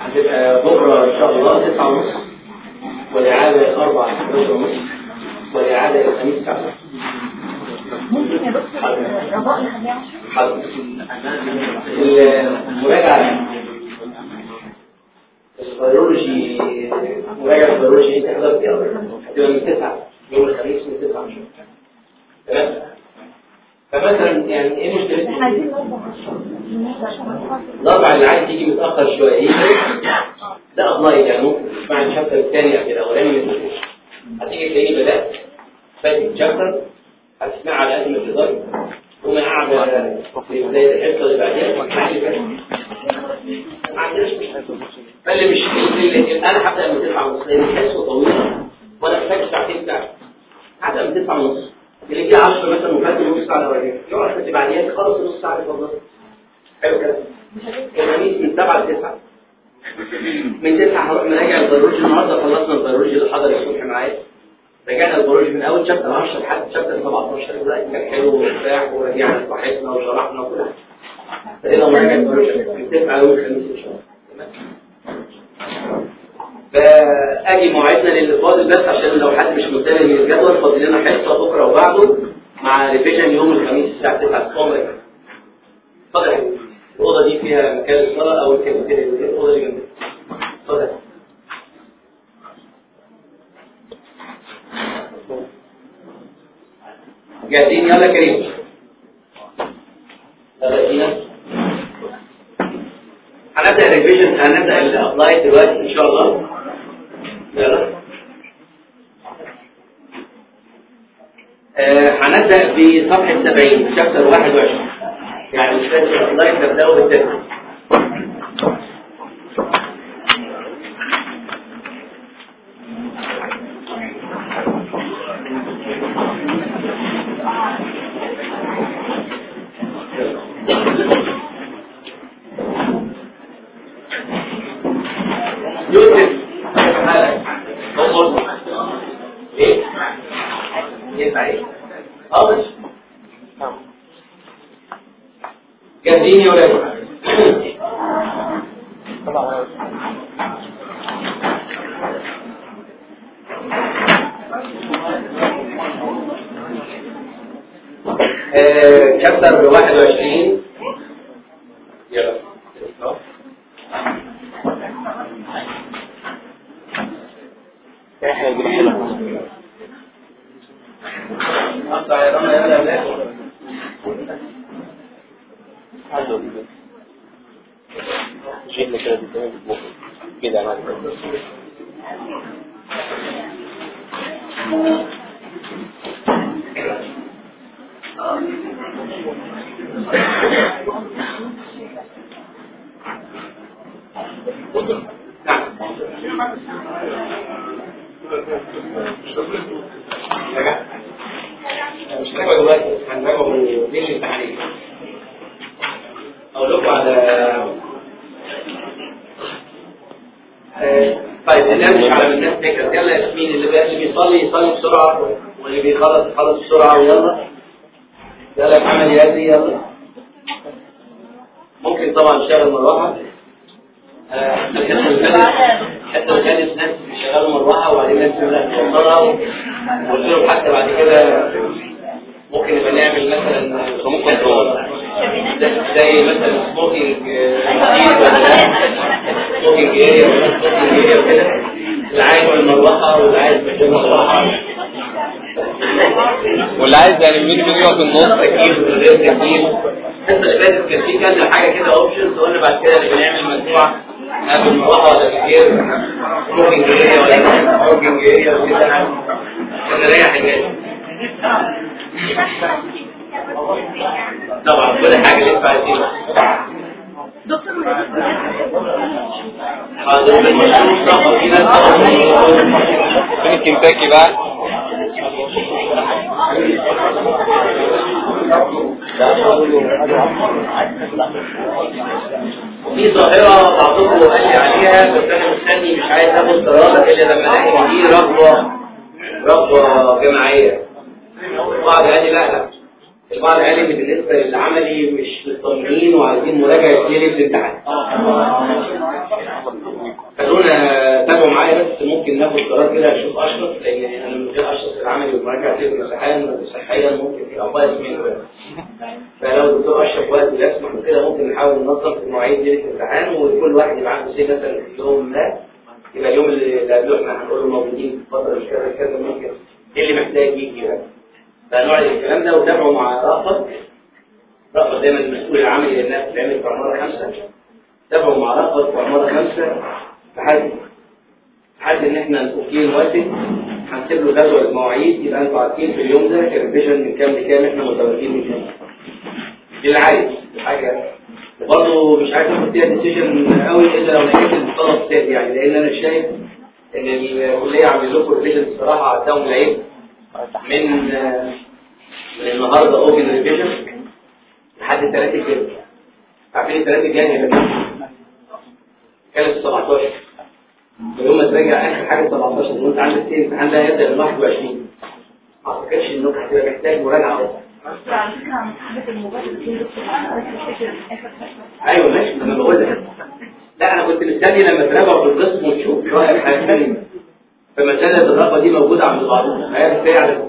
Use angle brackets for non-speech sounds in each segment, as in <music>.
هتبقى بكرة إن شاء الله تسعة ونص والإعادة أربعة ونص والإعادة الخميس سبعة. ممكن يا دكتور؟ رجاء نخليها حاضر. المراجعة. الفيرولوجي مراجعة الفيرولوجي انت حضرت يا هتبقى من تسعة يوم الخميس من تسعة تمام؟ فمثلا يعني إيه مشكلة إحنا عايزين اللي عايز يجي متأخر شوية. ده ابلايد يعني ممكن تسمع الشابتر الثاني أو الاولاني الدروس هتيجي تلاقيني بدات فاتح شابتر هتسمع على قد ما تقدر. وما قاعد في بدايه الحصة اللي بعديها ما عندناش فاللي مش أنا هبدا من 9 ونص لأن الحصة طويلة وأنا محتاج ساعتين ساعة. هبدا من 9 ونص اللي يجي 10 مثلا وفات نص ساعة ولا يقعد في بعديها خلص نص ساعة اتفضل حلو كده الخميس من 7 ل 9 من 9 هروح نراجع البيولوجي النهارده خلصنا البيولوجي اللي حضر الصبح معايا. رجعنا البيولوجي من أول chapter 10 لحد شابتر 17 لا كان حلو ومرتاح ورجعنا صحيحنا وشرحنا وكل حاجة. ابتدينا مراجعه من 9 يوم الخميس إن شاء الله. تمام فادي موعدنا للي فاضل بس عشان لو حد مش ملتزم من الجدول فاضل لنا حصة بكرة وبعده مع revision يوم الخميس الساعة 9 الصبح. اتفضل. الأوضة دي فيها مكان الصلاة أو الكافيتيريا الأوضة دي جنبها اتفضل. جاهزين؟ يلا كريم. هنبدأ الريفيجن هنبدأ الأبلاي دلوقتي إن شاء الله. آه، هنبدأ بصفحة 70 شابتر 21 يعني مش فاكر الأبلاي تبدأوا بالتسعة يوسف كيف حالك؟ أمور إيه؟ ينفع إيه؟ آه ماشي جاهزين يا ولاد آه، شابتر 21 يلا إحنا بنحلها اقطع يا رنا يلا يا ولاد حلو كده شيلنا كده بالدنيا بالبوك كده يا معلم نعم مش راجع دلوقتي هنراجعه من ليل الامتحانين أقول لكم على آه، طيب على الناس تكر يلا يا ياسمين اللي بقى اللي بيصلي يصلي بسرعة واللي بيخلص يخلص بسرعة ويلا. يلا يا محمد يا يلا. ممكن طبعا نشغل مروحه آه، الحصه اللي فاتت الحصه اللي فاتت ناس بيشغلوا مروحه وبعدين ناس لا توصلها وقلت لهم حتى بعد كده ممكن نبقى نعمل مثلا ممكن تقول زي مثلا smoking smoking area ولا smoking area وكده اللي عايز المروحه واللي عايز مكان مروحه واللي عايز يعني مين مين يقف في النص. تكييف غير تكييف الحصه اللي فاتت كان في كذا حاجة كده options قلنا بعد كده اللي بنعمل مجموعه قبل المروحه ولا كتير smoking area ولا smoking area وكده عشان نريح الناس طبعا كل حاجة اللي أنتوا عايزينها دكتور فين الكنتاكي بقى. في ظاهرة بعضكم قال لي عليها بس أنا مستني مش عايز آخد قرارك إلا لما ألاقي إن دي رغبة رغبة جماعية. بعض قال لي لا لا. البعض قال ان بالنسبة للعملي مش مطمئنين وعايزين مراجعة ليله الامتحان خلونا تابعوا معايا بس ممكن ناخد قرار كده نشوف أشرف لأن أنا من غير أشرف في العملي والمراجعة ليله الامتحان صحيا ممكن يبقى بايظ منه فلو الدكتور أشرف وقت يسمح كده ممكن نحاول ننظم في مواعيد ليله الامتحان وكل واحد يبقى عنده زي مثلا يوم ما يبقى اليوم اللي قبله إحنا هنقول له موجودين في فتره مش كذا ممكن. إيه اللي محتاج يجي يعني؟ فنعرض الكلام ده وتابعوا مع رأفت رأفت دايما المسؤول العملي للناس بتعمل في عمارة خمسة. تابعوا مع رأفت في عمارة خمسة. لحد لحد إن إحنا okay نوافق هنسيب له جدول المواعيد يبقى أنتوا عارفين في اليوم ده ك revision من كام لكام إحنا متواجدين من كام. اللي عايز حاجة. برضه مش عايز اخد فيها decision قوي إلا لو لقيت الطلب ساد يعني لأن أنا شايف إن الكلية عامل لكم revision الصراحة عداهم العيب. من من النهارده open revision لحد الثلاث الجاي عارفين الثلاث الجاي هيبقى كانت 17 ويوم ما تراجع آخر حاجة 17 وانت عندك الامتحان ده هيبدا من 21 ما أعتقدش انك هتبقى محتاج مراجعة آخر أيوه ماشي. ما أنا بقول لك. لا أنا كنت مستني لما تراجعوا في القسم وتشوف شوية حاجة ثانية فمساله الرقبه دي موجودة عند بعض هي فعلا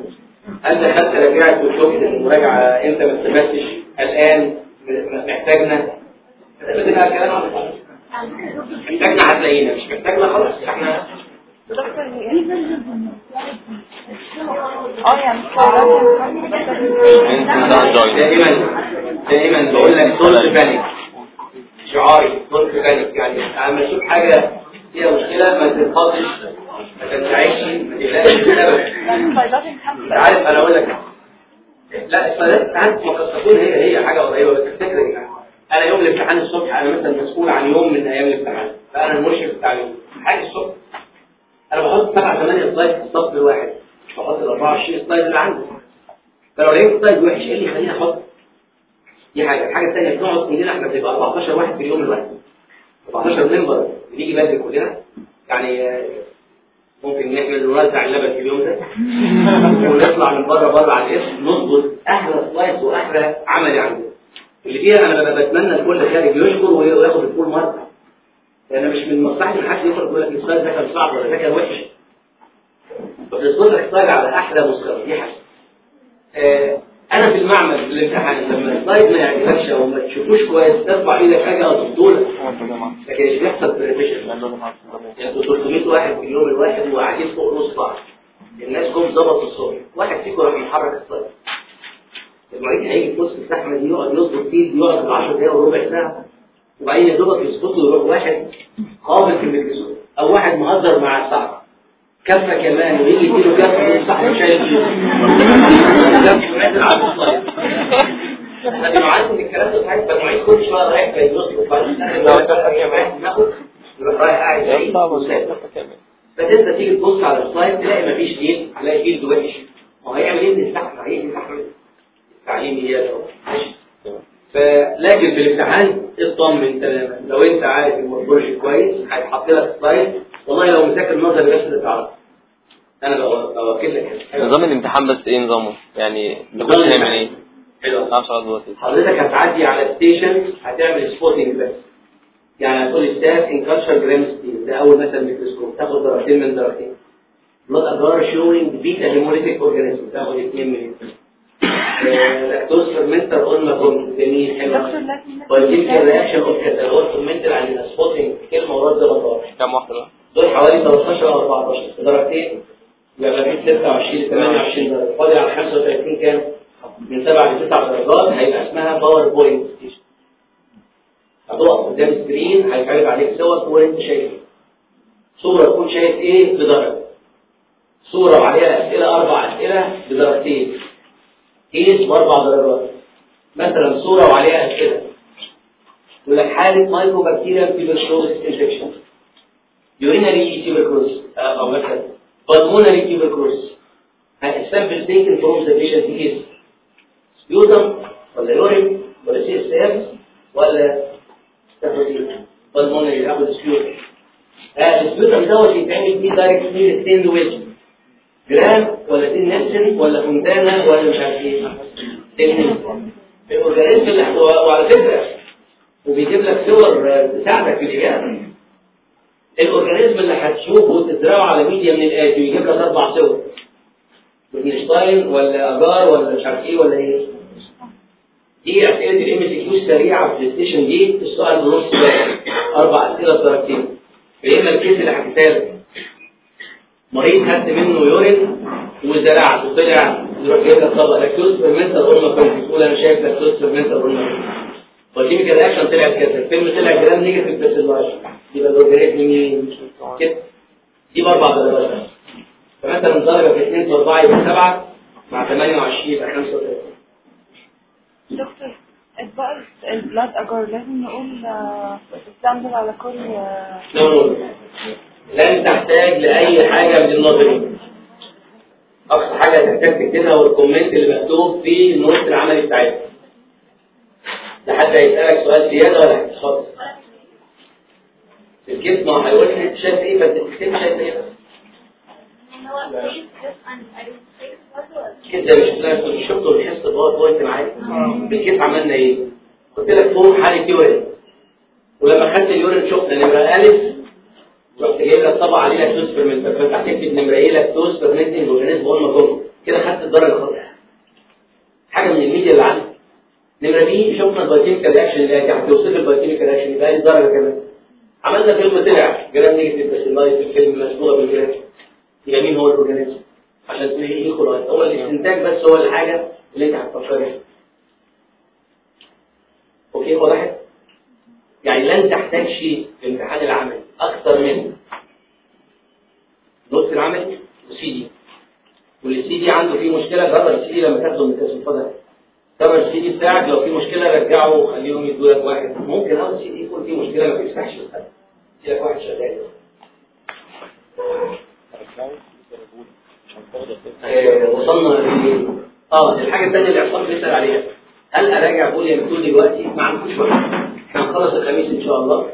انت خدت رجعت وشفت المراجعة. انت ما استفدتش الآن محتاجنا. بتبقى كلام عن محتاجنا هتلاقينا مش محتاجنا خلاص إحنا دائما دائما بقول لك دونت بانيك شعاري دونت بانيك يعني لما أشوف حاجة فيها مشكلة ما تنقضش ما تنزعجش ما عارف أنا أقول لك لا الصيدلات ساعات ما قد تكون هي هي قريبه بس الفكرة يعني أنا يوم الامتحان الصبح أنا مثلا مسؤول عن يوم من أيام الامتحان فأنا المرشد بتاع اليوم حاجة الصبح. أنا بحط سبعة ثمانية slide في الصف الواحد بحط ال 24 slide اللي عندي. فلو لقيت slide وحش إيه اللي يخليني أحط؟ دي حاجة. الحاجة الثانية بنقعد كلنا إحنا بنبقى 14 واحد في اليوم الواحد. 14 member بنيجي بدري كلنا. يعني ممكن نعمل نوزع اللبن في اليوم ده؟ <laughs> ونطلع من بره بره على الاسم نظبط أحلى slide واحلى عملي عندنا اللي فيها أنا بتمنى الكل خارج يشكر وياخد ال full mark لأن مش من مصلحتي حد يخرج يقول لك ال slide ده كان صعب ولا ده كان وحش. فبتصدر احتاج على أحلى مسخرة دي حاجة. آه، أنا في المعمل في الامتحان لما السلايد ما يعجبكش أو ما تشوفوش كويس ترفع إيدك حاجة أو تفضلك لكن مش بيحصل بريفيشن أنتوا 300 واحد في اليوم الواحد وقاعدين فوق نص بعض الناس جم ظبطوا الصبح. واحد فيكم راح يحرك السلايد المعيد هيجي في نص الزحمه دي يقعد يظبط فيه يقعد 10 دقايق وربع ساعة. وبعدين يا دوبك يظبطه يروح واحد قابل في الميكروسكوب أو واحد مهزر مع صاحبه كفه كمان كفه صاحبه شايل فيه كفه السلايد إحنا بنعرف إن الكلام ده صحيح رايح لو كفه كمان ناخد يروح رايح قاعد. فتبدا تيجي تبص على السلايد تلاقي مفيش جيل تلاقي جيل وحش ما هو هيعمل إيه؟ بيستحمل هيجي يستحمل. التعليم هي ماشي. فلكن في الامتحان اطمن تماما لو أنت عارف ال morphology كويس هيتحط لك slide. والله لو مذاكر النظري بس اللي تعرف. أنا بوكل لك. نظام الامتحان بس إيه نظامه؟ يعني نخش نعمل إيه؟ حلو. مش عارف دلوقتي حضرتك هتعدي على station هتعمل spotting بس يعني هتقول staph in culture gram stain ده أول مثلا ميكروسكوب تاخد درجتين من درجتين. blood agar showing beta hemolytic organism تاخد 2 مللي لاكتوز فيرمنتر قلنا كون جميل حلو. والجيمكال رياكشن اوف كاتاجور فيرمنتر عن سبوتنج كلمة ورد غلطات كام واحدة بقى؟ دول حوالي 13 أو 14 في درجتين. يبقى في 26 ل 28 درجه فاضل على 35 كام؟ من 7 ل 9 درجات هيبقى اسمها باور بوينت ستيشن هتقف قدام سكرين هيتعرض عليك صور وانت شايف صورة تكون شايف إيه؟ بدرجة. صورة وعليها أسئلة أربع أسئلة بدرجتين. case بأربع درجات. مثلا صورة وعليها أسئلة. يقول لك حالة Mycobacterium tuberculosis infection urinary tuberculosis أو مثلا pulmonary tuberculosis ال sample taken from the patient is. Sputum ولا urine ولا اف ولا pulmonary اخد sputum ال sputum دوت يتعمل فيه direct film stained with gram ولا Ziehl-Neelsen ولا Fontana ولا مش عارف إيه ال organism اللي وعلى فكره وبيجيب لك صور تساعدك في الاجابه ال organism اللي هتشوفه وتزرعه على ميديا من الاتي ويجيب لك أربع صور. Lowenstein ولا اجار ولا مش عارف إيه ولا إيه. دي أسئلة ال MCQ السريعة في ال station دي. السؤال بنص أربع أسئلة بدرجتين يا إما ال case اللي هتتسال مريض خدت منه urine وزرعت وطلع جايب لك طبق lactose fermenting organism كنت تقول أنا شايف lactose fermenting organism وال chemical reaction طلع كذا الفيلم طلع gram negative bacilli يبقى ال organism مين كده. دي باربع درجات فمثلا درجه في 2 في 4 يبقى 7 مع 28 يبقى 35 دكتور بقى البلاد اجر لازم نقول آه، تستعمل على كل آه، لن تحتاج لأي حاجة من النظري. أقصى حاجة تحتاج تكتبها هو الكومنت اللي مكتوب في النص العملي بتاعتها. لحد هيسألك سؤال زيادة ولا هتتخطط الكتب ما هيقول لك شايف إيه فانت تكتب شايف إيه؟ كده مش لازم مش شفته الحس هو انت معايا. بالكيف عملنا إيه؟ قلت لك فوق حاله urine ولما خدت ال urine شفنا نمره ألف رحت جايب لك طبق عليه lactose ferment فانت هتكتب نمره إيه lactose fermenting organism اول ما كده خدت الدرجة الخاطئه حاجة من الميديا اللي عندك نمره B شفنا ال biochemical reaction اللي هي هتوصف ال biochemical reaction يبقى لي درجه كمان. عملنا فيلم طلع gram negative bacilli في الفيلم مسبوقه بالجرام يبقى مين هو ال organism. عشان تقول إيه خلاص هو الاستنتاج بس هو الحاجة اللي أنت هتفكر فيها okay واضح يعني لن تحتاج شيء في امتحان العملي أكثر من نص العمل وسي دي. والسي دي عنده فيه مشكلة جرب السي دي لما تاخده من الكاس اتفضل جرب السي دي بتاعك لو في مشكلة رجعه وخليهم يدوا لك واحد. ممكن اول سي دي يكون فيه مشكلة ما بيفتحش الخط. يدي لك واحد شغال. آه، وصلنا آه الحاجة الثانية اللي عصام بيسأل عليها. هل أراجع بوليا ميتود دلوقتي؟ ما عندكوش وقت إحنا هنخلص الخميس إن شاء الله.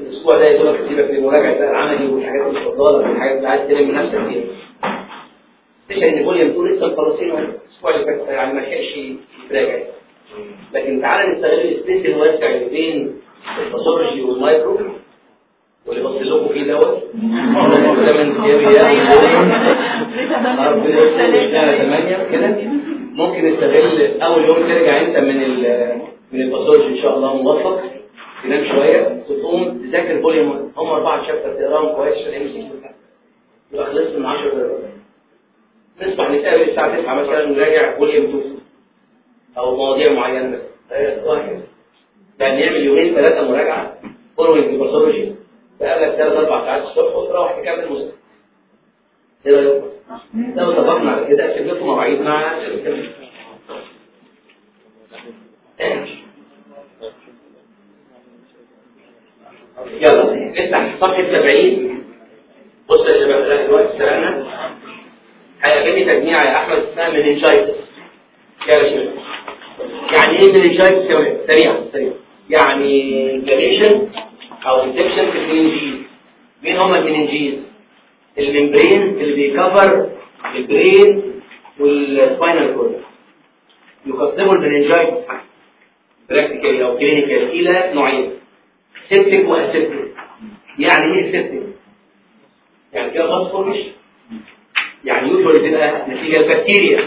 الأسبوع ده يدوبك تسيبك لمراجعه العملي والحاجات المفضلة والحاجات اللي عايز تلم نفسك فيها. ان بوليا ميتود لسه مخلصينه الأسبوع اللي فات يعني ما لحقش يتراجع. لكن تعالى نستغل ال space الواسع اللي بين ال pathology وال micro واللي بص لكم فيه دوت. من ثمانية <laughs> كده. ممكن نستغل أول يوم ترجع أنت من من ال pathology إن شاء الله موفق. تنام شوية تقوم تذاكر volume. هم أربعة chapter تقراهم كويس عشان يمسك يبقى خلصت من 10 دقايق. نصبح نتقابل الساعة 9 مثلا نراجع volume 2 أو مواضيع معينة. مثلا واحد. يعني نعمل يومين ثلاثة مراجعة. following pathology تقابلك ثلاث أربع ساعات الصبح وتروح تكمل مذاكره إيه رايكم؟ لو اتفقنا على كده اكتب لكم مواعيد مع يلا نفتح صفحة 70 بص يا شباب دلوقتي سرقنا هيقابلني تجميع يا أحمد اسمها meningitis يا شباب يعني إيه meningitis يا ولاد؟ سريع سريع يعني inflammation أو infection في ال meninges مين هم ال meninges؟ ال membrane اللي بي cover ال brain وال spinal cord. يقسموا ال meningitis practically أو clinical إلى نوعين. septic و aseptic. يعني إيه septic؟ يعني كده pus formation يعني usual تبقى نتيجة البكتيريا.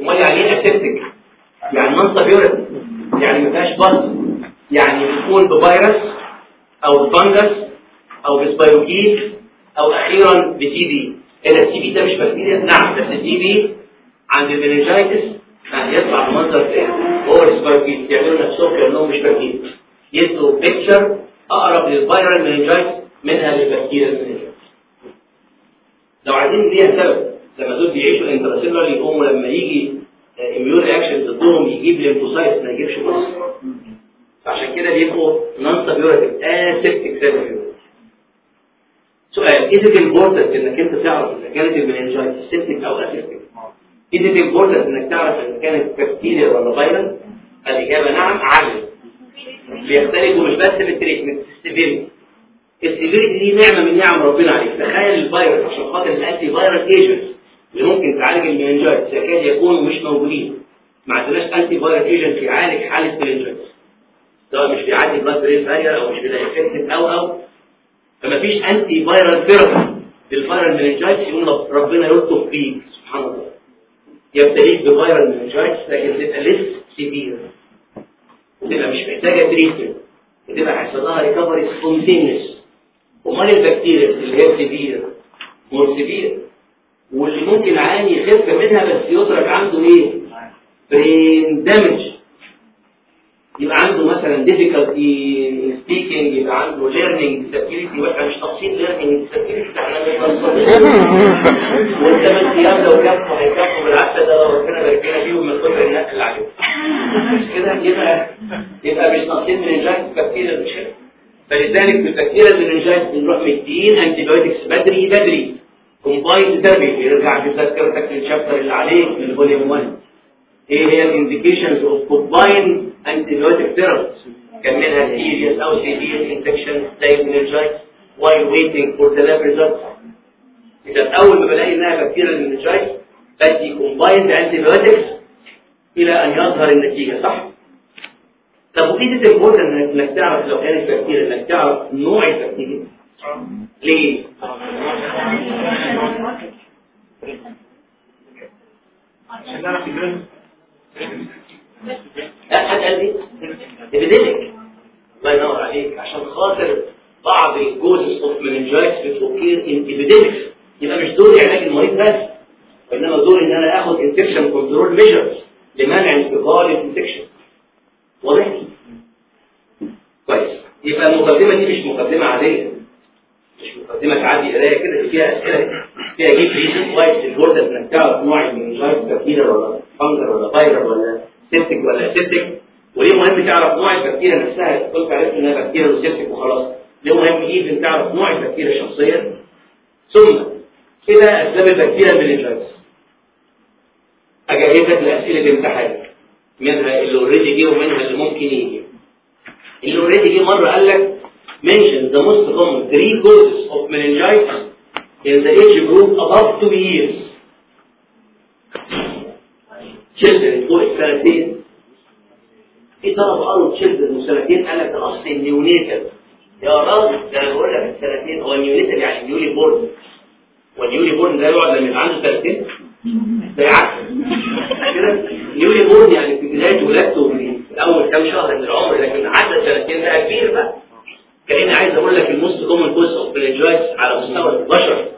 امال يعني إيه aseptic يعني non suppurative يعني ما فيهاش pus يعني بتكون بفيروس أو ب fungus أو ب spirochete أو أخيرا ب TB هنا ال TB ده مش بكتيريا. نعم بس ال TB عند ال meningitis يطلع بمنظر إيه هو ال spirochete يعملوا نفسهم كأنهم مش بكتيريا. يدوا picture أقرب لل viral meningitis منها للبكتيريا. ال meningitis لو عايزين ليها سبب لما دول بيعيشوا intracellular يقوموا لما يجي immune reaction ضدهم يجيب lymphocyte ما يجيبش pus فعشان كده بيبقوا non suppurative aseptic سيل سؤال it important إنك أنت تعرف إذا كانت ال meningitis septic أو aseptic it important إنك تعرف إذا كانت بكتيريا ولا فيروس الإجابة نعم عدل بيختلفوا مش بس في ال treatment ال severity ال severity دي نعمة من نعم ربنا عليك. تخيل الفيروس عشان خاطر ال antivirus agent اللي ممكن تعالج ال meningitis يكاد يكونوا مش موجودين. ما عندناش antiviral agent يعالج حالة meningitis سواء مش بيعدي blood brain barrier أو مش effective أو أو. فما فيش antiviral therapy لل viral meningitis يقول ربنا يلطف فيك سبحان الله. يبتليك ب viral meningitis لكن تبقى less severe وتبقى مش محتاجة treatment وتبقى هيحصل لها recovery spontaneous امال البكتيريا اللي هي severe more severe واللي ممكن العيان يخف منها بس يترك عنده إيه؟ brain damage يبقى عنده مثلا difficulty in speaking يبقى عنده learning disability. وإحنا مش تقسيم learning disability إحنا بنقسم والثمان أيام لو كفوا هيكفوا بالعكس ده لو ربنا بارك لنا فيهم من كتر النقل عليهم مش كده؟ يبقى يبقى مش ناقصين مننجايتس بكتيريا مش كده. فلذلك ببكتيريا المننجايتس بنروح مدين انتي بايوتكس بدري بدري. كومبايند ثيرابي يرجع بيذكرك الشابتر اللي عليك من فوليوم 1 إيه هي ال indications of combined antibiotic therapy كان منها أو severe infection زي meningitis while waiting for the lab results. إذا أول ما بلاقي إنها بكتيريا meningitis بدي combined antibiotics إلى أن يظهر النتيجة صح؟ طب وإيه ده important إنك تعرف لو كانت بكتيريا إنك تعرف نوع البكتيريا ليه؟ عشان نعرف ال germ لا حد قال لي. epidemic الله ينور عليك. عشان خاطر بعض ال causes of meningitis بت occur in epidemics يبقى مش دوري علاج المريض بس. وانما دوري إن أنا آخد infection control measures لمنع انتقال الانفكشن واضح؟ كويس. يبقى المقدمة دي مش مقدمة عادية. مش مقدمة تعدي قراية كده فيها اسئله فيها جيب ريزن وايت الجوردن انك تعرف نوع المننجايتس بكتيريا ولا فانجر ولا فايرال ولا سيبتك ولا سيبتك. وليه مهم تعرف نوع البكتيريا نفسها؟ كنت عرفت إنها بكتيريا وسيبتك وخلاص. ليه مهم ايفن تعرف نوع البكتيريا شخصيا؟ ثم كده أسباب البكتيريا بالانفلونزا أجهزك لأسئلة الامتحان. منها اللي اوريدي جه ومنها اللي ممكن يجي. اللي اوريدي جه مرة قال لك mention the most common three causes of meningitis in the age group above 2 years. Children فوق السنتين في طلب قالوا children وسنتين قال لك ده اصل ال neonatal يا راجل ده أنا بقول لك السنتين هو ال neonatal يعني newly born وال newly born ده يقعد لما يبقى عنده سنتين ده يعكس كده؟ newly born يعني ولادته في اول كام شهر من العمر لكن عدى سنتين ده كبير بقى. كأني عايز أقول لك ال most common cause of meningitis على مستوى البشر.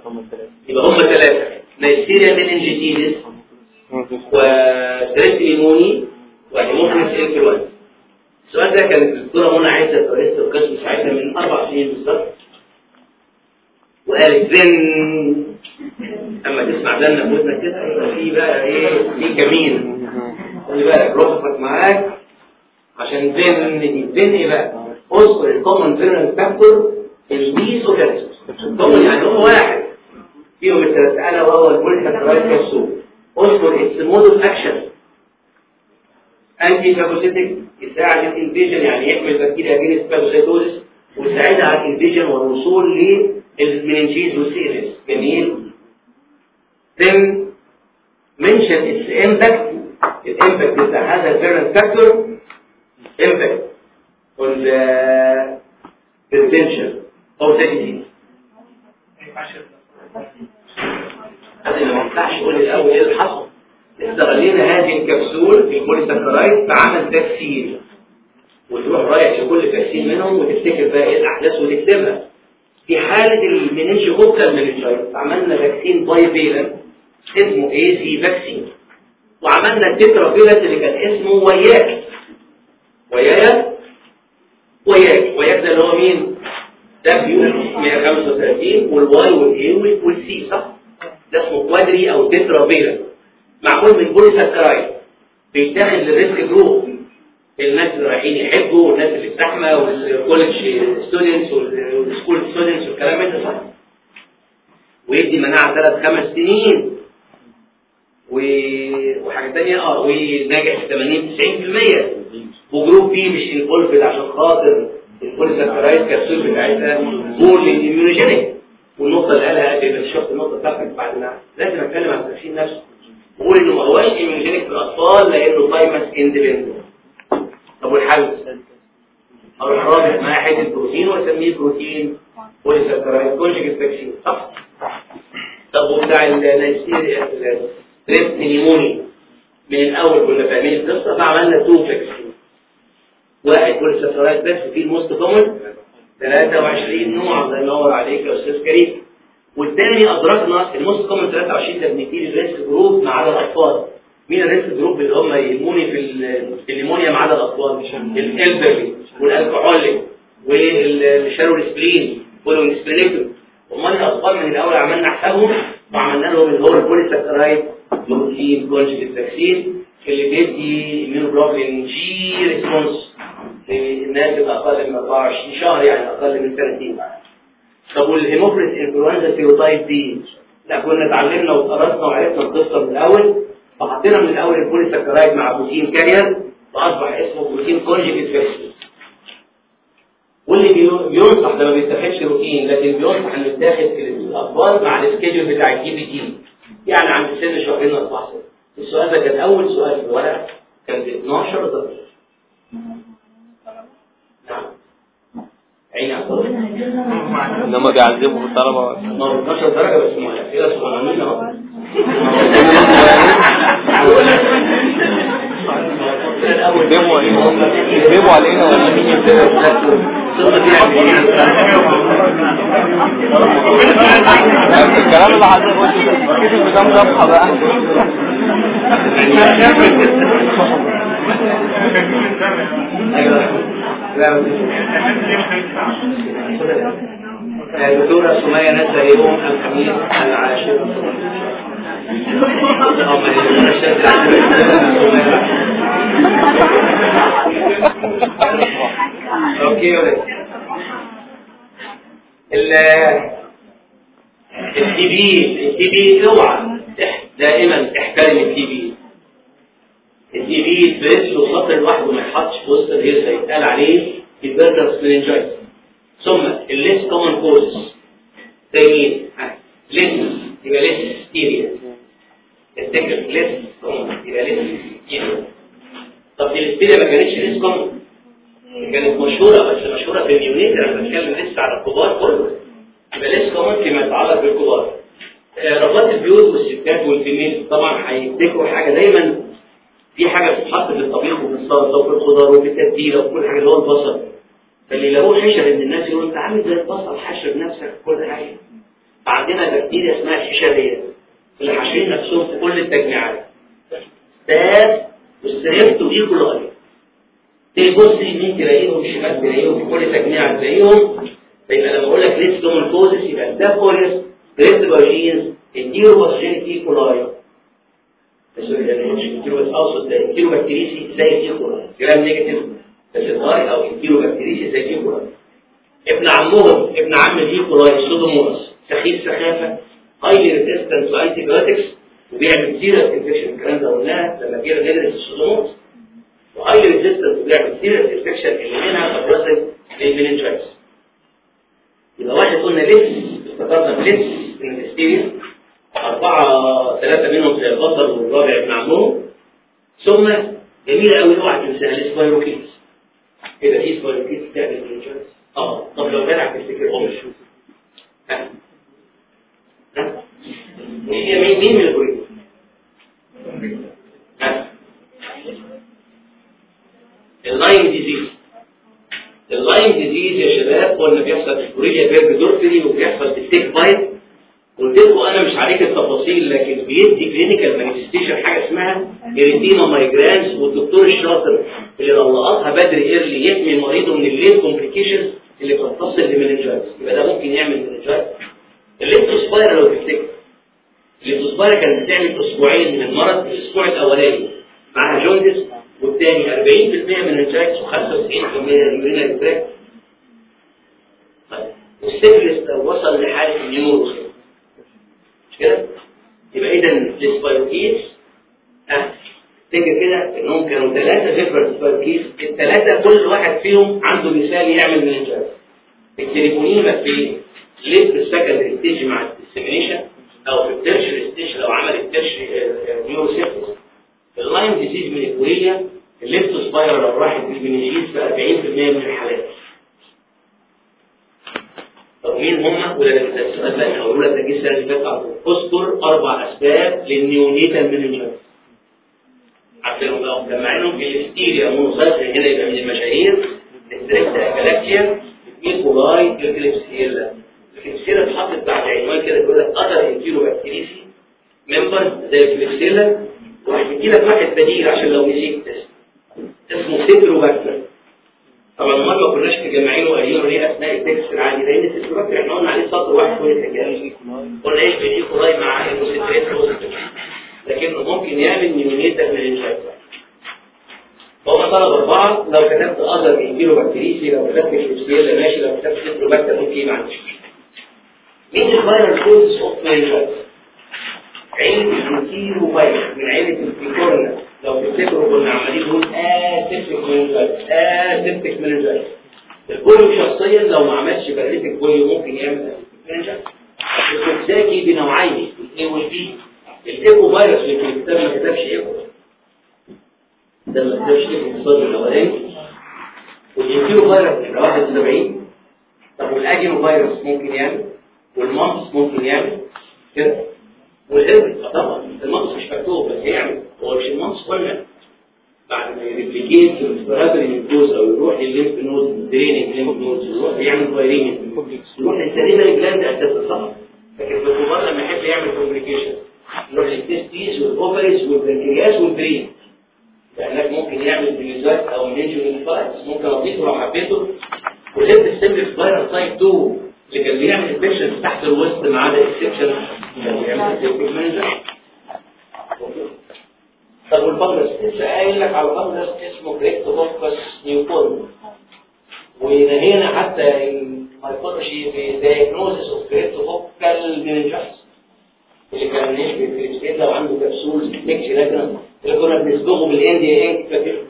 يبقى هم ثلاثة Neisseria meningitidis و Strep pneumoniae و Haemophilus influenzae السؤال ده كانت الدكتورة منى عايزة رئيسه القسم ساعتها من أربع سنين بالظبط. وقالت زن أما تسمع في ودنك كده يبقى في بقى إيه في كمين. خلي بالك رفقك معاك عشان زن زن إيه بقى؟ أذكر الكومن فيرنت فاكتور الميزوفيرس الكومن يعني هو واحد فيهم الثلاث وهو البوليكاترايت كبسول اذكر اتس مود اوف اكشن انتي فاجوسيتك يساعد الانفيجن يعني يحمل بكتيريا جينيس فاجوسيتوزس ويساعدها على الانفيجن والوصول للمننجيز والسيريس جميل. Then mention its ال impact بتاع هذا ال virulence factor on the prevention of the disease هذا ما ينفعش يقول الأول إيه اللي حصل؟ استغلينا هذه الكبسول في ال polysaccharide فعمل vaccine. وتروح رايح لكل vaccine منهم وتفتكر بقى إيه الأحداث وتكتبها في حالة المننج غبتة المننجايت عملنا فاكسين باي فيلن اسمه اي سي فاكسين وعملنا التترا فيلنت اللي كان اسمه وياك. وياك وياك. وياك ده اللي هو مين؟ دبليو 135 والواي والاي والسي صح؟ ده اسمه كوادري أو تترا فيلنت معمول من بوليساكرايد بيتاخد للريسك جروب الناس اللي رايحين يحبوا والناس اللي في زحمه والكولج students وال school students والكلام ده صح؟ ويدي مناعة ثلاث خمس سنين. وحاجة ثانية آه وناجح 80 90% و group B مش involved عشان خاطر ال polysaccharide capsule بتاعتها. poorly immunogenic والنقطة اللي قالها قبل شفت النقطة بتاعتك بعد ما لازم أتكلم عن ال vaccine نفسه. بقول إنه ما هوش immunogenic في الأطفال لأنه thymus independent. طب والحل؟ أروح رابط معاه حتة بروتين؟ واسميه protein polysaccharide conjugate vaccine. صح. طب وبتاع ال Strep pneumoniae. من الأول كنا فاهمين القصة فعملنا two vaccine واحد polysaccharide بس في ال most common 23 نوع الله ينور عليك يا أستاذ كريم. والثاني أدركنا ال most common 23 ده بنبتدي ال risk group ما عدا الاطفال مين ال risk group اللي هم يهموني في ال- في ال pneumonia ما عدا الاطفال ال elderly وال alcoholic والشارولسبلين وال splenectomy أمال الأطفال من الأول عملنا حسابهم وعملنا لهم اللي هو ال polysaccharide protein conjugate vaccine اللي بيدي immunoglobulin G response للناس الاقل من 24 شهر يعني أقل من سنتين طب وال Haemophilus influenzae serotype b لا كنا اتعلمنا وقرأنا وعرفنا القصة من الأول فحطينا من الأول ال polysaccharide مع protein carrier فاصبح اسمه protein conjugate vaccine واللي بي- بينصح ده ما بيتاخدش روتين لكن بينصح انه يتاخد في الاطفال مع ال schedule بتاع ال DPT يعني عند سن شهرين أربعة ستة السؤال ده كان أول سؤال في الورقه كان ب 12 درجه نعم. عيني على الطرف ان هم بيعذبوا الطلبه 12 درجة بس ما الاسئله صغيرين أهو. بيبقوا علينا. ولا مين الكلام اللي حضرتك قلته ده كده بكام صفحه بقى الدكتورة سمية نزل يوم الخميس العاشر أوكي ولد التي بي التي بي اوعى دائما احترم التي بي التي بي تريس له سطر لوحده ما يتحطش في وسط الهيرسا يتقال عليه البرجر سبلينجايت ثم الليس كومن كوزز زي مين؟ يبقى ليس ستيريا التكر ليس كومن يبقى ليس ستيريا طب دي الستيريا ما كانتش ليس كومن كانت مشهورة بس مشهورة في اليونيت أنا بتكلم لسه على الكبار كله. يبقى ليس كومن فيما يتعلق بالكبار. آه، ربات البيوت والستات والفيميل طبعا هيفتكروا حاجة. دايما في حاجة بتتحط في الطبيخ وفي السلطة وفي الخضار وفي التتبيلة وفي كل حاجة اللي هو البصل. فاللي يلاقوه حشر إن الناس يقولوا أنت عامل زي البصل حشر نفسك في كل حاجة. عندنا بكتيريا اسمها الحشرية اللي حاشرين نفسهم في كل التجميعات. Staph وال Strept ودي كل غير تبص يمين تلاقيهم شمال تلاقيهم كل تجميع تلاقيهم. فيبقى لما أقول لك less common causes يبقى ده كويس جريت باجينز الديرو باجين E. coli بس مش الديرو بس اقصد ده ال Enterobacteriaceae زي ال E. coli gram negative. بس الضاري أو ال Enterobacteriaceae زي ال E. coli ابن عمهم ابن عم ال E. coli Pseudomonas سخيف سخافة. highly resistant to antibiotics وبيعمل serious infection الكلام ده قلناه لما جينا ندرس ال Pseudomonas و high resistance بيعمل serious infection اللي منها ابرزت لل meningitis يبقى واحد قلنا لبس افتكرنا لبس من الهستيريا أربعة ثلاثة منهم زي البطل والرابع ابن عمهم ثم جميلة قوي اوعى تنساها السبايروكيتس كده في سبايروكيتس بتعمل مننجايتس آه طب لو جدع تفتكرهم شو؟ ها؟ ها؟ هي مين من ها ال Lyme disease ال Lyme disease يا شباب قلنا بيحصل في Borrelia burgdorferi وبيحصل في ال tick bite قلت لكم أنا مش عليك التفاصيل لكن بيدي clinical manifestation حاجة اسمها erythema migrans والدكتور الشاطر اللي لقطها بدري early يحمي مريضه من ال late complications اللي بتتصل ب meningitis يبقى ده ممكن يعمل meningitis ال Leptospira لو تفتكر ال Leptospira كانت بتعمل أسبوعين من المرض الأسبوع الأولاني. معاها جوندس والثاني 40% من الجاكس و95% من تراك طيب والسيفلس وصل لحالة النيورو مش كده؟ يبقى إذا السبايروكيز آه تيجي كده إنهم كانوا ثلاثة ديفرنت سبايروكيز الثلاثه كل واحد فيهم عنده مثال يعمل من الجاكس. التليفونيما في ليب السكندري ستيج مع الديسيمينيشن أو في ال tertiary stage لو عمل ال tertiary neurosyphilis ال Lyme disease من ال Borrelia ال Leptospira لو راحت بال meninges في 40% من الحالات طب مين هم؟ ولا السؤال بقى هقول لك ده جه اللي فاتت. اذكر أربع أسباب لل neonatal meningitis عشان لو جمعناهم بال Listeria monocytogenes هنا يبقى من المشاهير ال Strept agalactiae E. coli ال Klebsiella ال Klebsiella اتحطت بعد عنوان كده بيقول لك other Enterobacteriaceae. members زي ال Klebsiella وهيجي لك واحد بديل عشان لو نسيت اسمه Citrobacter طبعا ما كناش مجمعينه وقايلين ليه اسماء ال text العادي لأن ال Citrobacter إحنا قلنا عليه سطر واحد كل الحكاية قلنا يشبه ال E. coli مع الموسيتريت لكن ممكن يعمل neonatal meningitis هو طلب أربعة. لو كتبت other Enterobacteriaceae لو كتبت ال Klebsiella ماشي لو كتبت Citrobacter ممكن عنديش مشكلة مين ال viral causes of meningitis عيلة ال Enterovirus من عيلة ال Picorna لو تفتكروا كنا عمالين نقول aseptic meningitis aseptic meningitis ال polio شخصيا لو ما عملش paralytic polio ممكن يعمل meningitis ال Coxsackie بنوعين. ال A وال B. ال echovirus اللي في الكتاب ما كتبش ايكو ده ما كتبش ايكو في الصدر الأولاني. وال enterovirus يبقى 71 طب وال adenovirus ممكن يعمل؟ وال mumps ممكن يعمل كده. والهرب طبعا ال mumps مش مكتوب بس يعمل. هو مش ال mumps قلنا بعد ما ي replicate ال respiratory mucosa أو يروح للل lymph node draining lymph node يروح يعمل viremia يروح لل salivary gland أساسا صح. لكن في الكبار لما يحب يعمل complication يروح لل testes وال ovaries والبنكرياس وال brain. هناك ممكن يعمل بليزات أو meningoencephalitis ممكن أضيفه لو حبيته. وغير ال simplex virus type 2 اللي كان بيعمل infection تحت الوسط ما عدا exception طب والفيروس لسه قايل لك على فيروس اسمه Cryptococcus neoformans ونهينا حتى ال mycology ب diagnosis of cryptococcal meningitis اللي كان يشبه ال Klebsiella لو عنده كبسول ميكشي لكن اللي كنا بنصبغه بال India ink فاكر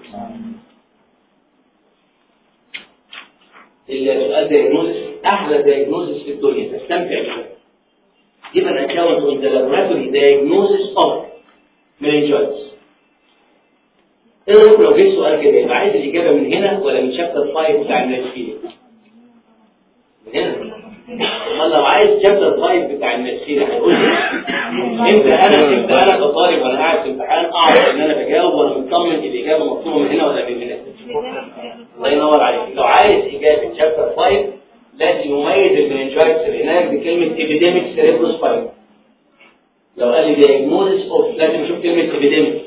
السؤال diagnosis أحلى diagnosis في الدنيا تستمتع بيه given account on the laboratory diagnosis of meningitis. إيه لو جيت سؤال كده يبقى عايز الإجابة من هنا ولا من شابتر 5 بتاع المسكين من هنا. أمال لو عايز شابتر 5 بتاع المسكين هيقول لي إمتى أنا إمتى أنا كطالب وأنا قاعد في امتحان أعرف إن أنا بجاوب وأنا مطمن الإجابة مطلوبة من هنا ولا من هنا. الله ينور عليك. لو عايز إجابة شابتر 5 لازم يميز المننجايتس اللي هناك بكلمه epidemic cerebrospinal لو قال لي diagnosis of لازم أشوف كلمه epidemic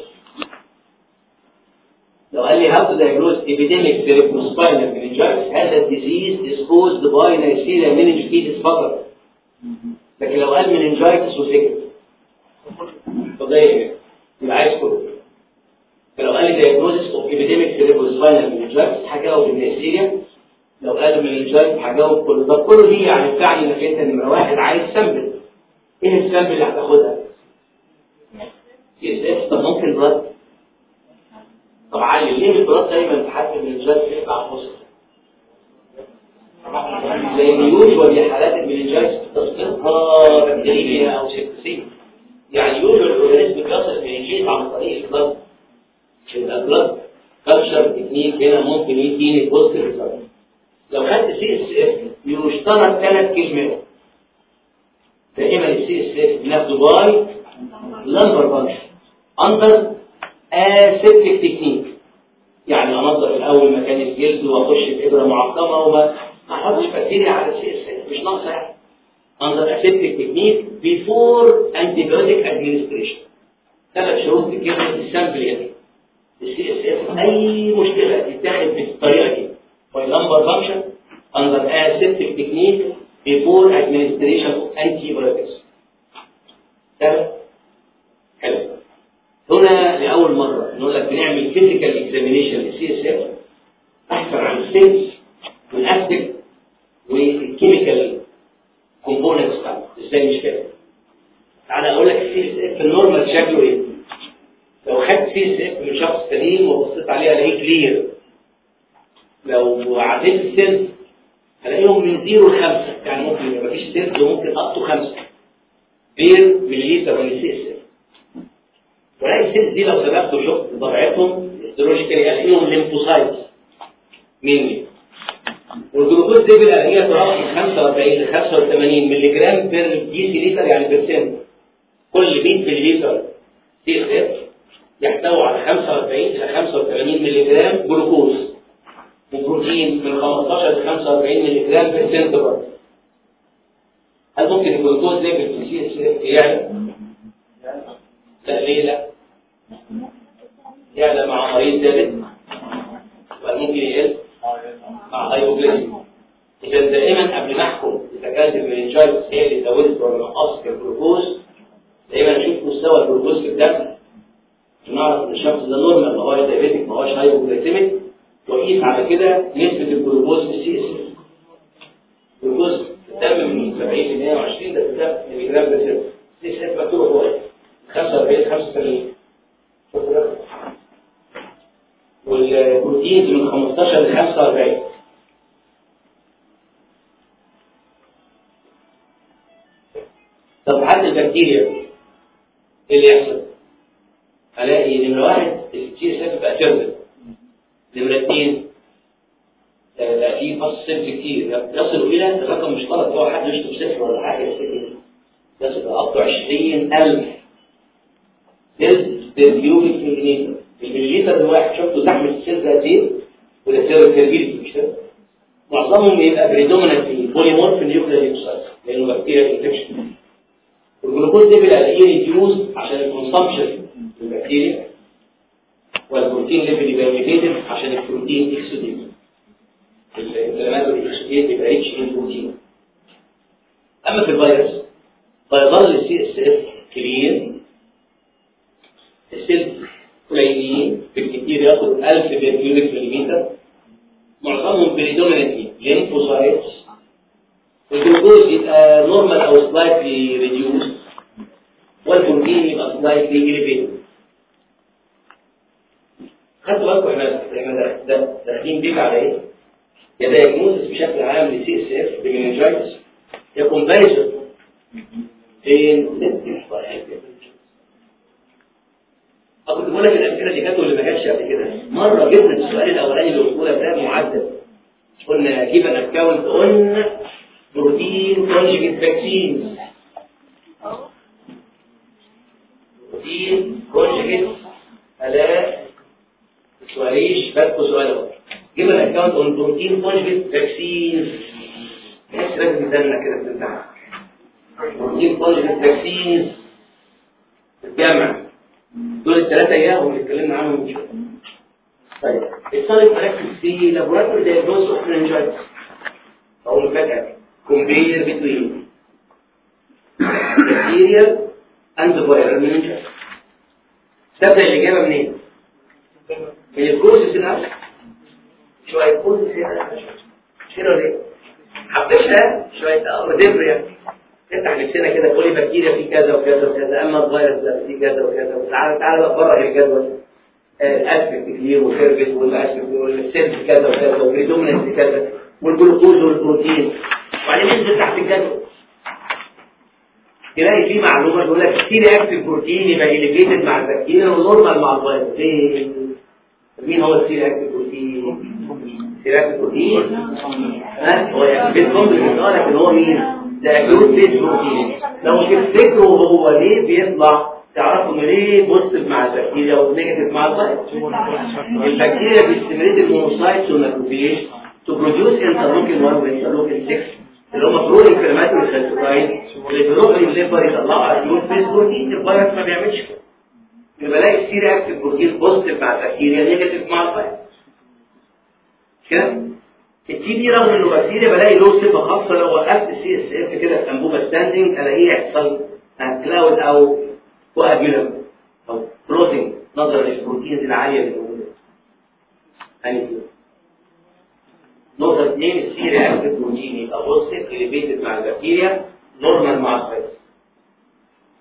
لو قال لي how to diagnose epidemic cerebrospinal meningitis هذا disease is caused by Neisseria meningitidis فقط لكن لو قال meningitis وسكت فده إيه؟ يبقى عايز كله فلو قال لي diagnosis of epidemic cerebrospinal meningitis هجاوب النيسيريا لو قالوا meningitis هجاوب كله. طب كله دي يعني بتاعني إنك أنت نمره واحد عايز sample إيه السامبل اللي هتاخدها؟ اس طب ممكن بلاد طب علي ليه البلاد دايما تحدد meningitis يطلع فوسفور لأن يوجوال حالات المينينجايتس تصنيفها بكتيريا أو سيبتسين يعني يوجوال الاورجانيزم بيصل المينينجيت عن طريق البلد البلد كالشر تكنيك هنا ممكن يديني بوزيتيف ريزلت لو خدت سي اس اف يشترط ثلاث كلمات. دائما ال CSF بناخده by lumbar puncture under aseptic technique يعني انظف الأول مكان الجلد وأخش بابره معقمة وما ما أحطش بكتيريا على ال CSF. مش ناقصة يعني. under aseptic technique before antibiotic administration ثلاث شروط بكلمه ال sample يعني ال CSF أي مشكلة تتاخد بالطريقة دي by lumbar puncture under aseptic technique before administration of antibiotics تمام قليلين بالكثير ياخد 1000 per cubic millimeter. معظمهم predominantly lymphocytes الجلوكوز يبقى normal أو slightly reduced والبروتين يبقى slightly elevated خدتوا بالكم إحنا إحنا داخلين بيك على إيه؟ يا diagnosis بشكل عام ل CSF ب meningitis يا comparison فين؟ بقول لك الأمثلة دي كانت اللي ما جاتش قبل كده. مرة جبنا السؤال الأولاني اللي قلت لك ده معدل. قلنا give an account on protein conjugate vaccines protein conjugate الاء سؤاليش بكتب سؤال اهو give account on protein conjugate vaccines الناس لازم تدلنا كده في protein conjugate vaccines الجامعة. دول الثلاثة أيام اللي اتكلمنا عنهم من شوية طيب الطالب مركز في laboratory diagnosis of meningitis أو مفاجأة compare between bacterial and viral meningitis تبدأ الإجابة منين؟ من ال causes الأول شوية causes هنا كده ليه؟ حبيتها شوية hors d'oeuvre يعني افتح نفسنا كده تقولي بكتيريا في كذا وكذا وكذا أما الفيروس ده في كذا وكذا. وتعالى تعالى بقى بره الجدول. ال aspect كتير وسيرفيس وال aspect وال cells كذا وكذا وال predominant كذا والجلوكوز والبروتين. وبعدين انزل تحت الجدول. تلاقي في معلومة تقول لك C reactive protein يبقى elevated مع البكتيريا و normal مع الفيروس ليه؟ مين هو ال C reactive protein؟ C reactive protein ها؟ هو activate complement آه لكن هو مين؟ ده acute phase protein لو تفتكروا هو ليه بيطلع تعرفوا ان ليه positive مع البكتيريا و negative مع الفيروس البكتيريا بيستمريت المونوسايتس والماكروفيج تو بروديوس انترلوكين 1 وانترلوكين 6 اللي هم pro inflammatory cytokine وي provoke ال liver يطلعوا acute phase protein الفيروس ما بيعملش كده يبقى الاقي ال C reactive protein positive مع البكتيريا negative مع الفيروس كده ال TB رغم إنه بكتيريا بلاقي له صفه خاصة لو وقفت ال CSF كده في انبوبه standing ألاقيه يحصل cloud أو coagulum أو بروتين نظرا لل proteins العالية اللي موجودة. يعني نقطة اثنين ال C reactive protein يبقى positive elevated مع البكتيريا normal مع الفيروس.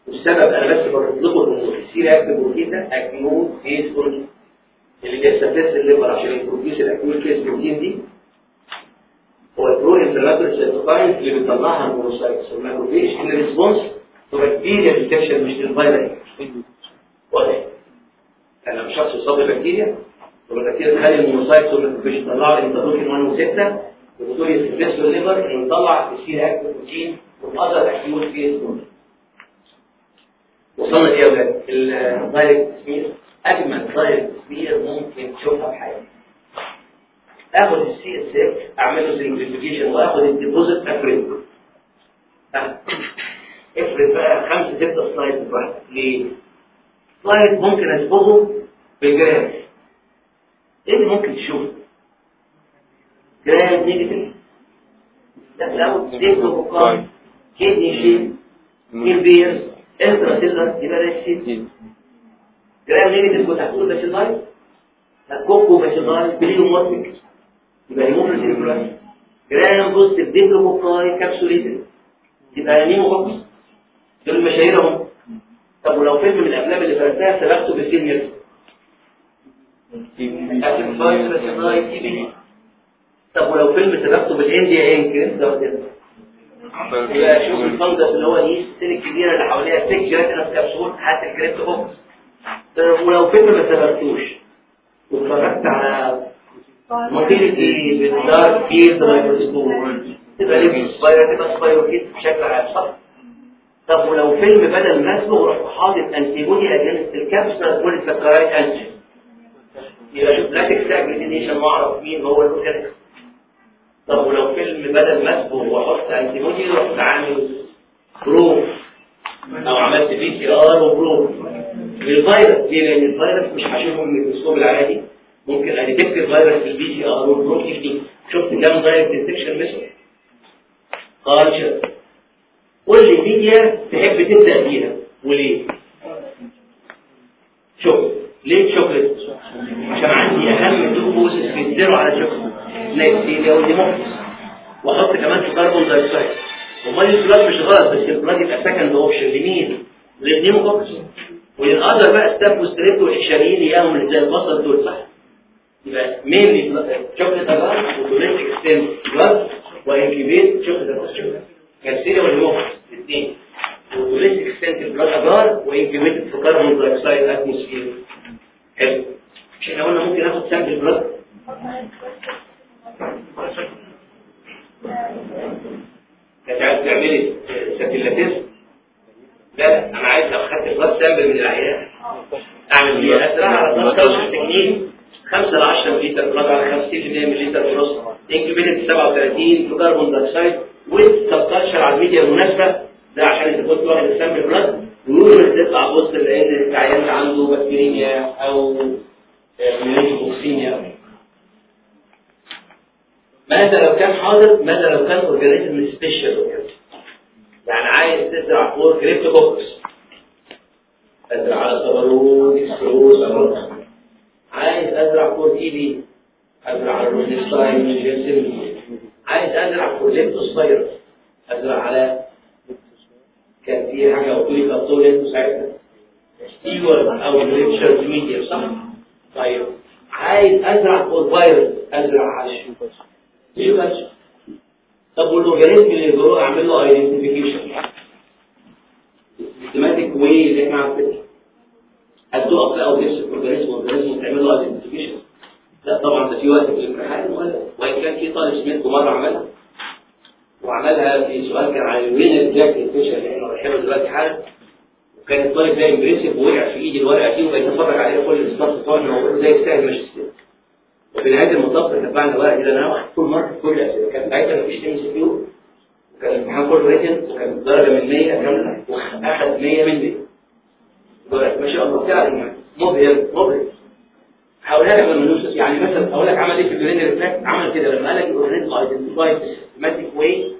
والسبب أنا بس برد لكم الأمور ال C reactive protein ده acute phase protein اللي بيستفز ال liver عشان ي produce ال acute phase protein دي هو ال pro inflammatory cytokine اللي بيطلعها ال monocytes وال macrophage in response bacterial infection مش للفيروس واضح لما شخص يصاب ببكتيريا والبكتيريا تخلي ال monocyte مش يطلع لي interleukin 1 و6 والدكتور يستفيد ال liver انه يطلع ال C reactive protein وال other acute phase وصلنا إيه يا ولاد ال direct أجمل direct smear ممكن تشوفها في حياتك. اخد ال CSF اعمل له centrifugation واخد ال deposit افرده افرد بقى خمسة ستة slide براحتك ليه؟ slide ممكن اصبغه بالجراف إيه اللي ممكن تشوفه؟ Gram negative diplococci kidney shape in pairs intracellular يبقى ده ال shape Gram negative كنت هتقول bacilli coccobacilli pleomorphic يبقى Haemophilus سيركولاي Gram positive diplococci capsulated يبقى pneumococcus دول مشاهيرهم طب ولو فيلم من الأفلام اللي فرقتها سبقته بالسينيور طب ولو film صبغته بال India ink ده كده. يبقى شوف ال fungus اللي هو دي السن الكبيرة اللي حواليها سك gelatinous capsule حتى ال Cryptococcus. ولو فيلم ما صبغتوش واتفرجت على motility بال dark field microscope تبقى leptospira تبقى spirochete بشكل عام صح. طب ولو فيلم بدل ما اسمه رحت حاطط antibody against ال capsular polysaccharide antigen يبقى شوف latex agglutination ما أعرف مين هو ال organism طب ولو فيلم بدل ما اسمه واحط antibody رحت عامل probe أو عملت PCR و probe. للفيروس ليه لأن الفيروس مش هشوفه من الميكروسكوب العادي. ممكن ا detect في ال PCR. وال probe دي شفت كام direct detection method قال قول لي ميديا تحب تبدأ بيها. وليه شوف ليه شوكليت عشان عندي أهم two bugs بيتزرعوا على chocolate Neisseria و Haemophilus وأحط كمان في carbon dioxide امال ال blood مش غلط بس ال blood يبقى second option لمين؟ لل pneumococcus ولل other بقى staph و strept والحشريين اللي زي البصل دول صح. يبقى مين chocolate agar ودوليت اكستند blood و incubate chocolate كالسيريا والهيموكس الاثنين. ودوليت اكستند بلاد اجار وانكيبيت في كربون دايوكسيد اتموسفير حلو. مش إحنا قلنا ممكن اخد سامبل بلاد كانت عايز تعملي ساتيلاتيز لا أنا عايز لو خدت بلاد سامبل من العيان أعمل بيها. اسرع على طول تكنيك. 5 ل 10 لتر بلاد على 50% من لتر ونص انكيبيتد 37 في كربون دايوكسيد والسبكالشر على الميديا المناسبة ده عشان انت كنت واخد السامبل بلاد ويوجد تطلع بوست لأن العيان عنده بكتيريا أو ميليتوكسينيا ماذا لو كان حاضر؟ ماذا لو كان اورجانيزم سبيشال يعني عايز تزرع فور كريبتوكوكس ازرع على صبرون اكسروس عايز أزرع فور تي بي أزرع على الروزيستاين جينسين عايز أزرع فور ليبتوسبايرس أزرع على كان في حاجة قلت لي كابتولين ساعتها. ستيور أو ريتشارد ميديا صح؟ طيب. عايز أزرع فور فيروس أزرع على يبقى طب والأورجانيزم اللي جوه أعمل له ايدنتيفيكيشن سيستماتيك واي اللي إحنا عارفينها هتقف أو تمسك اورجانيزم اورجانيزم تعمل له ايدنتيفيكيشن لا طبعا ده في وقت في الامتحان وإن كان في طالب سمعته مره عملها وعملها في سؤال كان عن الوينر جاك انفيشن اللي إحنا رايحينه دلوقتي حالا. وكان الطالب ده امبريسيف ووقع في إيدي الورقة دي وبقيت أتفرج عليها كل الستاف بتوعنا موجود زي السهل ماجستير وفي نهاية المطاف تبعنا الورقة دي أنا واخد كل مرة كل الاسئله كان ساعتها مفيش إم سي كيو وكان الامتحان كله ريتن وكان درجة من 100 كاملة واخد 100 من 100 ما شاء الله فعلا مبهر مبهر. هقولها لك نوصل يعني مثلا أقول لك عمل إيه في الجرين ريفلكت عمل كده لما قال لك الاورجانيزم ايدنتيفايد سيستماتيك واي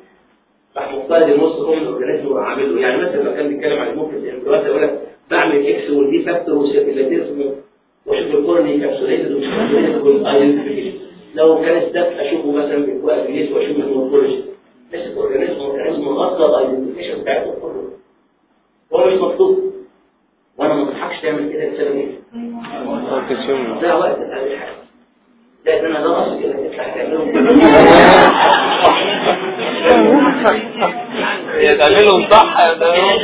راح مختار النص كومن الاورجانيزم وعامل له. يعني مثلا لو كان بيتكلم عن الممكن الانفلونزا يقول لك بعمل إكس والدي فاكتور وسيركيلاتيزم واشوف الكورني كابسوليتد ومش كابسوليتد لو كان ستاف أشوفه مثلا بالكوابيليس واشوف المورفولوجي بس الاورجانيزم اورجانيزم مغطى الايدنتيفيكيشن بتاعته كله هو مش مطلوب وأنا ما بضحكش تعمل كده بسبب إيه؟ ده وقت حاجة ده أنا ده اصل كده تطلع تعملهم صح ده مش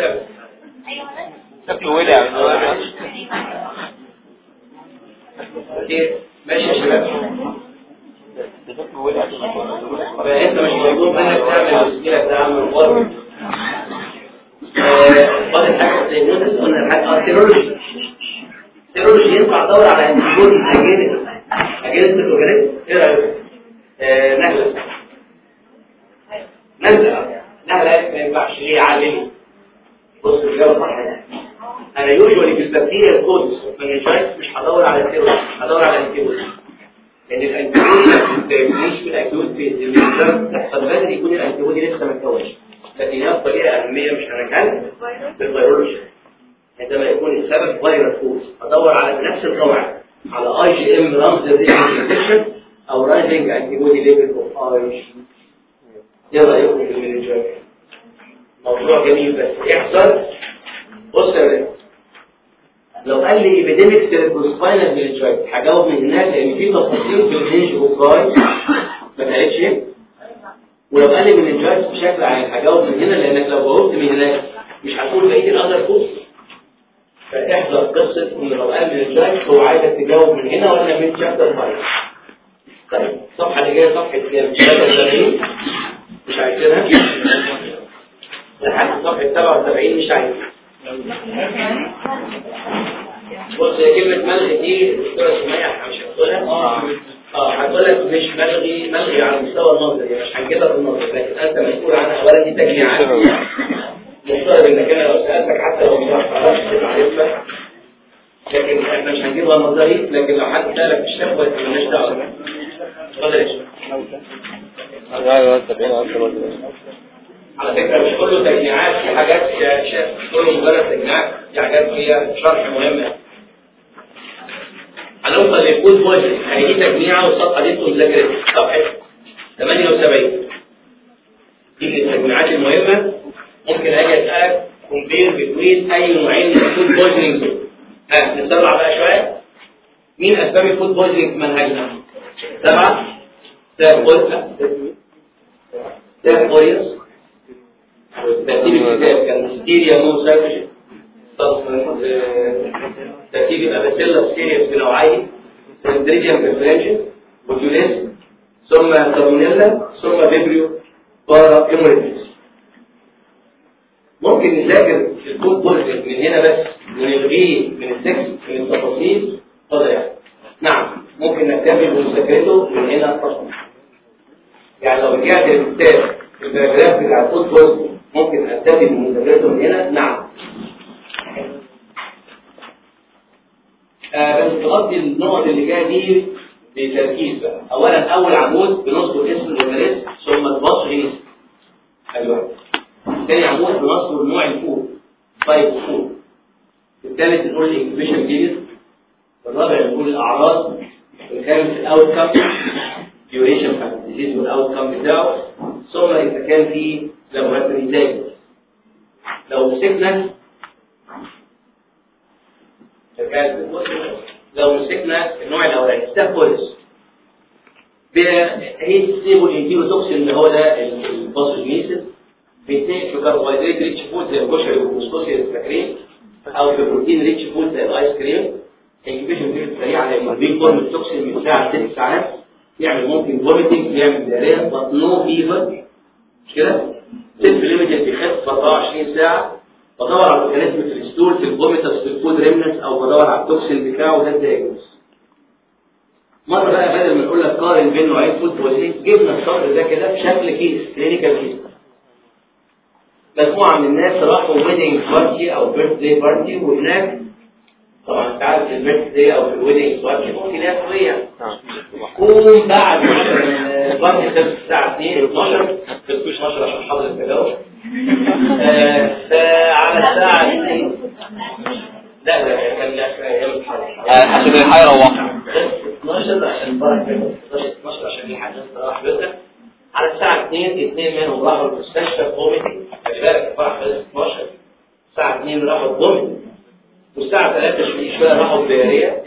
يعني شكله ولع ماشي يا شباب ولع فانت مش مطلوب منك تعمل تسجيلك ده عمل غلط فاضل حاجة زي نوتس قلنا حاجة سيرولوجي سيرولوجي ينفع ادور على انتيبودي اجنس اجنس الاورجانيزم إيه رايك؟ نهله نهله نهله ما ينفعش ليه علمي بص الاجابه صح أنا يوجوالي في البكتيريا الكودز منجايت مش هدور على سيرولوجي هدور على انتيبودي لأن الأنتيبودي ما في الاكيوت فيز تحصل بدري يكون الأنتيبودي لسه ما اتكونش. لكن هي بطريقة أهمية مش هنتكلم بالفيرولوجي عندما يكون السبب فيروس فوز ادور على نفس القواعد على اي جي ام رمز ريزيشن أو rising antibody level of IgG يلا يكون في ال meningitis موضوع جميل بس يحصل بص يا ولاد لو قال لي epidemic cerebrospinal meningitis هجاوب من هناك لأن في تفاصيل في ال meningococci ما اتقالتش ولو قال لي meningitis بشكل عام هجاوب من هنا لأنك لو جاوبت من هناك مش هتقول بقية ال other causes فاحذر قصة إن لو قال الجايز هو عايزك تجاوب من هنا ولا من شابتر 5 طيب الصفحه اللي جاية صفحة كام؟ 73 مش عايزينها لحد صفحة 77 مش عايزها بص هي كلمة ملغي دي الدكتوره سمية مش هتقولها آه. هتقول لك مش ملغي ملغي على المستوى النظري مش هنجيبها في النظر لكن أنت مسؤول عنها اولا دي تجميعات مفترض إنك أنا لو سألتك حتى لو مش عارف تبقى عارفها. لكن إحنا مش هنجيبها نظري لكن لو حد سألك في الشفوه يبقى مالناش دعوة. اتفضل يا شيخ. أيوه 70 أكتر. على فكره مش كله تجميعات في حاجات مش كله مجرد تجميعات في حاجات فيها شرح مهمه هنوصل للكود بوجه هيجي تجميعه والصفحه دي مذاكرينها صفحه 78 دي التجميعات المهمه ممكن أجي اسالك كومبير بين اي نوعين من الفود دول ها نتسرع بقى شوية مين اسباب الفود بويزنينج في منهجنا؟ سبعه سبب قلت سبب كويس ترتيب الكتاب كان هستيريا مو سيرفيس ترتيب الاباسيلا سيريس بنوعين Clostridium perfringens botulinum ثم سالمونيلا ثم Vibrio parahaemolyticus ممكن نذاكر ال food poisoning من هنا بس ونلغيه من ال text من التفاصيل. اتفضل يعني نعم ممكن نكتفي بمذاكرته من هنا. فقط يعني لو رجعت للكتاب ال paragraph بتاع ال food poisoning ممكن بمذاكرته من هنا؟ نعم. آه بس تغطي النقط اللي جاية دي بتركيز بقى. اولا أول عمود بنصبر اسم الاورجانيزم ثم تبص غيث أيوه. تاني عمود بنصبر النوع الفوق طيب فوق الثالث نقول الانكبيشن بيريد الرابع نقول الأعراض. الخامس الاوت كام ديوريشن بتاع الديزيز والاوت كام بتاعه. ثم إذا كان في لابوراتوري زي لو مسكنا لو مسكنا النوع الأولاني. Staph aureus heat stable enterotoxin اللي هو ده ال pathogenesis بيتنقل في carbohydrate rich food زي الكشري والكسكسي السكرين أو protein rich food زي ال ice cream. incubation period سريعه لأنه بيكون ال toxin من ساعة ست ساعات. يعمل ممكن vomiting يعمل diarrhea but no fever مش كده؟ self limited بيخف 24 ساعة بدور على ال organism في ال stool في ال vomitus في ال food remnants أو بدور على ال toxin بتاعه ده ال diagnosis مرة بقى بدل ما نقول لك قارن بين نوعين food poisoning جبنا الشهر ده كده بشكل case clinical case مجموعة من الناس راحوا wedding party أو birthday party وهناك طبعا أنت عارف ال birthday أو ال wedding party ممكن ياكلوا إيه قوم بعد البارتي خلص <laughs> الساعة 2 12 ما تكتبوش 12 عشان حاضر التجاوز على الساعة 2 لا لا. كان الحرب عشان هيروح 12 عشان الفرح 12 عشان في حاجات راح بيتنا على الساعة 2 اثنين منهم راحوا المستشفى بوميتي خلي بالك الفرح بدأ 12 الساعة 2 راحوا بوميتي والساعة 3 شوية شوية راحوا الدائريه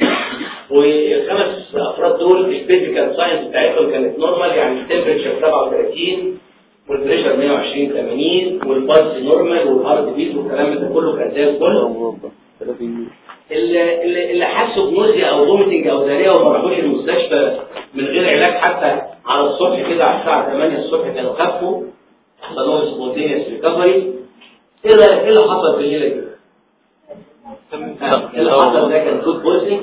والخمس أفراد دول ال physical signs بتاعتهم كانت normal يعني ال temperature 37 وال pressure 120 80 وال pulse normal وال heart beat والكلام ده كله كان زي الفل. اللي اللي حسوا ب nausea أو vomiting أو diarrhea وما راحوش المستشفى من غير علاج حتى على الصبح كده على الساعة 8 الصبح كانوا خفوا حصل لهم spontaneous recovery إيه اللي حصل في الليلة دي؟ اللي حصل ده كان poisoning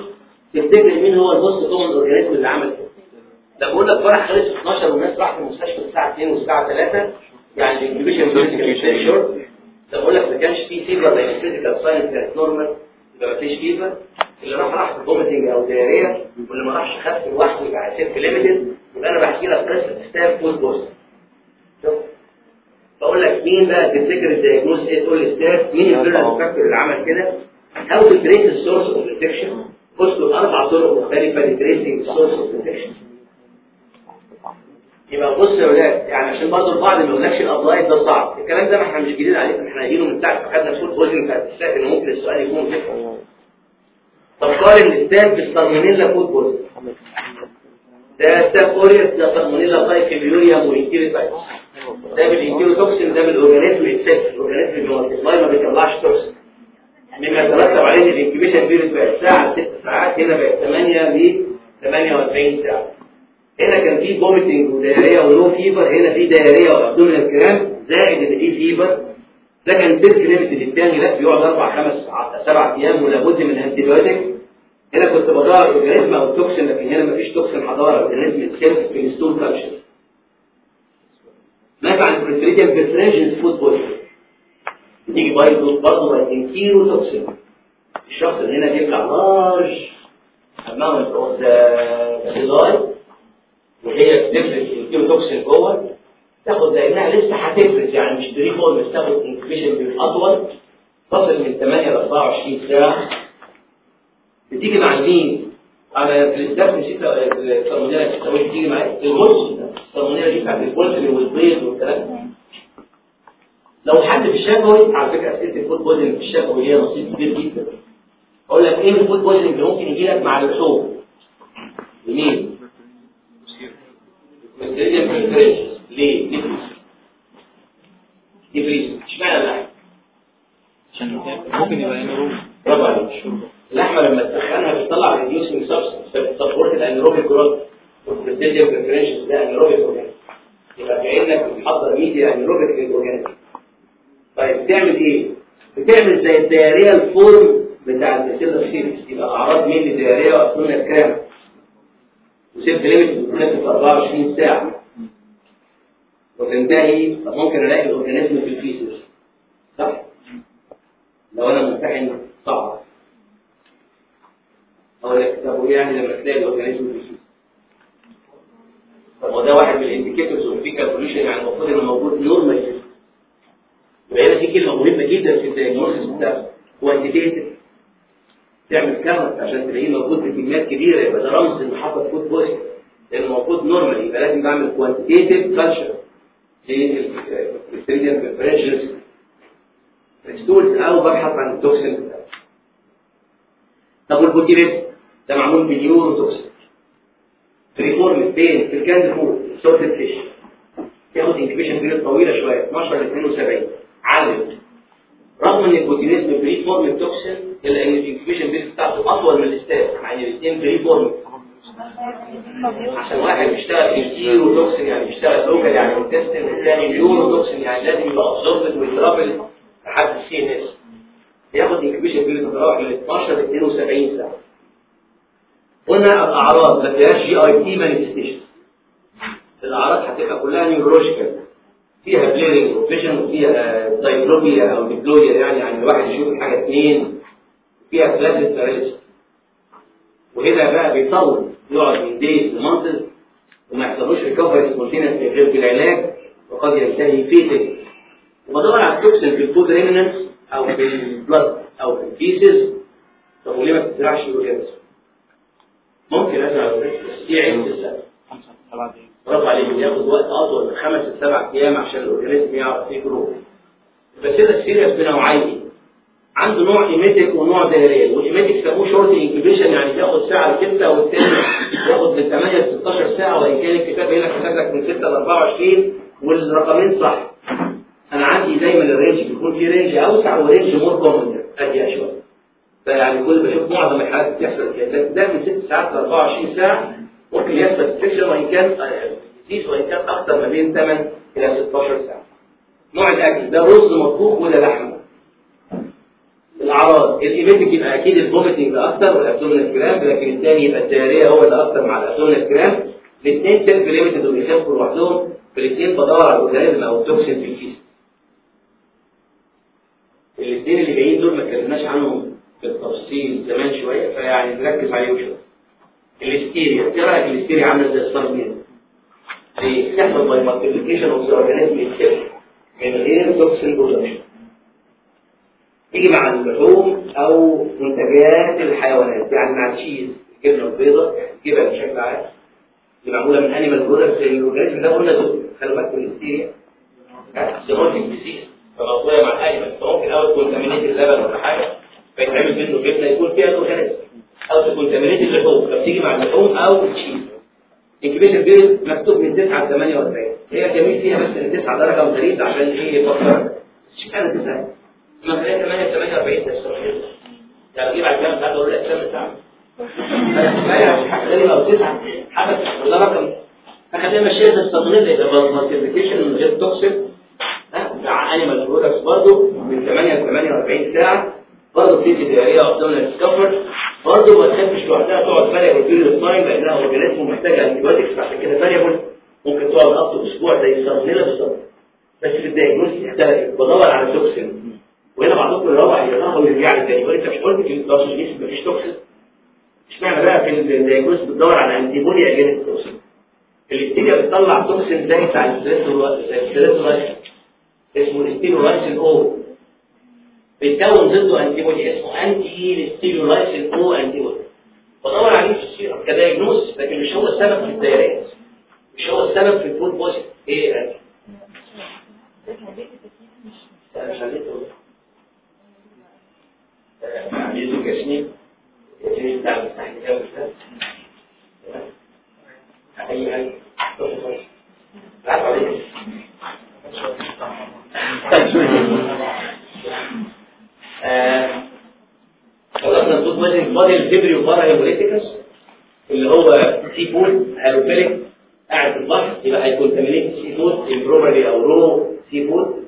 تفتكر مين هو ال most common organism اللي عمل كده؟ ده بقول لك فرح خلص 12 والناس راحت المستشفى الساعة 2 والساعة 3 يعني ال incubation كان شورت ده بقول لك ما كانش فيه fever لأن ال physical signs كانت normal يبقى ما فيش fever اللي راح راح vomiting أو diarrhea واللي ما راحش خف لوحده يبقى self limited يبقى أنا بحكي لك قصه Staph food poisoning بقول لك مين بقى تفتكر ال diagnosis إيه؟ تقول لي Staph مين ال virulence factor اللي عمل كده؟ How to trace ال source of infection اذكر أربع طرق مختلفه ل tracing ال source of infection يبقى بص يا ولاد يعني عشان برضه البعض ما يقولكش ال applied ده صعب. الكلام ده ما إحنا مش جديد عليكم إحنا قايلينه من ساعه ما خدنا food poisoning بتاعت الساعة ان ممكن السؤال يكون كده طب قارن ال Staph بال Salmonella food poisoning ده Staph aureus ده Salmonella typhimurium enteritidis ده بال enterotoxin ده بال organism itself ال organism بي multiply ما بيطلعش toxin مما يترتب عليه ان ال incubation period بقت ساعه 6 ساعات هنا بقت 8 ل 48 ساعة. هنا كان في vomiting و diarrhea و no fever هنا في diarrhea و abdominal cramps زائد ان في fever ده كان self limited الثاني لا بيقعد أربع خمس سبع أيام ولابد من antibiotic هنا كنت بدور الاورجانيزم أو التوكسين لكن هنا مفيش توكسين حضارة الاورجانيزم اتسيرف في الستول كالشر نافع عن بريتريديال بريفرنشنز فود بويزن تيجي برضه برضه بقت كيلو توكسين الشخص اللي هنا بيطلع لارج اماونت اوف ذا وهي بتفرز الكيلو توكسين جوه تاخد لانها لسه هتفرز يعني مش بري فورم تاخد انكبيشن اطول تصل من 8 ل 24 ساعه بتيجي مع مين؟ الاسلاف نسيت السالمونيلا كنت بتيجي معايا المرسل السالمونيلا دي بتاعت ال poultry والبيض والكلام ده لو حد في الشفوي على فكرة أسئلة ال food poisoning في الشفوي هي نصيب كبير جدا. أقول لك إيه ال food poisoning اللي ممكن يجي لك مع اللحوم مين clostridial perfringens ليه؟ ديفريز إشمعنى اللحم؟ عشان ممكن يبقى anaerobe برافو عليك. اللحمة لما تسخنها بتطلع reducing substance فبت support ال anaerobic growth perfringens ده anaerobic organism يبقى كأنك بتحضر media anaerobic لل organism طيب بتعمل إيه؟ بتعمل زي ال diarrheal form بتاع ال Bacillus cereus يبقى أعراض مين ال diarrhea وال abdominal cramp و self limited في 24 ساعة. وتنتهي ممكن ألاقي ال organism في ال feces صح؟ لو أنا ممتحن صعب لك طب يعني لما تلاقي ال organism في ال feces طب وده واحد من ال indicators of fecal pollution يعني المفروض إنه موجود normal يبقى هنا في كلمة مهمة جدا في ال diagnosis بتاع quantitative تعمل count عشان تلاقيه موجود بكميات كبيرة يبقى ده رمز ان حصل food poisoning لأنه موجود normal يبقى لازم بعمل quantitative culture في ال clostridial perfringens stools أو ببحث عن ال toxin بتاعه طب وال botulism ده معمول ب neurotoxin. preformed فين؟ في ال canned food salted fish ياخد incubation period طويلة شوية 12 ل 72 عالي رغم إن ال botulism preformed toxin الا ان ال incubation period بتاعته أطول من ال staph يعني الاثنين preformed. عشان واحد بيشتغل enterotoxin يعني بيشتغل local يعني intestine والثاني neurotoxin يعني لازم يبقى absorbed وي travel لحد ال CNS ياخد incubation period بتروح من 12 ل 72 ساعه قلنا الأعراض ما فيهاش GIT manifestation الأعراض هتبقى كلها neurological فيها blurring of vision وفيها diplopia أو diplopia يعني يعني الواحد يشوف حاجة اثنين فيها flaccid paralysis وهنا بقى بيطول يقعد من days ل months وما يحصلوش recovery spontaneous غير بالعلاج وقد ينتهي fatal وبدور على ال toxin في ال food remnants أو في ال blood أو في ال feces طب وليه ما تزرعش ال organism ممكن أزرع ال organism بس في خمسة سبعة دقايق. برافو عليك بياخد وقت أطول من خمس لسبع أيام عشان ال organism يعرف ي grow. بس كده ال cereus بنوعين. عنده نوع emetic ونوع diarrheal وال emetic سموه short incubation يعني بياخد ساعة لستة والتاني ياخد من 8 ل 16 ساعة وان كان الكتاب هنا كتب لك من 6 ل 24 والرقمين صح. أنا عندي دايما ال range بيكون في range أوسع و range more common اضيق شوية. فيعني كل بشوف معظم الحالات بتحصل كده. ده من 6 ساعات ل 24 ساعة. ممكن يحصل infection وإن كان disease وإن كان أكثر ما بين 8 إلى 16 ساعة. نوع الأكل ده رز مطبوخ ولا لحمه الأعراض ال emetic يبقى أكيد ال vomiting أكتر وال abdominal cramp لكن الثاني يبقى ال diarrhea هو اللي أكتر مع ال abdominal cramp الاثنين self limited وبيخفوا لوحدهم الاثنين بدور على ال organism أو ال toxin في ال feces الاثنين اللي جايين دول ما اتكلمناش عنهم في التفصيل زمان شوية فيعني نركز عليهم شوية. الاستيريا إيه رأيك الاستيريا عاملة زي السالمونيلا بتحصل by multiplication of the organism من غير toxin production تيجي مع اللحوم أو منتجات الحيوانات يعني مع ال cheese الجبنه البيضاء جبن بشكل عام. اللي معمولة من animal products ال organism ده قلنا دول خلوا بالكم ال Listeria zoonotic disease فمقويه مع animal فممكن أول contaminate اللبن ولا حاجة فيتعمل منه جبنة يكون فيها ال organism أو ت contaminate اللحوم فبتيجي مع اللحوم أو ال cheese انكبيشن بيريد مكتوب من 9 ل 48 هي جميل فيها بس ان 9 درجه وزريد عشان إيه يفكر. اشمعنى 9 ما خليها 8 48 تستوعب يعني أجيب على الكلام ده أقول لك الاسم بتاعه لا حاجة غريبة. أو 9 حدث وده رقم. فخلينا ماشيه تستغل يبقى مالتيبيكيشن من غير توكسين مع انيمال برودكتس برضه. من 8 ل 48 ساعة. برضه بتدي دياريه قدامنا ديسكفر برضه ما تخفش لوحدها تقعد variable period time لأنها organism محتاجه antibiotics عشان كده variable ممكن تقعد up أسبوع زي السالمونيلا بالظبط بس في ال diagnostic اختلفت بدور على toxin وهنا بعضكم يروح يقراها ويرجع لي تاني وانت مش قلت في ال toxin مفيش toxin اشمعنى بقى في ال diagnosis بتدور على antibody against toxin ال Listeria بتطلع toxin زي بتاع ال streptolysin اسمه ال listeriolysin O بيتكون ضده انتي بودي اسمه انتي ستيرولايسين أو انتي بودي بدور عليه في السيرم كدايجنوز لكن مش هو السبب في الدايرات مش هو السبب في الفود بوست إيه يعني مش هنقول عايزه كشنيب الكشنيب بتاع المستحيل كده أي حاجة. عارف عليك. خلصنا ال food poisoning by ال Vibrio parahaemolyticus اللي هو sea food halophilic قاعد في البحر يبقى هي contaminate sea food improperly أو raw sea food.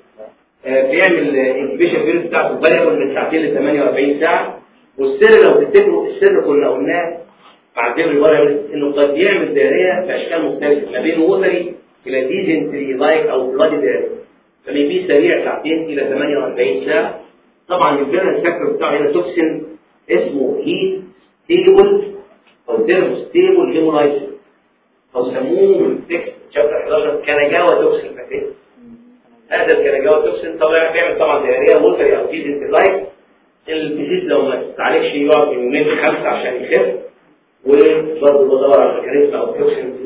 بيعمل incubation period بتاعته variable من ساعتين ل 48 ساعة. والسر لو تفتكروا السر كنا قلناه مع ال double variable إنه قد يعمل diarrhea في اشكال مختلفة ما بين watery إلى dysentery like أو bloody diarrhea فبيبقى سريع ساعتين إلى 48 ساعة. طبعا ال virulence factor بتاعه هنا toxin اسمه heat stable أو thermostable hemolysin أو سموه ال text chapter 11 Kanagawa toxin فاكرين هذا ال Kanagawa toxin طبعا بيعمل طبعا diarrhea watery أو dysentery like ال disease لو ما تعالجش يقعد يومين لخمسه عشان يخف وبرضه بدور على ال mechanism أو ال toxin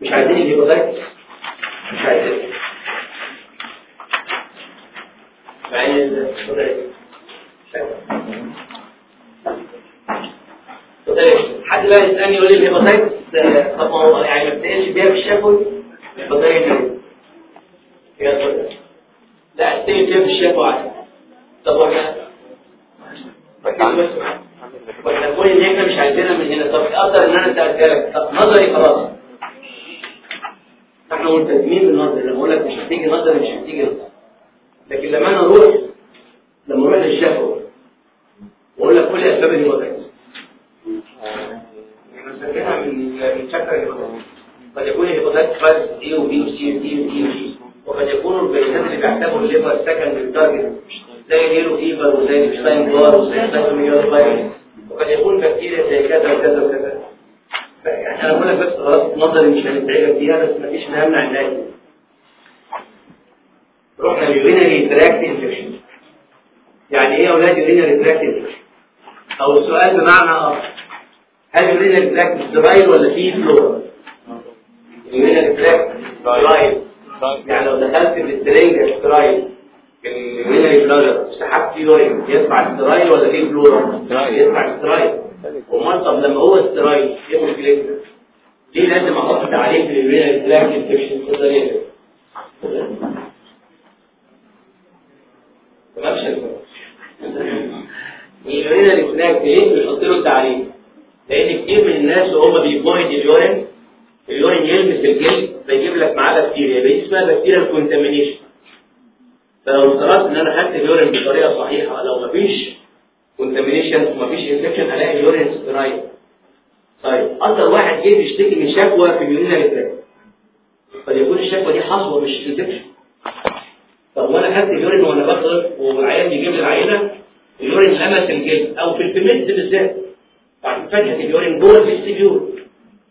مش عايزين ال hepatitis مش عايزين. معايا حد بقى يسألني يقول لي ال hepatitis طب ما هو يعني ما بتقلش بيها في الشفوي ال hepatitis لا استلم بيها في الشفوي عادي. طب وإحنا وإحنا نقول إن إحنا مش عايزينها من هنا. طب افضل إن أنا لك طب نظري خلاص. إحنا ملتزمين بالنظري لما أقول لك مش هتيجي نظري مش هتيجي لكن لما أنا أروح لما أروح للشفوي وأقول لك كل أسباب ال hepatitis إحنا سميناها ال hepatitis قد يكون الهيباتايتس فايروس اي وبي وسي ودي ودي ودي وقد يكون الفيروسات اللي بيعتبروا ال liver second target زي ال yellow fever وزي Epstein Barr وزي ال cytomegalovirus وقد يكون بكتيريا زي كذا وكذا وكذا يعني أنا بقول لك بس خلاص نظري مش هنتعبك فيها بس مفيش ما يمنع العلاج رحنا لل urinary tract infection يعني إيه يا أولاد urinary tract infection أو السؤال بمعنى آخر. هل ال urinary tract sterile ولا فيه فلورا ال urinary tract sterile يعني لو دخلت في السرنجة sterile ال urinary bladder سحبت urine يطلع sterile ولا ليه flora؟ sterile. يطلع sterile امال طب لما هو sterile إيه مشكلته؟ ليه لازم أحط تعريف في ال urinary tract infection تقدر إيه؟ تمام ال urinary tract ليه بنحط له التعريف؟ لأن كتير من الناس وهم بي void ال urine ال urine يلمس الجلد فيجيب لك معاه بكتيريا دي اسمها بكتيريا contamination فلو افترضت إن أنا خدت ال urine بطريقة صحيحة لو مفيش contamination ومفيش infection هلاقي ال urine sterile طيب أكتر واحد جه بيشتكي من شكوى في ال urinary tract قد يكون الشكوى دي حصوه مش infection. طب وأنا خدت ال urine وأنا بخرج والعيان بيجيب لي العينه ال urine لمس الجلد أو في ال female بالذات. فتحه ال urine جوه ال vestibule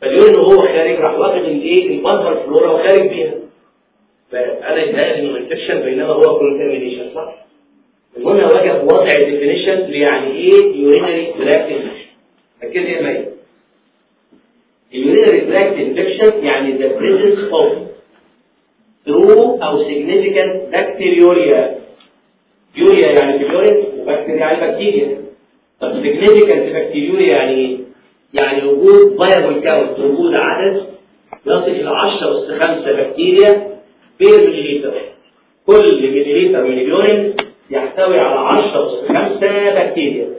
فال urine وهو خارج راح واخد الإيه؟ ال vulvar flora وخارج بيها. فأنا يتهيألي إنه infection بينما هو contamination صح؟ المهم واجه وضع definition يعني إيه؟ urinary tract infection ركز يا مي. ال urinary tract infection يعني the presence of true أو significant bacteriuria uria يعني في ال urine وبكتيريا يعني بكتيريا طب significant bacteriuria يعني إيه؟ يعني وجود viable count وجود عدد يصل إلى 10 اس 5 بكتيريا per مليلتر كل مليلتر من ال urine يحتوي على 10 اس 5 بكتيريا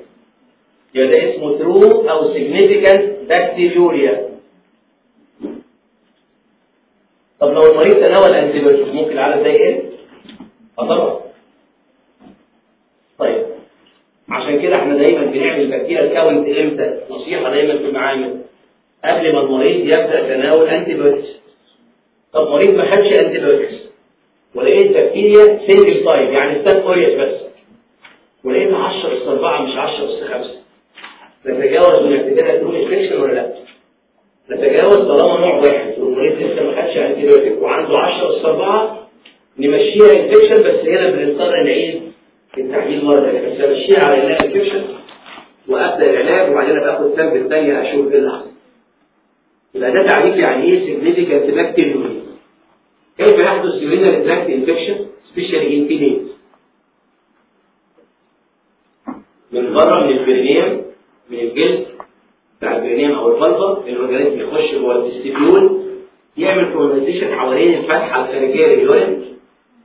يبقى ده اسمه true أو significant bacteriuria طب لو المريض تناول antibiotic ممكن العدد ده يقل؟ آه طبعا طيب عشان كده إحنا دايما بنعمل بكتيريا count إمتى؟ نصيحه دايما في المعامل قبل ما المريض يبدأ تناول antibiotics طب مريض ما خدش antibiotics ولقيت بكتيريا single type يعني Staph aureus بس. ولقيت 10 اس 4 مش 10 اس 5 نتجاوز ونعتبرها تكون infection ولا لا؟ نتجاوز طالما نوع واحد والمريض لسه ما خدش antibiotic وعنده 10 اس 4 نمشيها infection بس هنا بنضطر نعيد التحليل مره ثانية بس امشيها على انها infection وابدا العلاج وبعدين باخد sample الثانية أشوف إيه اللي حصل يبقى ده تعريف يعني إيه significant bacteriuria كيف يحدث urinary tract infection especially in من بره من ال perineum من الجلد بتاع ال perineum أو ال vulva ال organism يخش جوه ال vestibule يعمل colonization حوالين الفتحة الخارجيه لل urine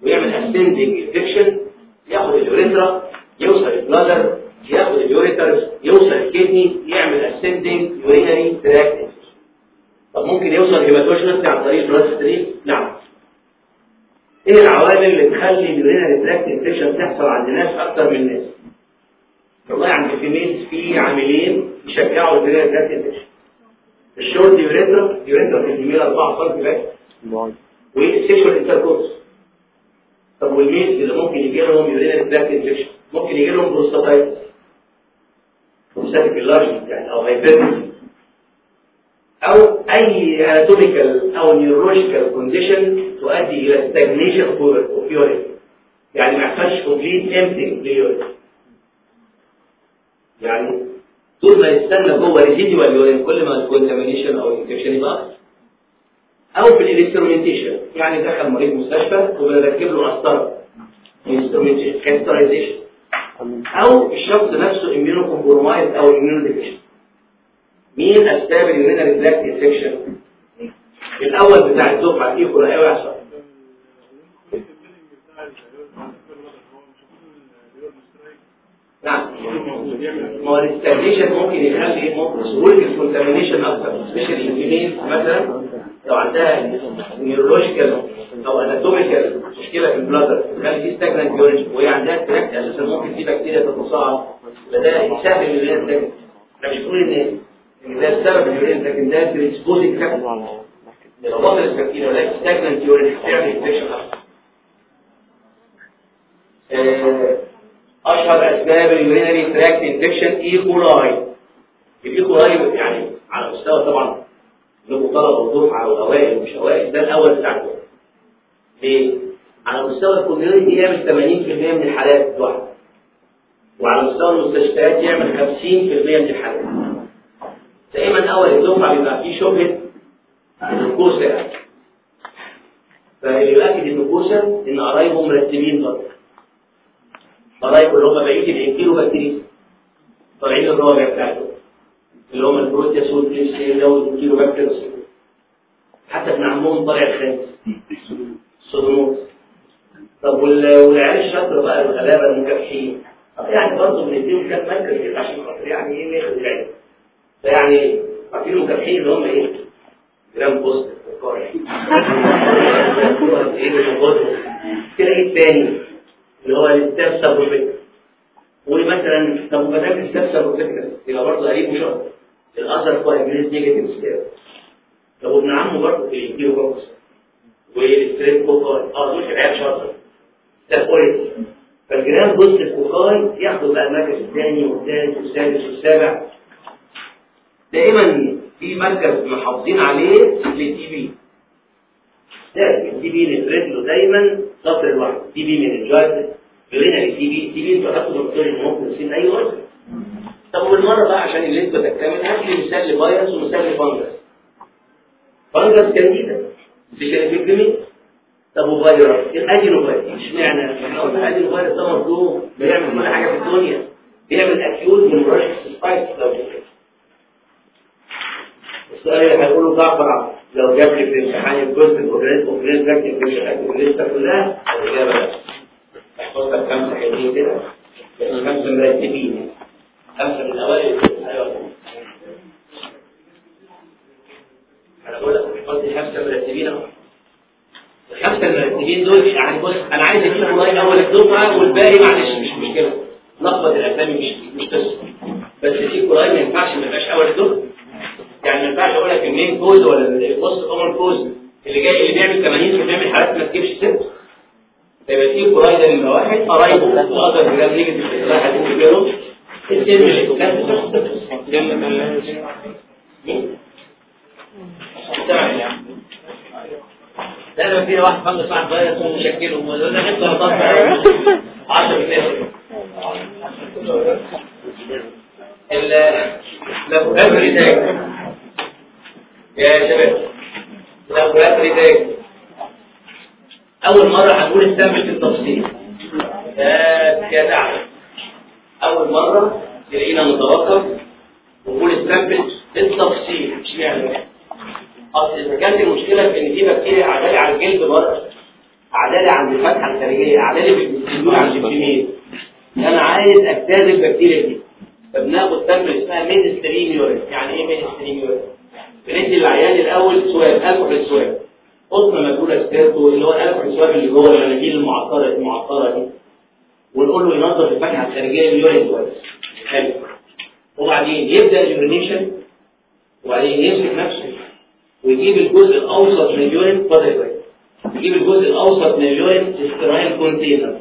ويعمل ascending infection ياخد ال urethra يوصل ال bladder ياخد ال ureters يوصل ال kidney يعمل ascending urinary tract طب ممكن يوصل hematogenous عن طريق ال blood stream نعم. إيه العوامل اللي تخلي ال urinary tract infection تحصل عند ناس أكتر من ناس؟ والله عند ال females في عاملين يشجعوا ال urinary tract infection ال short urethra urethra في ال female 4 سم بس. وال sexual intercourse طب وال males اللي ممكن يجي لهم urinary tract infection ممكن يجي لهم prostatitis prostatic enlarge يعني أو hypertrophy أو أي anatomical أو neurological condition تؤدي إلى stagnation of urine يعني ما يحصلش complete emptying لل urine يعني طول ما يستنى جوه residual urine كل ما ال contamination أو ال infection يبقى أو في ال instrumentation يعني دخل مريض مستشفى وبنركب له قسطره catheterization أو الشخص نفسه immunocompromised أو immunodeficient مين أسباب ال urinary tract infection الأول بتاع الدفعة كل إيه يحصل نعم. ما هو ال stagnation ممكن يخلي ممكن سهوله ال contamination أكتر specially ال female مثلا لو عندها neurological أو anatomical مشكلة في ال bladder تخلي في stagnant urine وهي عندها tract أساسا ممكن في بكتيريا تتصاعد. فده يسبب ال urinary tract إحنا بنقول إن إن ده السبب ال urine لكن ده predisposing factor لو بطل البكتيريا ولا stagnant urine هتعمل infection أشهر أسباب ال urinary tract infection E. coli ال E. coli يعني على مستوى طبعا له طلبه ودفعه واوائل ومش أوائل ده الأول بتاعته. ليه؟ على مستوى ال community يعمل 80% من الحالات لوحده. وعلى مستوى المستشفيات يعمل 50% من الحالات. دايما أول الدفعه بيبقى فيه شبهة الكوسة يعني. فاللي يؤكد الكوسة إن قرايبهم مرتبين برضه. قرايب اللي هم بقيه ال enterobacteria طالعين الرابع بتاعته. اللي هم ال Proteus وال Klebsiella وال enterobacteria حتى ابن عمهم طالع الخامس Pseudomonas. طب وال- والعيال الشاطرة بقى الغلابة المكافحين طب يعني برضه بنديهم كام مركز كده عشان خاطر يعني إيه ناخد العلم فيعني عارفين المكافحين اللي هم إيه؟ gram pos. يعني تلاقي الثاني اللي هو الستاف سابروفيك قولي مثلا طب ما دام الستاف سابروفيك يبقى برضه قريب مش الاثر كويس نيجاتيف ستاف طب وابن عمه برضه في الكيلو كوكس والستريت كوكاي آه دول العيال شاطر كويس فالجرام بوست الكوكاي ياخدوا بقى المركز الثاني والثالث والسادس والسابع دائما في مركز محافظين عليه للتي بي ده التي بي نفرد دايما سطر لوحده تي بي من الجواد غيرنا التي بي تي بي أنتوا هتاخدوا دكتور ممكن تسين اي وقت طب والمرة بقى عشان اللي انت تكمل هات لي مثال لفيروس ومثال لفانجس فانجس كانديدا دي كانت في الجميع طب وفيروس؟ الادينو فيروس اشمعنى؟ إحنا قلنا ده مظلوم بيعمل كل حاجة في الدنيا. بيعمل اكيوت من مرشح سبايس لو السؤال اللي هيقوله جعفر لو جاب لي في امتحان ال causative organism of لكن هتكتب الليسته كلها الإجابة لا لك خمسه حلوين كده. لأن خمسه مرتبين. خمسه من الاوائل أيوه. أنا بقول لك لي خمسة مرتبين أهو. الخمسة المرتبين دول يعني بص أنا عايز أجيب والله أول الدفعة والباقي معلش مش مشكلة. لخبط الأسامي مش مش قصة. بس في قرآن ما ينفعش ما يبقاش أول الدفعة. يعني ما ينفعش أقول لك المين كوز ولا البوست كومن كوز اللي جاي اللي بيعمل 80 اللي بيعمل حالات ما تجيبش ست فيبقى في قرايده نمره واحد قرايبه. وأقدر جرام نيجاتيف اصلاح هتقول مش تمام لا لو في واحد فنجس واحد فيروس ومشكله ويقول لك انت هتطلع 10 ال لو افري داي يا شباب لو افري داي أول مرة هنقول السامبل في التفصيل. يا دعم أول مرة تلاقينا نتوقف ونقول السامبل التفصيل اشمعنى؟ أصل إذا كانت المشكلة في إن في بكتيريا عدالي على الجلد بره عدالي عند الفتحة الخارجية عدالي بالسلول عند الجميل أنا عايز أجتاز البكتيريا دي. فبناخد sample اسمها midstream urine يعني إيه midstream urine بندي العيان الأول swab alcohol swab. قطن مبلول سبيرتو اللي هو ال alcohol swab اللي جوه المناديل المعطره المعطره دي. ونقول له ينظف الفتحة الخارجية بال urine كويس حلو. وبعدين يبدأ ال urination وبعدين يمسك نفسه ويجيب الجزء الأوسط من ال urine كويس يجيب الجزء الأوسط من ال urine sterile container.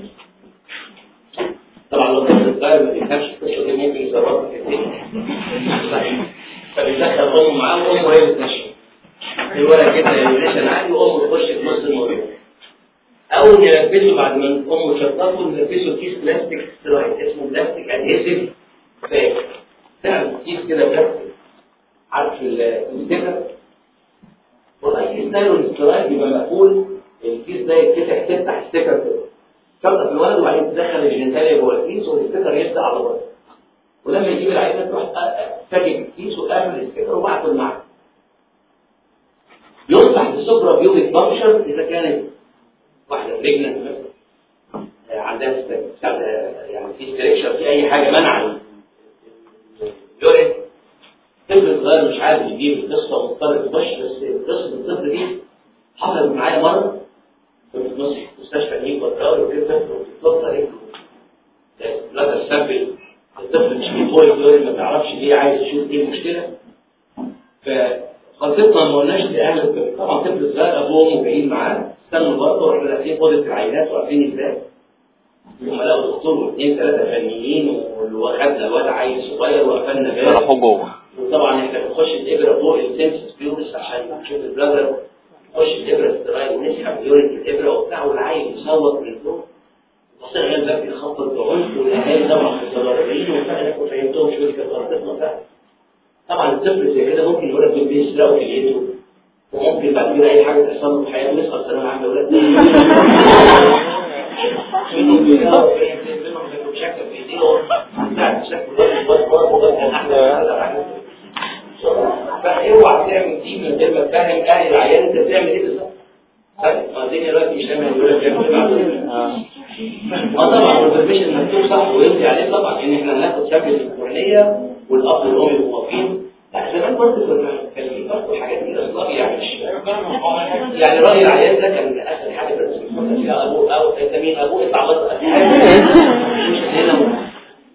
طبعا لو طفل صغير ما بيفهمش القصة دي ممكن في الدنيا فبيدخل أمه معاه وأمه هي بتمشي الولد كده يوريشن عادي وامه تخش في نص الموضوع. اول نلبسه بعد ما امه تشطفه نلبسه كيس بلاستيك sterile اسمه plastic adhesive bag تعمل كيس كده بلاستيك. عارف ال sticker والله كيس نايلون sterile يبقى مقفول الكيس ده يتفتح تفتح ال sticker كده. في الولد وبعدين تدخل ال genitalia جوه الكيس وال sticker يبدا على الولد ولما يجيب العينة تروح فاجئ الكيس وقافل ال sticker وبعته المعمل ينصح بال suprapubic puncture إذا كانت واحدة pregnant مثلا عندها يعني في ستريكشر في أي حاجة منع اليورين طفل صغير مش عارف يجيب القصة ومضطر يخش بس قصه الطفل دي حصلت معايا مرة. كنت في مصر مستشفى نيم والدوري وكده وبتفضل رجله لا تستقبل. الطفل مش بيطول الدوري ما بيعرفش ليه عايز يشوف إيه المشكلة. فخلصتنا ما قلناش لأهل طبعا طفل صغير أبوه وأمه جايين معاه. استنوا برضه وإحنا داخلين اوضه العينات وعارفين إزاي هم لقوا دكتور واثنين ثلاثة فنيين واخدنا الواد عيل صغير وقفلنا باب. راحوا جوه. وطبعا إحنا بنخش الإبرة فوق السنسس بيورس عشان نشوف البلازر نخش الإبرة السرايل ونسحب يورين الإبرة وبتاع والعيل يصوت من فوق وصغير ده بيخبط بعنف والأهالي طبعا متضررين وفعلا وفهمتهم شو غلطتنا فعلا طبعا الطفل زي كده ممكن يقول لك بيسرقوا كليته وممكن بعد كده اي حاجة تحصل في حياته يسقط ثانويه عامه ولا شكل في ايديه بتاع شكل الواد برضه كان أحلى فاوعى تعمل دي من غير ما تفهم أهل العيان انت بتعمل إيه بالظبط الدنيا دلوقتي مش تعمل يقول لك بيعمل آه طبعا البرميشن مكتوب صح ويمضي عليه طبعا ان إحنا ناخد شكل الالكترونيه والاب والام يبقوا واقفين زمان برضه كنا كان في برضه حاجات كده أصلا يعني. مش يعني رأي العيان ده كان أسهل حاجة بس فيها ابوه أو تمين ابوه يطلع بره مش هنا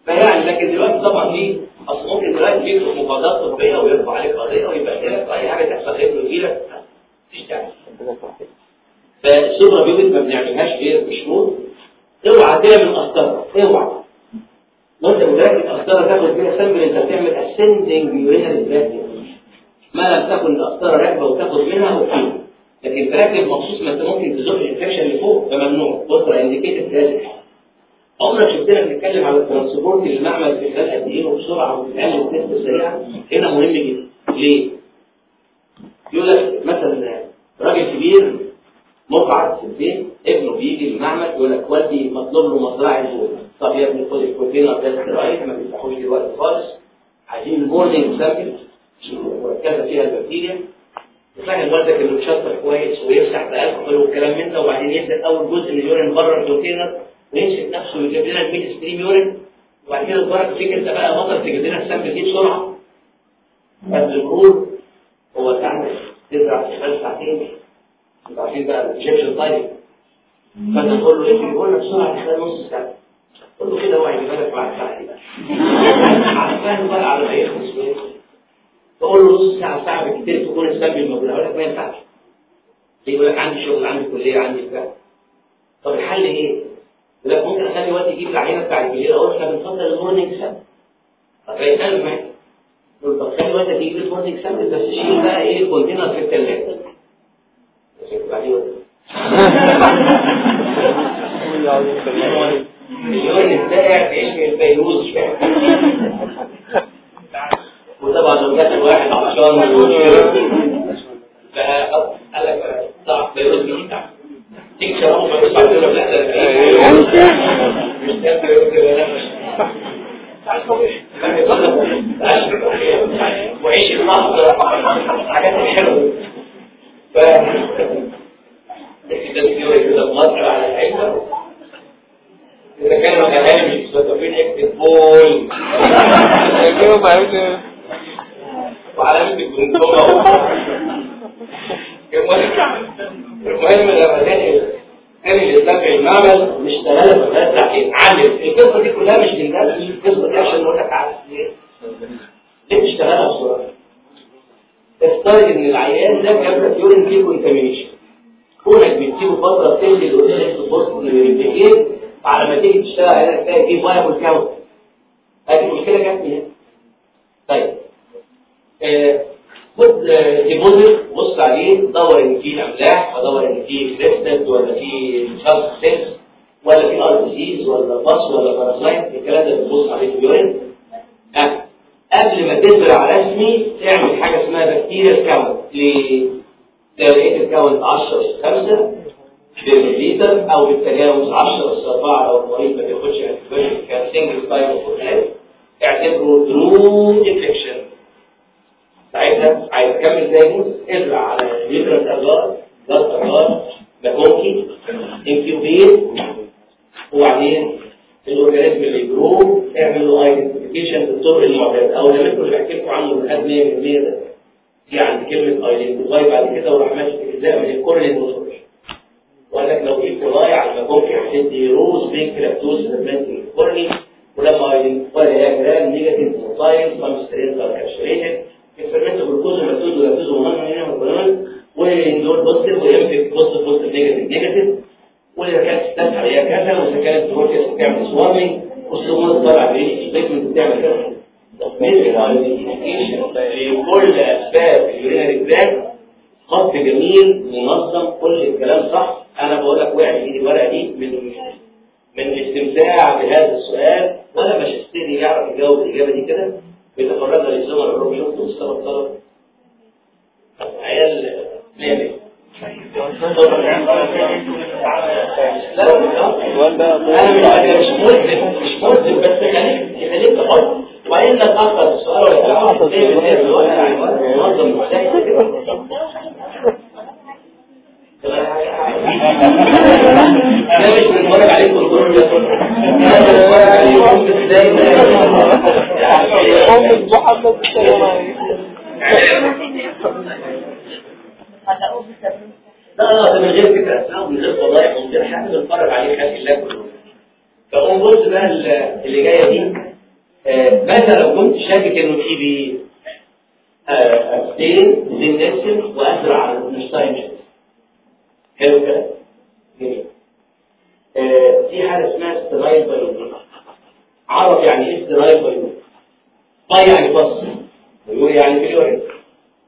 فيعني لكن دلوقتي طبعا في أصل ممكن دلوقتي يكتب مقاضات طبية ويرفع عليك قضية ويبقى لك أي حاجة تحصل ابنه يجي لك مفيش داعي فالسوبر بيوبت ما بنعملهاش غير بشروط اوعى تعمل قسطره اوعى. وانت متاكد قسطره تاخد فيها سامبل أنت بتعمل اسندنج يورينال بلاد ما لم تكن قسطره راكبه وتاخد منها أوكي لكن تركب مخصوص ما أنت ممكن تزق ال infection لفوق ده ممنوع contraindicated لازم عمرك شفتنا بنتكلم على ال transport للمعمل في خلال قد إيه وبسرعة وبتتعمل بنسبة سريعة؟ هنا مهم جدا. ليه؟ يقول لك مثلا راجل كبير مقعد في البيت ابنه بيجي المعمل يقول لك والدي مطلوب له مزرعه البول طب يا ابني خد ال container ده sterile ما بيفتحوش دلوقتي خالص. عايزين ال morning sample مركزه فيها البكتيريا. يفهم والدك انه بيشطر كويس ويفتح بالكحول والكلام من ده وبعدين يبدأ أول جزء من ال urine بره ال container ويمسك نفسه ويجيب لنا ال midstream urine. وبعد كده تبارك فيك انت بقى بطل تجيب لنا ال sample دي بسرعة. قبل المرور هو تعمل تزرع في خلال ساعتين. أنتوا عارفين بقى ال Egyptian time فانت تقول له إيه بيقول لك بسرعة في خلال نص ساعة. قول له كده هو هيجيبها لك بعد ساعه كده فاهم بقى على ما يخلص تقول له نص ساعه ساعه بالكتير تكون ال sample موجوده يقول لك ما ينفعش يقول لك عندي شغل عندي كليه عندي بتاع طب الحل إيه؟ يقول لك ممكن اخلي والدي يجيب العينه بتاع البليل أقول إحنا بنفضل ال morning sample هتلاقي كلب معاك يقول طب خلي والدك يجيب ال morning sample بس شيل بقى إيه ال container في الثلاجه اليوم السائع في علم الفيروز وطبعا لو جات الواحد عطشان فقال لك ضعف فيروز جديد تيجي شراب فيروز بعد كده لا ده مش ده فيروز ولا وعيش اللحظة حاجات حلوة ف كده كده في مصر على العلم إذا كانوا الأهالي مش مستضيفين اكتب بول وعلامة الجمجمة المهم لما تاني الإسلام في المعمل مش ثلاثة ثلاث ساعتين عامل. القصة دي كلها مش للناس القصة دي عشان نقول لك عارف ليه؟ ليه بتشتغلها بسرعة؟ افترض إن العيان ده لك يورين فيه كونتامينيشن كونك بتسيبه فترة بتمشي الأوزيلك تبص من الرجلين على ما تيجي تشتغل عليها تلاقي فيه فايبل كاونت هذه المشكلة جت هنا طيب آه، خد ديبوزيت بص عليه دور إن فيه أملاح ودور إن فيه كريستال ولا فيه شخص سيلز ولا فيه ار ديزيز ولا باص ولا بارازايت الكلام ده بتبص عليه في اليورين آه. قبل ما تزرع رسمي تعمل حاجة اسمها بكتيريا كاونت ليه؟ لو لقيت الكاونت 10 اس 5 بالمليتر أو بالتجاوز 10 اس 4 لو المريض ما بياخدش انتيبيوتيك كان سنجل تايم فورمات اعتبره درو انفكشن ساعتها عايز زي موز ازرع على لتر الأجار ضغط أجار مكونكي انكيوبيت وبعدين الاورجانيزم اللي يجرو اعمل له ايدنتيفيكيشن بالطرق المعتاده أو اللي بحكي لكم عنه من قبل 100% ده. دي عند كلمة ايدنتيفاي بعد كده وراح ماشي في اجزاء من الكورنيال موتور وقال لك لو في كولاي على المكونكي هتدي روز بيك كلاكتوز ريبريزنتنج الكورني ولما ايدنتيفاي هي جرام نيجاتيف موسايل كونسترينت كابشريتد الفرمنت جلوكوز ولاكتوز ولاكتوز وهرمون هنا والهرمون ودول بوزيتيف ويمسك بوزيتيف بوزيتيف نيجاتيف نيجاتيف واذا كانت تستدعي هي كذا وإذا كانت بروتيس بتعمل سوارمنج والسموم طالع بريش البيكمنت بتعمل كذا تصميم الايدنتيفيكيشن لكل أسباب اليورينري جلاند خط جميل منظم كل الكلام صح. أنا بقول لك وقع في ايدي الورقه دي من من الاستمتاع بهذا السؤال ولا ماجستيري يعرف يجاوب الاجابه دي كده بتفرغها للزمن الروم شفت مستوى الطلب عيال لا أنا مش ملزم مش ملزم بس خليك خليك وبعدين لا تاخر السؤال ولا تاخر يعني منظم محتاج مش بنتفرج عليكم الدور ده ده بنتفرج عليكم إزاي أم محمد السلام لا لا ده من غير فكرة ومن غير ومن غير حاجة بنتفرج عليه خلق الله كله فقوم بص بقى ال- اللي جاية دي آه، مثلا لو كنت شاكك انه في بي ابتين زين نفسل وازرع النشتاين حلو كده جميل في حاجة اسمها سترايل بايون عرف يعني إيه سترايل بايون باي يعني بص بيقول يعني بيوري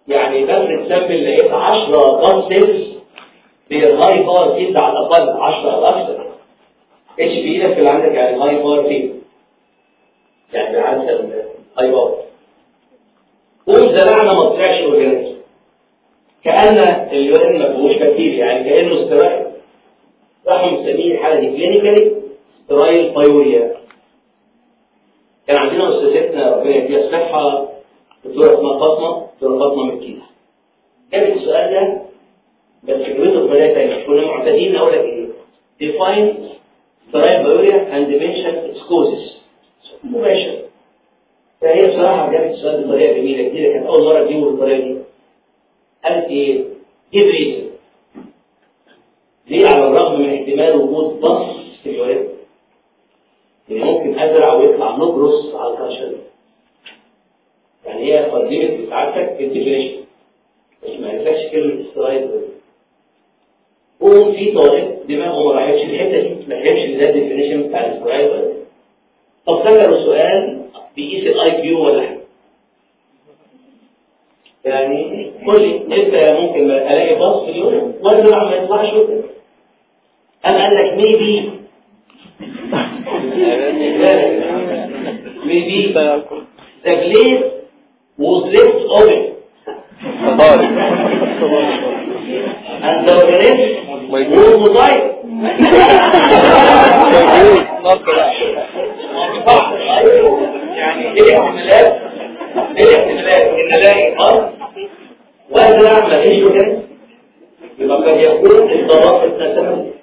يعني بس تسمي لقيت 10 بام سيلز بالهاي باور فيلد على الأقل 10 أو أكثر إتش بي إيدك اللي عندك يعني هاي باور فيلد يعني عدد الهاي باور قوم زرعنا ما طلعش اورجانيزم كأن ال urine ما فيهوش بكتيريا يعني كأنه sterile راحوا مسميه الحاله دي clinically sterile pyuria كان عندنا أستاذتنا ربنا يديها الصحة دكتورة اسمها فاطمة دكتورة فاطمة مكينة. جابت السؤال ده بس فكرته بطريقه ثانية كنا معتادين أقول لك إيه؟ Define sterile pyuria and mention its مباشر. فهي بصراحة جابت السؤال بطريقة جميلة جديده كانت أول مرة تجيبه بالطريقة دي. قالت إيه؟ reason ليه؟ على الرغم من احتمال وجود pus في ال urine يعني ممكن ازرع ويطلع negative على ال culture يعني هي قدمت بتاعتك ال definition بس ما قالتلكش كلمة sterile قوم في طالب دماغه ما راحتش الحتة دي. ما فهمش ان ده ال definition بتاع ال sterile طب فكروا سؤال بيقيس ال IQ ولا حاجة. يعني لي انت ممكن الاقي باص في اليوم وازرع ما يطلعش أنا قال لك ميبي glaze was left open. And the organism was mobile. <laughs> يعني إيه الاحتمالات إيه الاحتمالات إن الاقي ارض وازرع وكده يبقى قد يكون الضرائب اتنسبت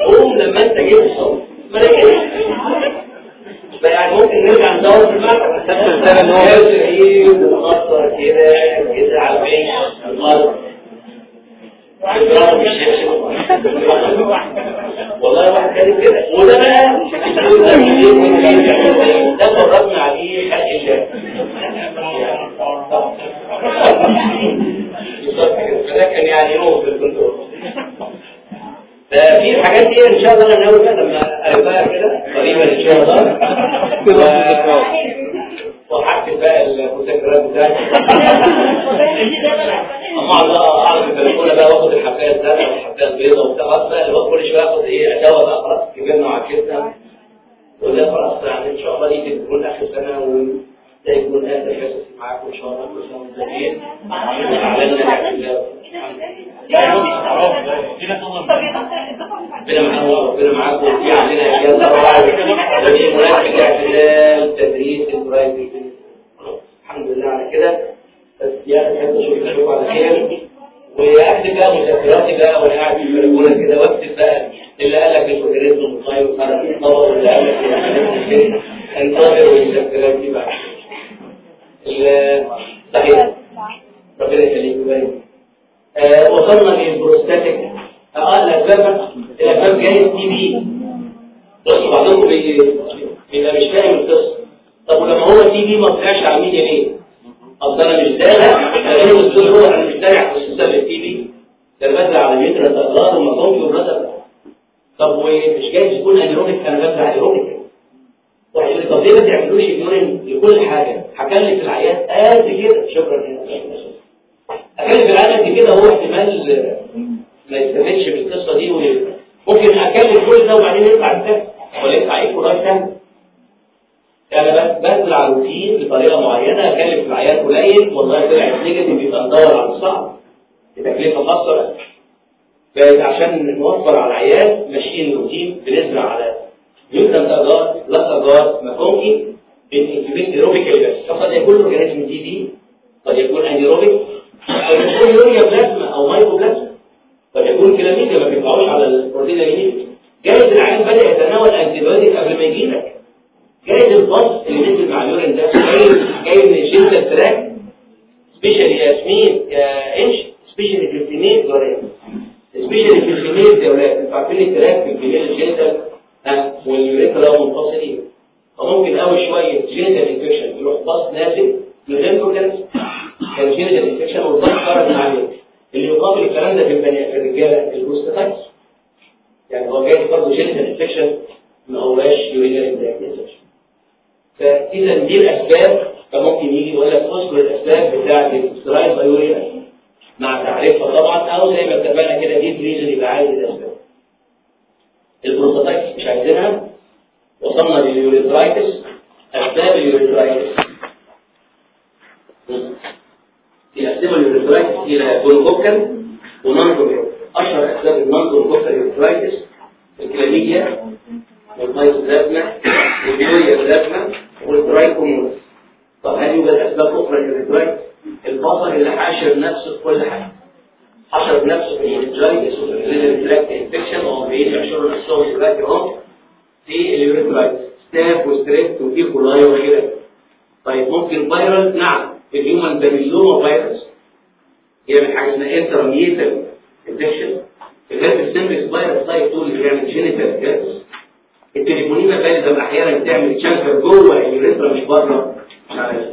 قوم لما انت جيت الصوت ما يعني ممكن نرجع ندور في المكتب نقطر كده كده على الأرض والله واحد كان كده وده بقى ده فرضنا عليه حق الله فده كان يعني هو في الكنترول ففي الحاجات دي ان شاء الله أنا ناوي لما ارجع كده قريبا ان شاء الله وحكي بقى المذكرات بتاعتي. أما أعرف البلكونه بقى واخد الحبايه الزرقاء والحبايه البيضاء وبتاع بقى اللي هو كل شوية أخد إيه ادوه بقى خلاص كبرنا وعكسنا وده خلاص يعني إن شاء الله دي تكون آخر سنة وده يكون آخر حصص معاكم إن شاء الله. كل سنه وأنتم طيبين ربنا معانا وربنا معاكم <laughs> وفي عندنا اجيال طبعا ودي مناسبه اعتدال تدريس البرايفت الحمد لله على كده. بس يا أخي شوف أشوف على خير. واكتب بقى مذكراتي بقى وأنا قاعد في البلكونه كده واكتب بقى اللي قال لك المصايب وفرق الطبق واللي قال لك انتظر والمذكرات دي بقى. صحيح. ربنا يخليك ويبارك. آه وصلنا للبروستاتيك. آه الاسباب الاسباب جاية تي بي بصوا بعضكم بيبقى مش فاهم القصة. طب ولما هو تي بي ما طلعش الميديا ليه؟ أصل أنا مش دارع. أنا الدكتور هو أنا مش في السبب التي بي ده بزرع على متر الاغلاط ومصومي وبدأ طب ومش جايز يكون انيروبيك أنا بزرع انيروبيك واحد طب ليه ما تعملوش اليورين لكل حاجة. هكلف العيان قد كده. شكرا اكلف العيان قد كده. هو احتمال ما يستفدش بالقصة دي. وممكن اكلف كل ده وبعدين يطلع الثاني ولا يطلع إيه؟ وراي ثاني أنا بزرع روتين بطريقة معينة اكلف العيان قليل والله طلعت نيجاتيف يبقى ندور على الصعب. بتكلفه خاصة لا فعشان نوفر على العيان ماشيين روتين بنزرع على نيوتن بلس اجار مفهومي بنكتبين ايروبيكال بس. فقد يكون الاورجانيزم دي دي قد يكون انيروبيك قد يكون يوريا بلازما أو مايكرو بلازما قد يكون كلاميديا ما بيطلعوش على البروتين الجديد جايز العيان بدأ يتناول انتيبيوتيك قبل ما يجي لك جايز البص اللي نزل مع اليورين ده جاي جاي من الجلد التراك سبيشالي يا ياسمين يا انش سبيشالي في الفيميل دوريا سبيشالي في يا أولاد أنتوا عارفين التراك في الفيميل الجلد ها واليوريثرا منفصلين. فممكن قوي شوية genital infection يروح pus نازل من غير organism كان genital infection وال pus خرج عليه. اللي يقابل الكلام ده في البني في الرجالة ال prostatitis. يعني هو جاي برضه genital infection ما هواش urinary infection فإذا دي الأسباب فممكن يجي يقول لك أذكر الأسباب بتاعة ال sterile pyuria مع تعريفها طبعا أو زي ما اتفقنا كده give reason يبقى عايز الأسباب. ال prostatitis مش عايزينها. وصلنا لل urethritis أسباب ال urethritis يقسموا ال urethritis إلى gonococcal و non أشهر أسباب النون جلوكوكال يوريثرايتس الكلاميديا والمايكوبلازما والبيوريا بلازما والبرايكومونس طب هل يوجد أسباب أخرى لل urethritis البطل اللي حاشر نفسه في كل حاجة. حشر نفسه في وفي ال urethritis infection وهو بيحشروا نفسهم دلوقتي اهو في اليوريثرايتس ستاف وستريبت وإيكولاي وغيرها. طيب ممكن فيروس نعم. ال human papilloma virus يعمل حاجة اسمها intrameatal infection ال herpes simplex virus type 2 اللي بيعمل genital herpes ال Treponema pallidum أحيانا بتعمل chancre جوه ال urethra مش بره مش عارف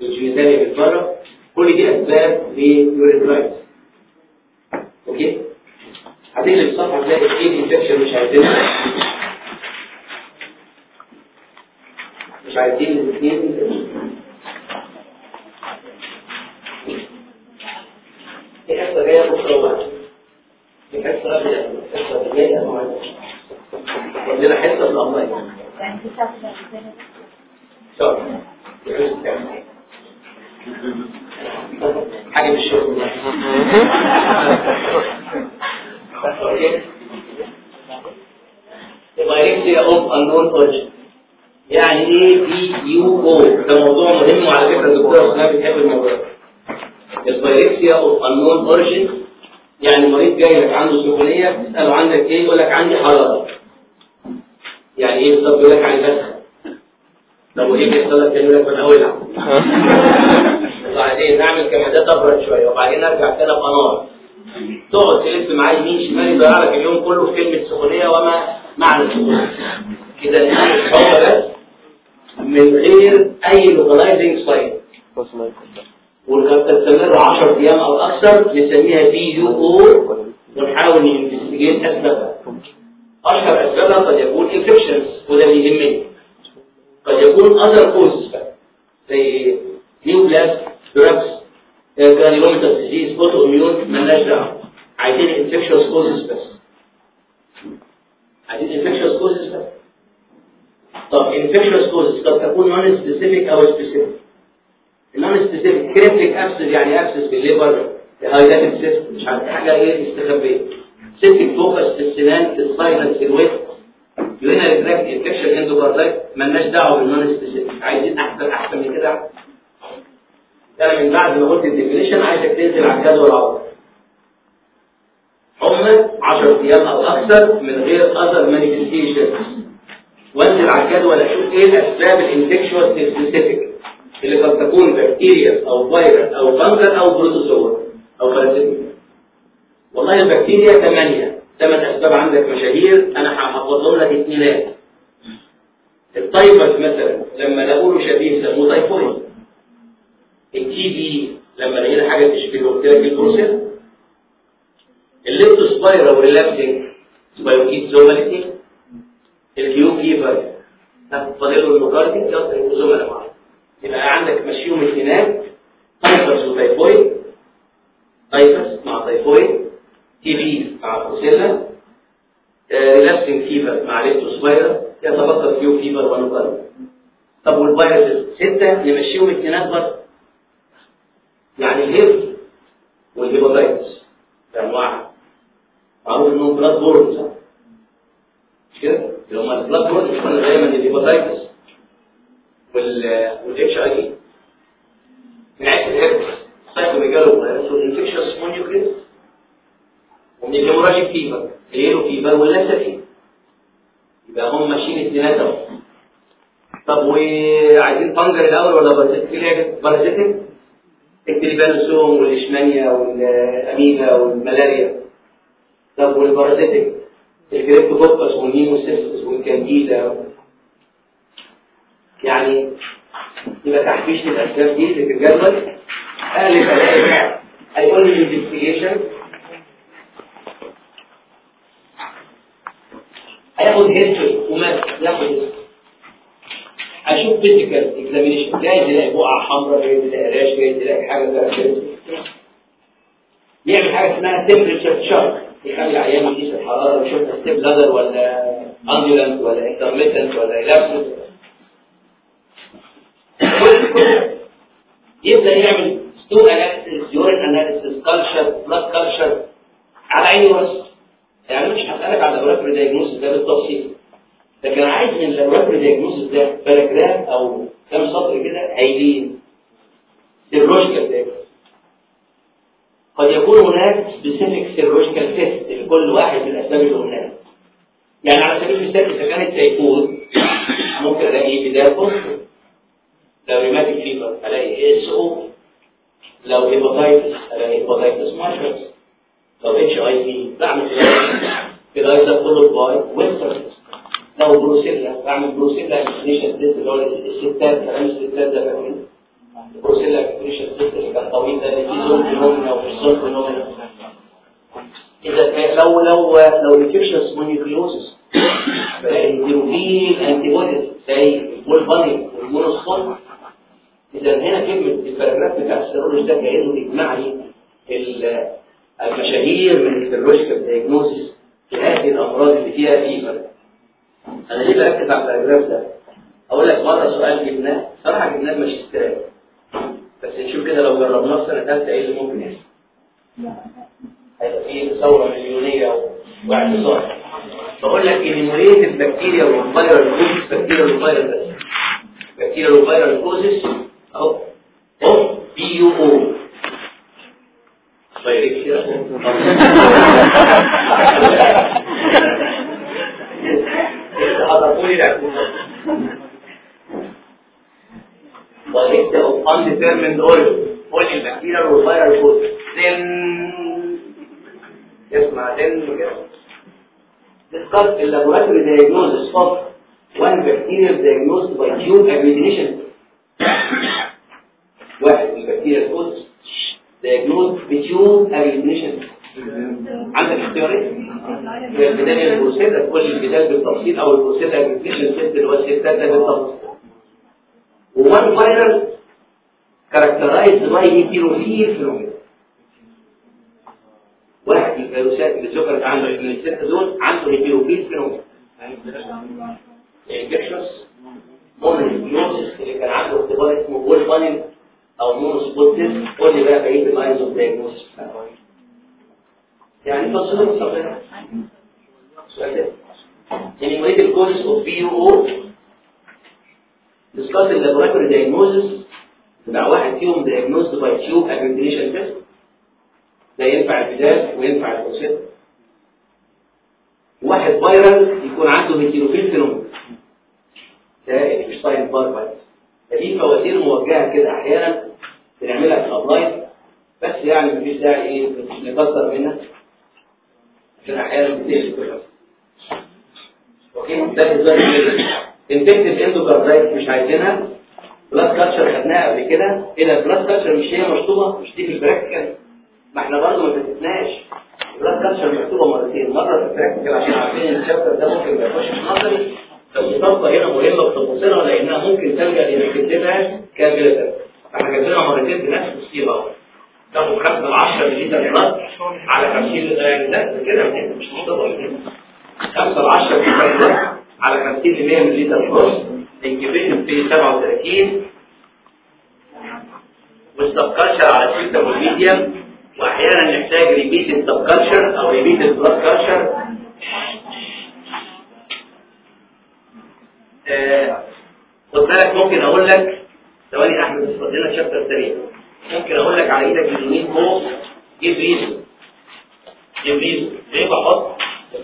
ال genitalia مش بره. كل دي أسباب لل urethritis okay؟ هتقلب الصفحة تلاقي في infection مش عايزينها مش عايزين الاثنين في حصة جاية بكرة وبعد. في حصة قبل الحصه اللي جاية موعد عندنا حصه في الاونلاين طب حاجة في الشغل okay Pyrexia of unknown origin يعني إيه PUO ده موضوع مهم وعلى فكره الدكتوره اسمها بتحب الموضوع ده ال pyrexia of unknown origin يعني مريض جاي لك عنده سخونيه تساله عندك إيه يقول لك عندي حراره يعني إيه بالظبط؟ يقول لك عندي بسخه طب وإيه بيحصل لك يقول لك من أولها؟ وبعدين نعمل كمادات تبرد شوية وبعدين ارجع تاني بانار تقعد تلف معاه يمين شمال يضيع لك اليوم كله في كلمه سخونيه وما معنى السخونية. كده نعمل بس من غير أي localizing site وتستمر 10 أيام أو أكثر نسميها PUO ونحاول ن investigate اسبابها اشهر اسبابها قد يكون infections وده اللي يهمني. قد يكون other causes زي neoplasm drugs granulomatous disease autoimmune مالناش دعوة. عايزين infectious causes بس. عايزين infectious causes بس. طب infectious causes قد تكون non specific أو specific. Non specific cryptic abscess يعني abscess في ال liver هايلايتد سيست مش عارف حاجة إيه مستخبيه سيبتك فوكس في السنان الساينس الويت يورينال تراك انفكشن اندوكاردايت مالناش دعوة بالنون سبيسيفيك عايزين احسن أحسن من كده. أنا من بعد ما قلت الديفينيشن عايزك تنزل على الجدول على حمى 10 أيام أو أكثر من غير اذر مانيفستيشنز وانزل على الجدول أشوف إيه الأسباب الانفكشوس سبيسيفيك اللي قد تكون بكتيريا أو فيروس أو fungal أو protozoa أو parasite والله البكتيريا ثمانية ثمان اسباب عندك مشاهير؟ أنا هحفظهم لك اثنينات. ال typhus مثلا لما لقوا له شبيه سموه تايفويد ال TB لما لقينا حاجة تشبهه قلت لك ال Brucella ال Leptospira وال relapsing spirochete زوماليتي الكيو فيفر فاضله المكارتي يصل زملاء معاه يبقى عندك مشيهم اثنينات. تايفس وتايفويد تايفس مع تايفويد بي مع بروسيلا ريلابسنج فيفر مع ليبتوسبايرا يتبقى كيو فيفر ونقارن طب والفيروسز ستة نمشيهم اتنينات برضه يعني الهيب والهيباتايتس بأنواعها معروف إنهم blood borne صح؟ مش كده؟ اللي هم ال blood borne مش قلنا دايما الهيباتايتس وال والاتش اي في من عيش الهيب سايكوميجالو فيروس والانفكشن مونيوكليس ومن ال hemorrhagic fever ال yellow fever وال Lassa fever يبقى هم ماشيين اتنينات اهو طب وعايزين fungal الأول ولا parasitic parasitic التليبانوسوم والإشمانيا والاميبا والملاريا. طب والبارازيتيك الكريبتوكوكس والنيموسيستس والكانديدا. يعني يبقى تحفيش الاسباب دي في الجدول أهل البلاغ هيقول لي الانفستيجيشن هياخد هيستوري ومات ياخد أشوف physical examination جاي تلاقي بقعة حمراء جاي تلاقي rash جاي تلاقي حاجة زي يعمل حاجة اسمها temperature chart يخلي العيان يقيس الحراره ويشوف step ladder ولا undulant ولا intermittent ولا relapsing يبدأ يعمل stool analysis urine analysis culture blood culture على عيني وراسي يعني مش هسألك على ال laboratory diagnosis ده بالتفصيل. لكن عايز من ال laboratory diagnosis ده paragraph أو كام سطر كده headline. Serological data قد يكون هناك specific serological test لكل واحد من الاسباب اللي قلناها يعني على سبيل المثال إذا كانت تيفود ممكن الاقي Widal positive لو rheumatic fever ألاقي ASO أو لو hepatitis ألاقي hepatitis markers لو HIV بعمل ده كله باي ويسترن لو بروسيلا بعمل بروسيلا اكسبريشن تيست اللي هو الستات كلام الستات ده فاهمين بروسيلا اكسبريشن تيست اللي كان طويل ده اللي فيه زون فينومينا وفي زون فينومينا إذا لو لو لو الانفكشنس مونيكلوزس انتي بوديز زي البول باني والمونوسكوب إذا هنا كلمة الباراجراف بتاع السيرولوجي ده كانه بيجمع لي المشاهير من ال serological diagnosis في هذه الأمراض اللي فيها fever أنا ليه بركز على ال paragraph ده؟ أقول لك مرة سؤال جبناه. صراحة جبناه ماجستيرات بس نشوف كده لو جربناه في سنة ثالثه إيه اللي ممكن يحصل. هيبقى فيه ثورة مليونية واعتصام. بقول لك ان مريض البكتيريا والفيروس causes بكتيريا والفيروس بس بكتيريا والفيروس causes أهو. أهو. PUO. طيب كده حضرتوا لي وليس of undetermined origin قول البكتيريا والفيروس causes then اسمع then كده discuss the laboratory diagnosis of one bacterial diagnosed by tube agglutination. واحد البكتيريا cause diagnosed ب tube agglutination. عندك اختيارين؟ هي ال Widal ال Brucella كل ال Widal بالتفصيل أو ال Brucella test اللي هو ال STAT ده بالتفصيل. وone viral characterized by heterophile phenomena. واحد من الفيروسات اللي ذكرت عنده من الستة دول عنده heterophile phenomena انجكشنز مونوكلوزس اللي كان عنده اختبار اسمه بول بانين أو مونوسبوت تيست قول لي بقى بقيه اللاينز اوف دايجنوستس يعني فصلوا صغيره سؤال enumerated causes of BUO discuss the laboratory diagnosis بتاع واحد فيهم diagnosed by tube agglutination test ده ينفع البداية وينفع الأوسيط واحد فيرال يكون عنده هيتيروفيل فينومين ده الإبشتاين باربايت فدي فواتير موجهة كده أحيانا. بنعملها في الأبلايد بس يعني مفيش داعي إيه نكسر منها. عشان أحيانا بتقلب كده أوكي ده بالنسبة لي انفكتيف اندوكاردايت مش عايزينها. بلاد كاتشر خدناها قبل كده. إيه ده؟ بلاد كاتشر مش هي مشطوبه مش دي في البراكتيكال ما إحنا برضه ما فتتناش ال blood culture مكتوبة مرتين. مرة في ال practical عشان عارفين إن ال chapter ده ممكن ما يخش في نظري. فالمطابقه هنا مهمه في تفاصيلها لأنها ممكن تلجأ إلى كتابها كامله فاحنا كاتبينها مرتين بنفس الصيغة. 5 ل 10 مللي blood على 50 يعني ده كده مش مطابقه 5 ل 10 مللي على 50 ل 100 مللي broth incubation في 37 والسبكالشر على السيستم والميديم وأحيانا نحتاج ريبيت السبكالشر أو ريبيت البلاد كالشر خد بالك ممكن أقول لك ثواني أحمد بس فضلنا شابتر سريع ممكن أقول لك على إيدك اليمين فوق جيب ريزو جيب ريزو ليه بحط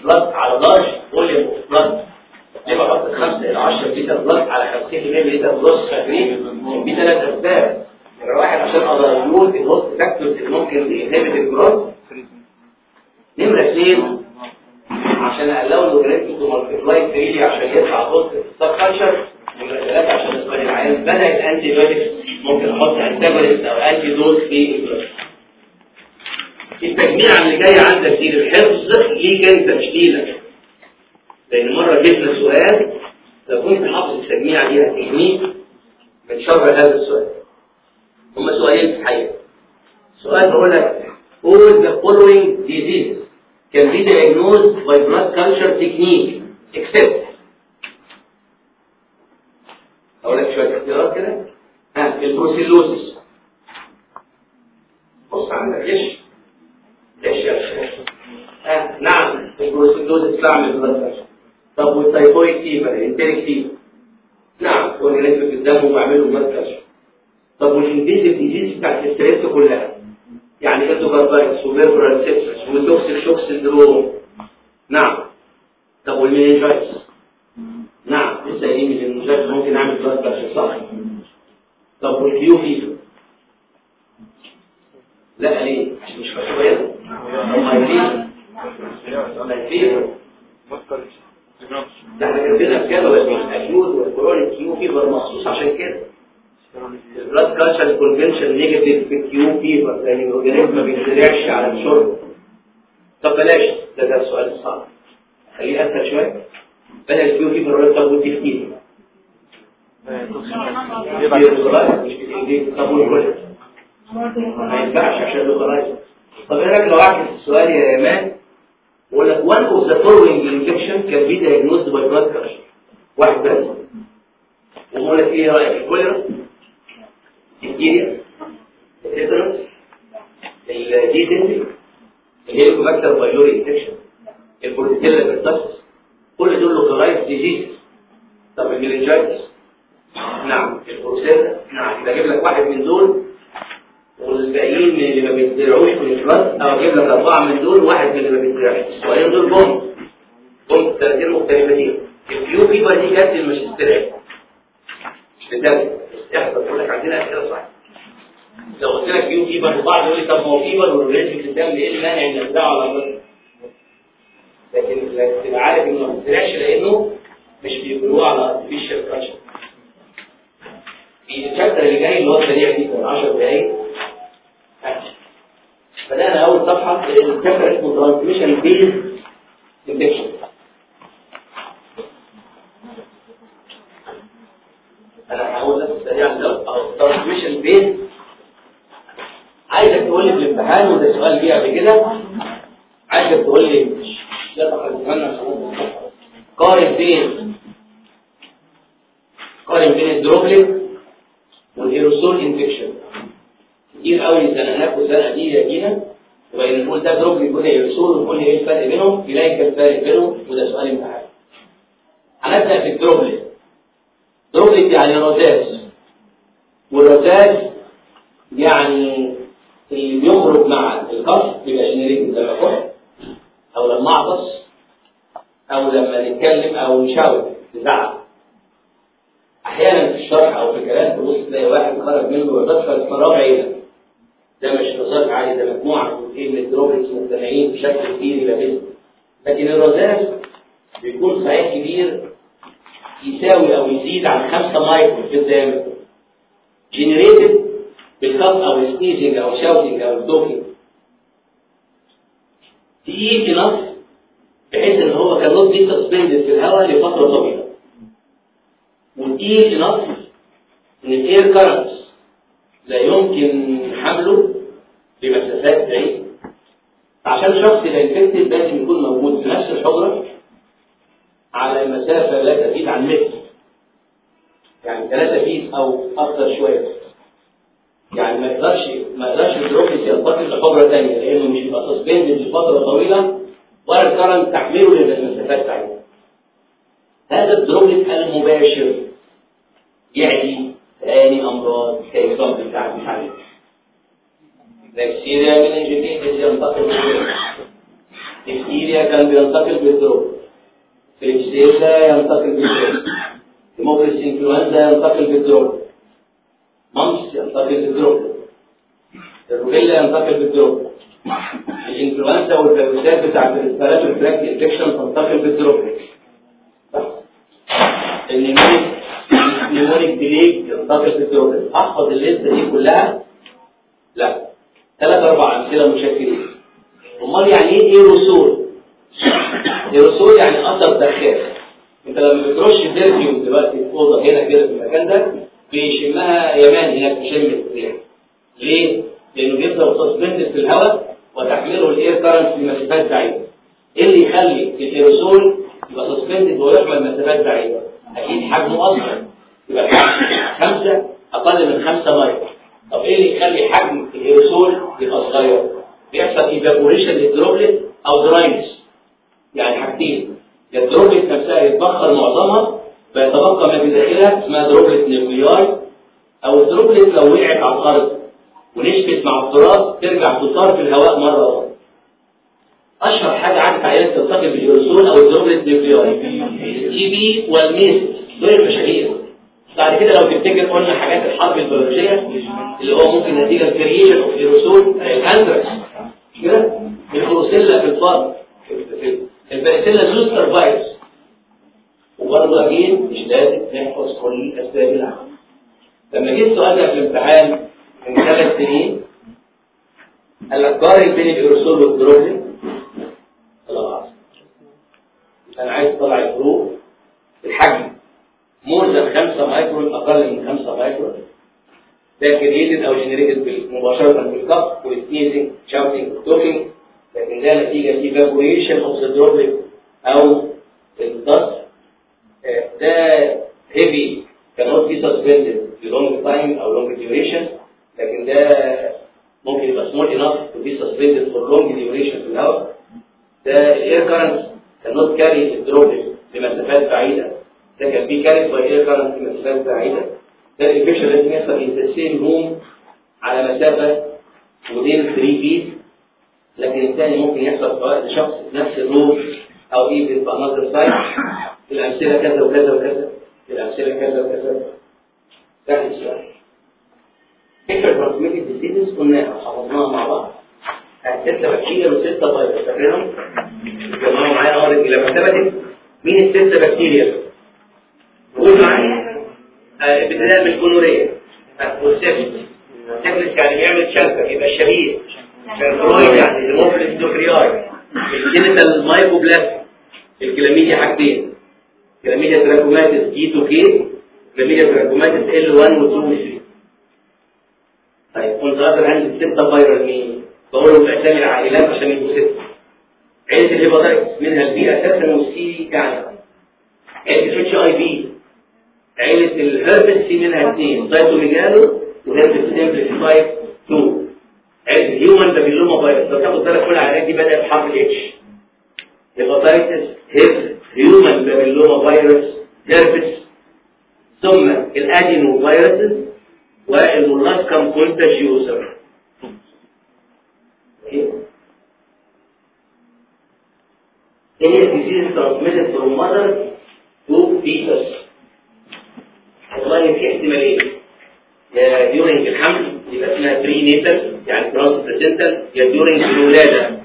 بلاد على لارج فوليوم بلاد ليه بحط 5 إلى 10 لتر بلاد على 50 لتر بلس فاكرين في ثلاث اسباب نمرة واحد عشان أقدر أقول فاكتورز اللي ممكن يهبط الجروث نمرة اثنين عشان أقلل الاورجانيزم تو مالتيبلاي عشان يطلع هوست سب كلتشر ثلاثة عشان يصبر العيان بدأ الانتي بايوتكس ممكن أحط انتاجونست أو انتي دوز في التجميع اللي جاي عندك دي الحفظ ليك أنت تشكيلك لأن مرة جبنا سؤال لو كنت حافظ التجميع دي هتهنيك من شر هذا السؤال. هما سؤالين في الحقيقة. سؤال بقول لك all the following diseases can be diagnosed by blood culture technique. Except أقول لك شوية اختيارات كده. ها البروسيلوسيس بص عندك ليش ليش يا شيخ ها نعم ال brucellosis بعمل blood طب وال typhoid fever ال enteric fever نعم organism في الدم وبعمله culture طب وال invasive disease بتاعت ال strept كلها. يعني ازوباربايتس و puerperal sepsis و toxic shock syndrome. نعم. طب وال meningitis. نعم لسه قايلين ال meningitis ممكن أعمل culture صح؟ طب وال Q fever لا ليه؟ عشان مش ما ليه ما الفيفر ده إحنا كاتبينها كده الاكيوت والكرونيك كيو فيفر مخصوص عشان كده. البلاد كالشر كونفنشن نيجاتيف في الكيو فيفر لأن الاورجانيزم ما بيتزرعش على الشرب. طب بلاش. ده ده السؤال الصعب خليه أسهل شوية. بدل الكيو فيفر ولا طب والديفتيريا مش بتنجيب طب والكل ما ينفعش عشان ال localized طب إيه رايك لو اعكس السؤال يا ايمان بقول لك one of the following infection can be diagnosed by blood culture واحد بس وبقول لك إيه رايك الكوليرا الكيريا التيتانوس الديزنتري الهيليكوباكتر بايلوري انفكشن البروتيلا بيرتاسس كل دول localized disease طب ال meningitis نعم. البروسيلا نعم. يبقى أجيب لك واحد من دول والباقيين من اللي ما بيتزرعوش من البلد. أو أجيب لك أربعة من دول وواحد من اللي ما بيتزرعش. السؤالين دول بوم. بوم. ثلاثين مختلفتين. الكيو فيبر دي جت مش بتتزرع. مش بتتزرع. احضر بقول لك عندنا أسئلة صح لو قلت لك كيو فيبر وبعض يقول لي طب ما هو فيبر والرينج في الدم إيه المانع ان ازرعه على الرجل لكن تبقى عارف إنه ما بيتزرعش لأنه مش بيجرو على artificial culture في ال chapter اللي جاي اللي هو السريع جدا 10 دقايق. بدأنا أول صفحة ال chapter اسمه transmission based infection أنا هقول لك سريعا ده أو transmission based عايزك تقول لي في الامتحان وده سؤال جه قبل كده. عايزك تقول لي لا بين قارن بين ال droplet وال aerosol infection كتير قوي سنة والسنة دي يجينا وبين نقول ده droplet وده ايروسول ونقول إيه الفرق بينهم يلاقي الفرق بينهم وده سؤال امتحان هنبدا في ال droplet droplet يعني رذاذ والرذاذ يعني اللي بيخرج مع القص بيبقى جنريت لما كح أو لما أعطس أو لما نتكلم أو نشاور نزعق أحيانا في الشرح أو في الكلام تبص تلاقي واحد خرج منه ويدخل فراغ عينه ده مش رذاذ عادي ده مجموعة من الدروبلتس مجتمعين بشكل كبير إلى بيت لكن الرذاذ بيكون صحيح كبير يساوي أو يزيد عن 5 مايكرو في الدايمتر generated بال cough أو sneezing أو shouting أو talking تقيل enough بحيث إن هو كان نوت بي سسبندد في الهواء لفترة طويلة. وتقيل enough إن ال air currents لا يمكن حمله بمسافات بعيده عشان شخص يبقى infected لازم يكون موجود في نفس الحجرة على مسافة لا تزيد عن متر. يعني 3 feet أو أكتر شوية. يعني ما يقدرش ما يقدرش ال droplet ينتقل لحجره ثانية لأنه مش يبقى suspended لفتره طويلة ولا ال current تحمله للمسافات بعيده هذا ال droplet المباشر يعني ثاني امراض ك example بتاع مش عارف بكتيريا من الجديد ينتقل بال droplet diphtheria كان بينتقل بال droplet فريكسيلا ينتقل بالدروب هيموفيلس انفلونزا ينتقل بالدروب مامس ينتقل بالدروب الروبيلا ينتقل بالدروب الانفلونزا والفيروسات بتاع ال respiratory tract infection تنتقل بال droplet صح ديليك ينتقل بالدروب أحفظ الليستة دي كلها؟ لا. ثلاث أربع امثله مشكلين. أمال يعني إيه aerosol aerosol يعني أثر دخان. أنت لما بترش ال perfume دلوقتي في أوضة هنا كده في المكان ده بيشمها يمان هناك تشم الريح ليه؟ لأنه بيفضل suspended في الهواء وتحمله ال air current في مسافات بعيدة. إيه اللي يخلي الايروسول يبقى suspended ويحمل مسافات بعيدة؟ أكيد حجمه أصغر. خمسة أقل من خمسة مايكرو طب إيه اللي يخلي حجم الايروسول يبقى صغير؟ بيحصل evaporation لل droplet أو dryness يعني حاجتين. يا ال droplet نفسها يتبخر معظمها فيتبقى ما في داخلها اسمها droplet nuclei أو ال droplet لو وقعت على الأرض ونشفت مع التراب ترجع تطار في الهواء مرة أخرى أشهر حاجة عدت علينا تلتقي بالايروسول أو ال droplet nuclei ال TB وال measles دول المشاهير بعد كده لو تفتكر قلنا حاجات الحرب البيولوجية اللي هو ممكن نتيجة creation of aerosol ال anthrax مش كده؟ البروسيلا في الفرد ال varicella zoster virus وبرضه أكيد مش لازم نحفظ كل الاسباب العامه لما جيت سؤال في الامتحان من ثلاث سنين قال لك قارن بين ال aerosol وال droplet خلاص أنا عايز اطلع الفروق الحجم. more than 5 مايكرون أقل من 5 مايكرون ده created أو generated مباشرة بال cough وال sneezing shouting talking لكن ده نتيجة evaporation of the droplet أو ال dust ده heavy cannot be suspended في long time أو long duration. لكن ده ممكن يبقى small enough to be suspended for long duration في الهواء ده air current cannot carry ال droplet لمسافات بعيدة. ده كان carried by air current لمسافات بعيده ده ال infection لازم يحصل same room على مسافة within 3 feet. لكن الثاني ممكن يحصل سواء لشخص في نفس ال room أو even في another site الأمثلة كذا وكذا وكذا. الأمثلة كذا وكذا. ده السؤال. transmitted disease قلناها حفظناها مع بعض ستة بكتيريا وستة فيروس فاكرهم؟ جمعوا معايا آه لما ثبتت مين الستة بكتيريا؟ قول معايا ابتداء من ال gonorrhea وال syphilis ال syphilis يعني بيعمل chancre يبقى شبيه chancroid يعني Haemophilus ducreyi ال genital mycoplasma ال chlamydia حاجتين. Chlamydia trachomatis D to K Chlamydia trachomatis L 1 و 2 و 3 طيب كنت أقدر عندي ستة فيروس مين؟ بقولهم بأسامي العائلات عشان يبقوا ستة عيلة ال hepatitis منها ال B أساسا وال C يعني عيلة ال HIV عيلة الهربس في منها اثنين سايتوميجالو وهربس سمبليفايد 2 عيلة ال human papilloma virus لو تاخد بالك كل العائلات دي بدأت بحرف ال H hepatitis HIV human papilloma virus herpes ثم ال adenoviruses وال molluscum contagiosum Any disease transmitted from mother to fetus. والله في احتمالين يا during الحمل يبقى اسمها prenatal يعني transplacental يا during الولادة.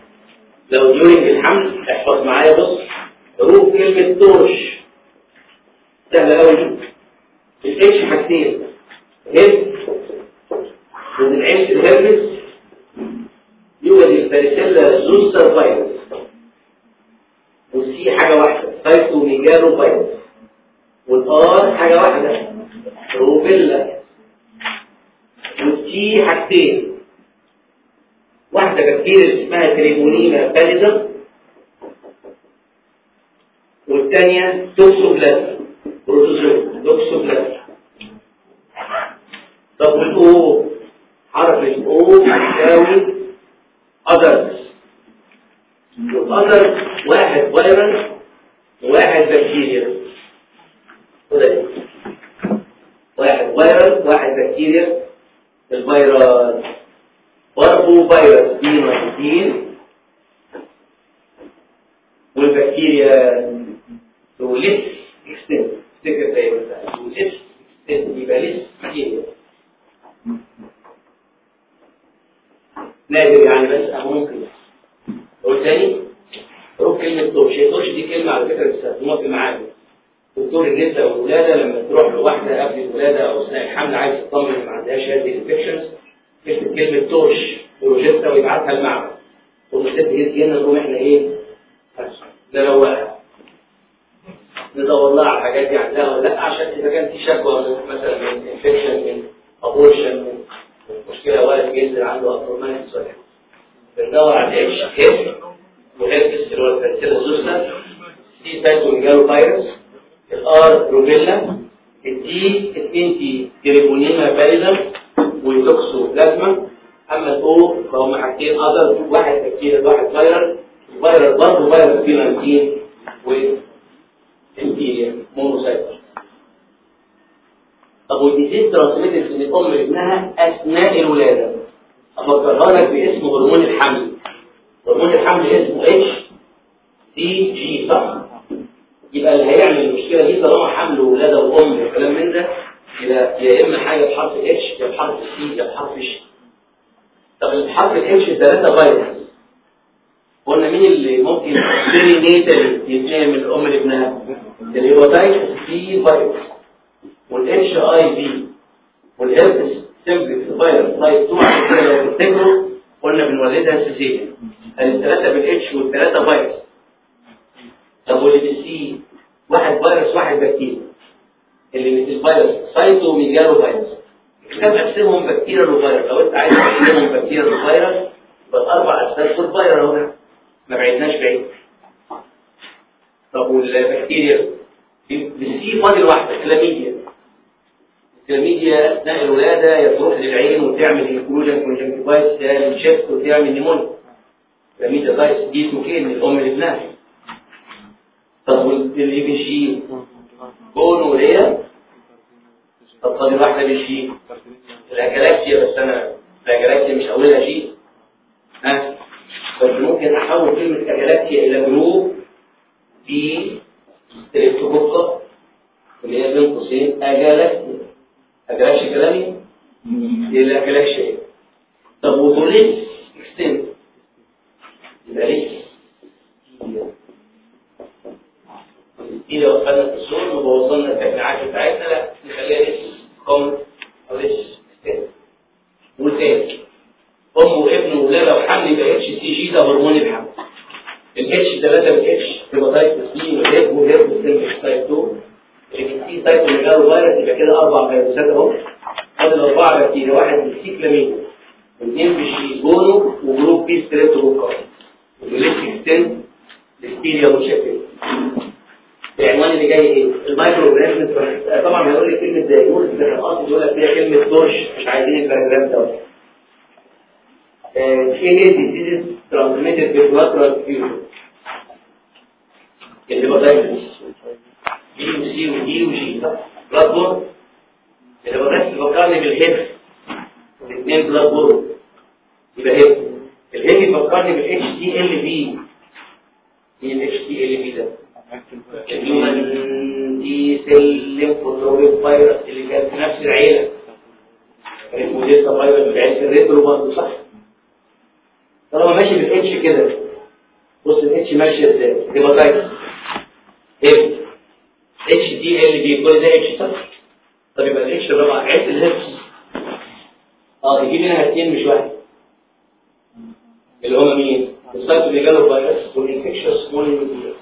لو during الحمل احفظ معايا بص حروف كلمة TORCH سهلة قوي ال H حاجتين. HIV ومن عيلة ال herpes يوجد ال varicella zoster virus وال C حاجة واحدة. cytomegalovirus وال R حاجة واحدة. rubella وال T حاجتين. واحدة بكتيريا اسمها Treponema pallidum والثانية Toxoplasma protozoa Toxoplasma طب وال O؟ حرف ال O هتساوي others. وال other واحد فيروس وواحد بكتيريا وده؟ واحد فيروس واحد بكتيريا الفيروس Parvovirus B 19 والبكتيريا و less extent تفتكر زي ما قلت. و less extent يبقى لس بكتيريا نادر يعني بس أو ممكن. قول تاني؟ روح كلمة TORCH هي دي كلمة على فكرة بيستخدموها في المعادن. دكتور النساء والولادة لما تروح لواحدة قبل الولادة أو أثناء الحمل عايز تطمن ما عندهاش هذه ال infections تكتب كلمة TORCH بروجيتا ويبعتها المعمل تقوم الست هي نقوم إحنا إيه؟ نروقها ندور لها على الحاجات دي عندها ولا لا عشان اذا كان في شكوى مثلا من infection من abortion من مشكله ولد بينزل عنده ولا حاجة. بندور على ال H HIV و herpes اللي هو البكتيريا C cytomegalovirus ال R rubella ال 2 T Treponema pallidum وال Toxoplasma. أما ال O فهم حاجتين other واحد بكتيريا واحد فيروس الفيروس Parvovirus B 19 و Listeria monocytogenes طب وال diseases transmitted من الام لابنها أثناء الولادة. افكرها لك باسم هرمون الحمل. هرمون الحمل اسمه H CG صح؟ يبقى اللي هيعمل المشكلة دي طالما حمل وولاده وأم وكلام من ده يا إما حاجة بحرف اتش يا بحرف سي يا بحرف ش طب الحرف ال H ثلاثة فيروس قلنا مين اللي ممكن perinatal يتنقل من الأم لابنها؟ ال hepatitis C virus وال HIV وال herpes simplex virus type 2 عشان كده لو تفتكروا قلنا بنولدها caesarean الثلاثه بال H والثلاثه فيروس طب واللي بال C واحد فيروس واحد بكتيريا. اللي الفيروس cytomegalovirus. كتاب قسمهم بكتيريا وفيروس لو انت عايز تقسمهم بكتيريا وفيروس يبقى الاربع أساس دول فيروس اهو ما بعدناش بعيد. طب والبكتيريا؟ بال C فاضل واحدة كلاميديا. الكلاميديا أثناء الولادة يا تروح للعين وتعمل انكلوجن كونجنكتيفايتس تعمل شيفت وتعمل نيمونيا كلاميديا فايروس دي سموكين من الأم لابنها طب واللي بيشي جونوريا طب فاضل واحدة بيشي الاجلاكسيا بس أنا الاجلاكسيا مش اولها شيء. ها؟ بس ممكن أحول كلمة اجلاكسيا إلى جروب في تريبتوكوكا اللي هي بين قوسين. اجلاكسيا اجلاكسيا كلامي؟ دي الاجلاكسيا طب وبوليس اكستنت يبقى ليه لو خدنا في الصور وبوظنا التجميعات بتاعتنا لا نخليها لسه كومن أو اكستنت والتاني أم وابن وولاده وحمل يبقى إتش سي جي ده هرمون الحمل ال H 3 بال H hepatitis C و HIV و herpes simplex type 2 ال C cytomegalovirus يبقى كده أربع فيروسات أهو. فاضل اربعه بكتيريا واحد بال C Chlamydia واثنين بالشيجونو وجروب بي ستريبتوكوكا والليست اكستنت ليستيريا وشكل العنوان اللي جاي إيه ال microorganism طبعا هيقول لي كلمة diagnosis بس القصد يقول لك فيها كلمة TORCH مش عايزين ال paragraph ده. إيه؟ هي diseases transmitted by blood transfusion ال hepatitis B و C و D و G blood borne ال hepatitis بيفكرني بال HIV الاثنين blood borne يبقى HIV ال HIV بيفكرني بال HTLV إيه ال HTLV ده T cell lymphotropic virus اللي كان في نفس العيلة. ديستا فيروس بعيله الريترو برضه صح؟ طالما ماشي بالاتش كده. بص الاتش ماشية إزاي؟ هيباتايتس اف اتش دي ال دي كل ده اتش صح؟ طب يبقى الاتش الرابع عيلة الهبس آه يجيب منها اثنين مش واحد. اللي هما مين؟ السايتوميجالو فيروس والانفكشن سؤال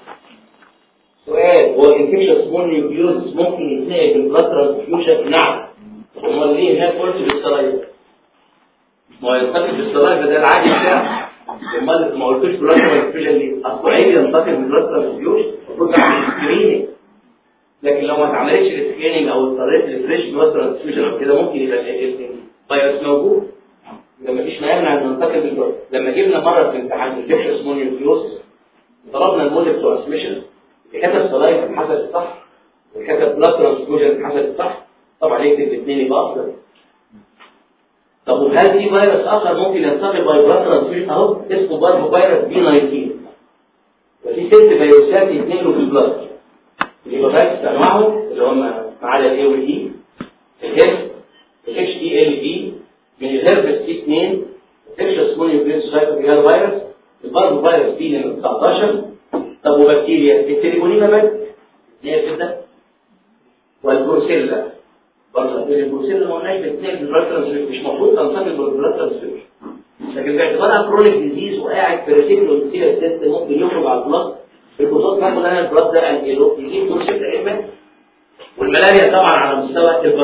هو الانفكشن مونيوكليوس ممكن يتنقل بالبلاد ترانسفيوجن؟ نعم امال ليه هناك قلت بال saliva؟ ما هو ينتقل بال saliva ده العادي بتاعه امال ما قلتوش blood transfusion ليه؟ اصل عيب ينتقل بال blood transfusion المفروض أعمل screening لكن لو ما اتعملتش ال screening أو اضطريت لل fresh blood transfusion أو كده ممكن يبقى الفيروس موجود يبقى مفيش ما يمنع ان ننتقل بال blood لما جبنا مرة في امتحان ال infectious mononucleosis طلبنا ال mode transmission اللي كتب saliva حسب الصح واللي كتب بلاد ترانسفيوجن حسب الصح. طبعا يكتب الاثنين يبقى افضل طب وهل في فيروس آخر ممكن ينتقل باي بلاد ترانسفيوجن أهو؟ اسمه برضه فيروس بي 19 وفي ست فيروسات يتنقلوا في البلاد يبقى فاكس انواعهم اللي هم ما عدا الاي والاي الهيرب الاتش دي ال بي من الهيرب سي 2 انفكشن مونيوكليس سايتوكيال فيروس برضه فيروس بي من 19 طب وبكتيريا ال Treponema بس هي كده والبروسيلا برضه البروسيلا ما قلناش بتنقل بال blood مش المفروض تنتقل بال blood transfusion لكن باعتبارها chronic disease وقاعد في reticulo system ممكن يخرج على ال blood البساط ناخد أنا ال blood ده انقله يجيب بروسيلا إما. والملاريا طبعا على مستوى في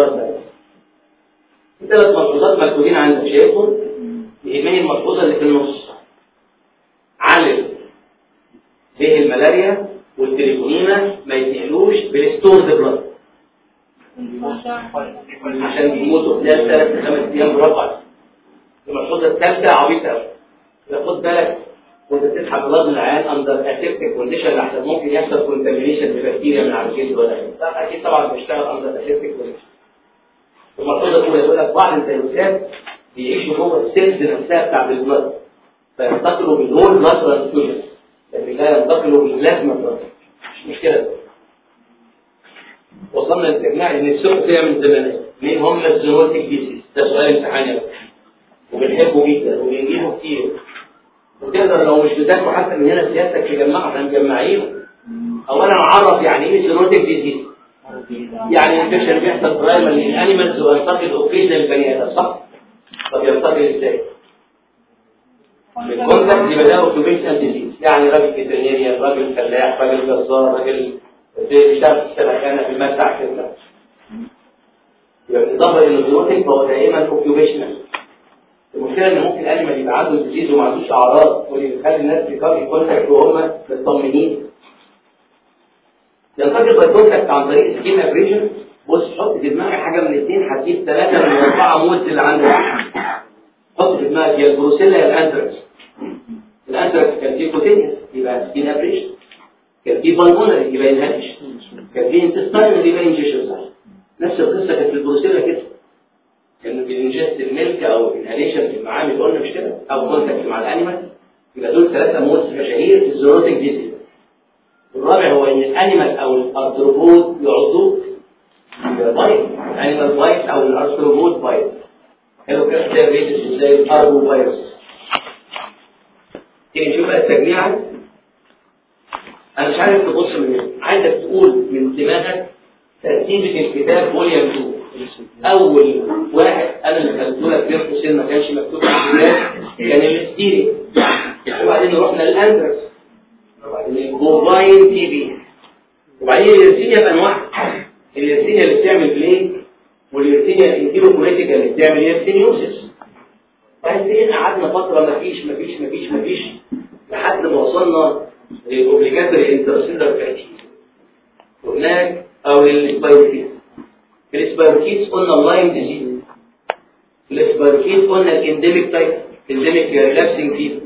ثلاث ملحوظات مكتوبين عندك شايفهم؟ يهمني الملحوظه اللي في النص. علل ليه الملاريا وال Treponema ما يتنقلوش بال stored blood عشان بيموتوا خلال ثلاث خمس أيام مربع. الملحوظه الثالثه عبيطة قوي خد بالك وانت تسحب blood من العيان under aseptic condition لحسن ممكن يحصل contamination ببكتيريا من على الجلد ولا حاجة أكيد طبعا بيشتغل under aseptic condition الملحوظه الاولى يقول لك بعض الفيروسات بيعيشوا جوه ال cells نفسها بتاعت ال blood فينتقلوا بال whole blood transfusion لكن لا ينتقلوا بالبلازما blood مش مشكلة. وصلنا للاجماع إن السوق فيها من زمان. مين هم ال zoonotic diseases ده سؤال امتحاني وبنحبه جدا وبنجيبه كتير. وتقدر لو مش بتاكله حتى من هنا سيادتك تجمعه إحنا مجمعينه اولا أعرف يعني إيه zoonotic disease يعني infection بيحصل primary لل animals وينتقل occasional للبني آدم صح؟ طب ينتقل إزاي؟ بال contact يبقى ده occupational disease يعني راجل veterinarian راجل فلاح راجل جزار راجل بيشتغل في السلخانه في المسلخ كده. يبقى بالاضافه لل zoonotic فهو دائما occupational المشكلة إن ممكن ال animal يبقى عنده disease وما عندوش أعراض واللي بيخلي الناس ت carry contact وهم مطمنين ينتقل بال contact عن طريق skin abrasion بص حط في دماغك حاجة من الاثنين هتجيب ثلاثة من أربعة mode اللي عندك. حط في دماغك يا البروسيلا يا ال anthrax ال anthrax كان فيه cutaneous يبقى skin abrasion كان فيه pulmonary يبقى inhalation كان فيه intestinal يبقى انجيشن صح نفس القصة كانت في البروسيلا كده. كانوا ب ingest ال milk أو inhalation في المعامل قلنا مش كده. أو contact مع ال animal يبقى دول ثلاثة mode مشاهير في ال zoonotic disease الرابع هو إن ال animal أو ال arthropod يعضوك. bite ال animal bite أو ال arthropod bite ده rabies زي ال arbovirus. تيجي نشوف بقى التجميع؟ أنا مش عارف تبص من هنا. عايزك تقول من دماغك ترتيبة الكتاب volume 2 أول واحد أنا اللي خدته لك بين قوسين ما كانش مكتوب في الكتاب. كان الاستيري وبعدين رحنا للاندرس وبعدين ال bovine TB وبعدين اليرسينيا بانواع اليرسينيا اللي بتعمل plague وال Yersinia ال enterocolitica اللي بتعمل yersiniosis بس هنا قعدنا فترة مفيش مفيش مفيش مفيش؟ لحد ما وصلنا لل obligatory intracellular فاتي هناك أو لل spirochete في ال spirochete قلنا ال Lyme disease في ال spirochete قلنا ال endemic type endemic relapsing fever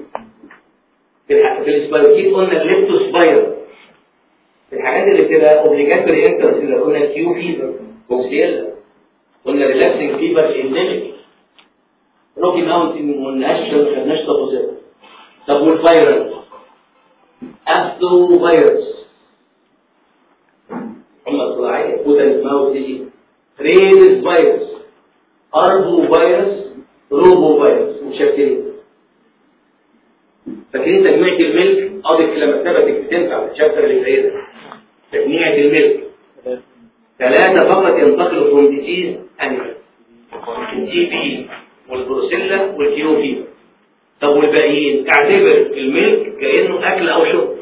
في ال spirochete قلنا ال Leptospira الحاجات اللي بتبقى obligatory intracellular قلنا Q fever Coxiella قلنا relapsing fever endemic Rocky Mountain ما ما خدناش تفاصيل طب والفيروس؟ aphthovirus. هم الطلعية foot and mouth دي rabies virus. arbovirus robovirus مشكلين. فاكرين تجميعة ال milk؟ اضف إلى مكتبتك بتنفع في ال chapter اللي زي ده تجميعة ال milk. ثلاثة فقط ينتقلوا from diseased animal ال TB وال Brucella وال Q fever طب والباقيين؟ اعتبر ال milk كأنه أكل أو شرب.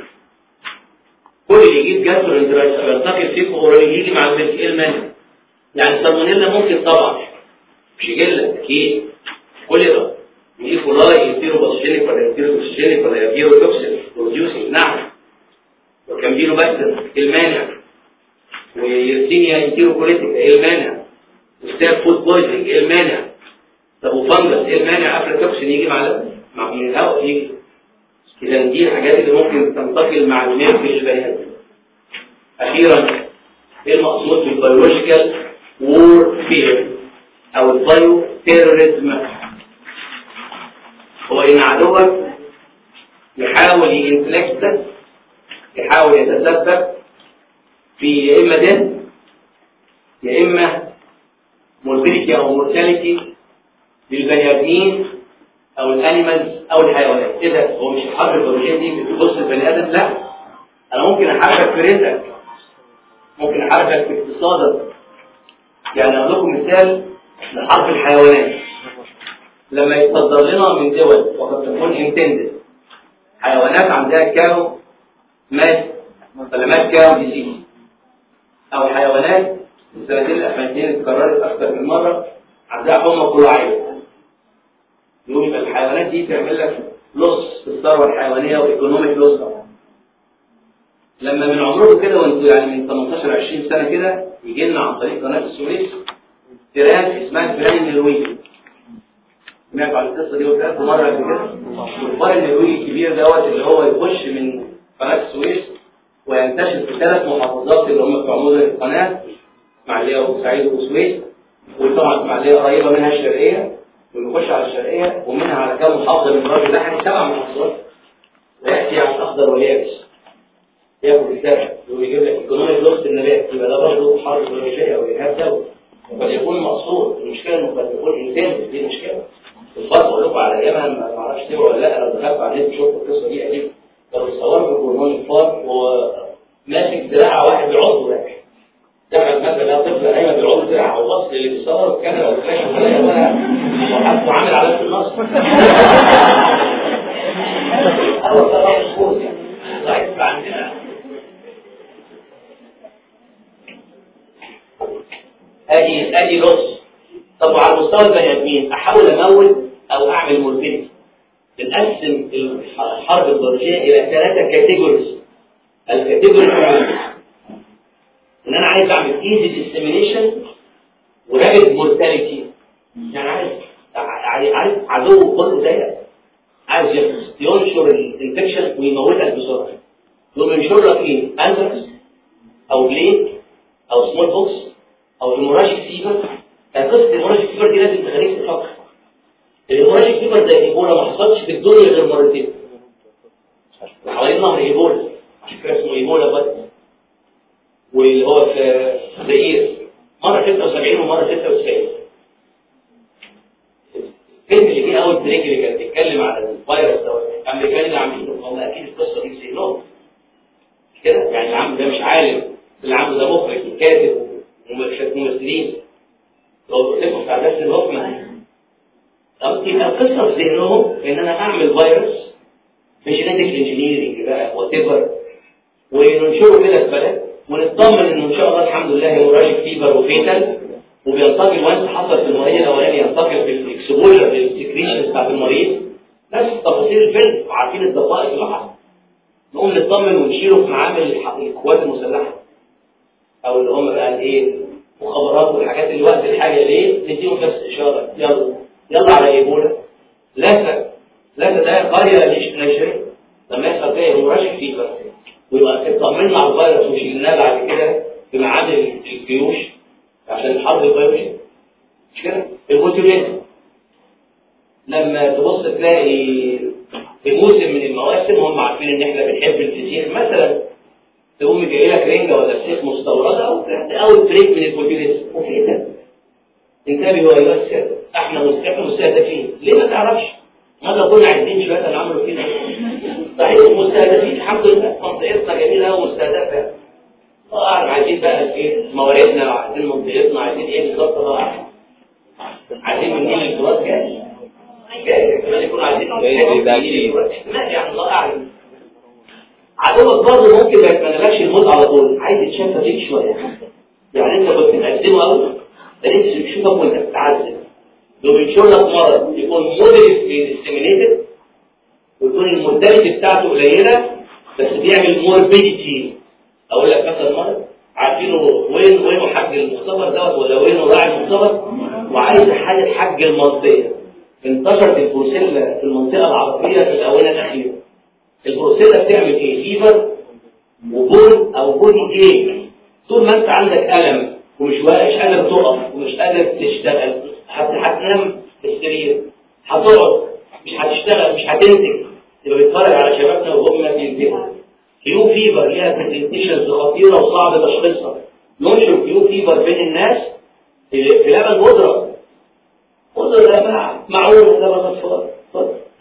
كل اللي يجيب جاسترو ينتقل فيكم قريب يجي مع الملك إيه المانع يعني السالمونيلا ممكن طبعا. مش يجيلك. أكيد. ده. يجي فولاي يديله باسجينيك ولا يديله باسجينيك ولا يديله توكسين بروديوسنج نعم. لو كان بيله بس المانع ويرسينيا انتيروكوليتيك إيه المانع؟ وستاب فود بويزنج إيه المانع؟ طب وفنجس إيه المانع؟ افلاتوكسين يجي مع مع من الهواء يجي. إذا دي الحاجات اللي ممكن تنتقل مع النيرف للبني آدم. أخيرا إيه المقصود بالبيولوجيكال وور فير أو البايو تيروريزم هو إن عدوك يحاول ينفلكتك يحاول يتسبب في يا إما دين يا إما morbidity أو mortality للبني آدمين أو ال animals أو الحيوانات. كده هو مش الحرب البيولوجيه دي بتبص البني آدم لا. أنا ممكن احاربك في رزقك ممكن احاربك في اقتصادك. يعني أقول لكم مثال لحرب الحيوانات. لما يتصدر لنا من دول وقد تكون intended حيوانات عندها cow mad ولا mad cow disease أو حيوانات السنتين الاخرانيين اتكررت أكثر من مرة. عندها حمى كلاعيه يقول يبقى الحيوانات دي تعمل لك لص في الثروة الحيوانية وإيكونوميك لص. طبعا لما من عمركم كده وانتوا يعني من 18 20 سنة كده يجي لنا عن طريق قناة السويس فيران اسمها فيران النرويجي سمعتوا عن القصة دي مرة قبل كده. والفار النرويجي الكبير دوت اللي هو يخش من قناة السويس وينتشر في ثلاث محافظات اللي هم بتوع مدن القناة اسماعيليه وبورسعيد والسويس وطبعا اسماعيليه قريبة منها الشرقية ونخش على الشرقية ومنها على كام محافظة من الراجل ده يعني سبع محافظات. ويأتي على الاخضر واليابس ياخد الزرع ويجيب لك ايكونوميك لوس النبات. يبقى ده برضه حرب بيولوجيه أو ارهاب دولي وقد يكون مقصود. المشكلة إنه قد يكون إنسان. دي المشكلة الفرق أقول لكم على ايامها ما أعرفش ولا لأ لو دخلت النت شفت القصة دي أكيد. كانوا بيصوروا هرمون الفار السرير هتقعد مش هتشتغل مش هتنتج. يبقى بيتفرج على شبابنا وهم بينتجوا. Q fever ليها presentations خطيرة وصعب تشخيصها. ننشر Q fever بين الناس في لبن بودرة. بودرة ده مع معونه ده بقى اطفال.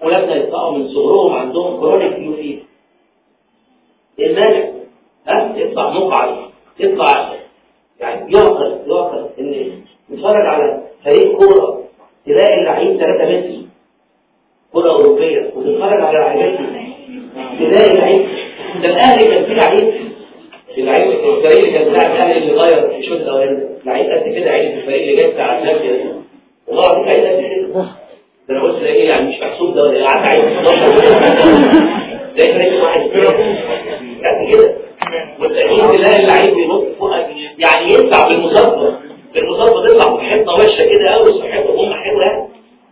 ولادنا يطلعوا من صغرهم عندهم chronic Q fever إيه المانع؟ ها؟ يطلع مقعد. يطلع يعني يعقل يعقل. إن نتفرج على فريق كورة. تلاقي اللعيب 3 متر كوره أوروبية. وتتفرج على لعيبتنا تلاقي لعيب ده الأهلي كان فيه لعيب. اللعيب الفريق اللي كان بتاع الأهلي اللي غير في الشوط الاولاني ده لعيب قد كده عيل في الفريق اللي جاي بتاع النادي ده. والله العظيم لعيب قد كده. ده أنا قلت إيه يعني مش محسوب ده. ولا قعدت عيل 11 ده فريق واحد. قد كده. والتأكيد تلاقي اللعيب بينط فوقك يعني ينفع بالمصابة تطلع بحته وشه كده قوي صحته هم حلوة يعني.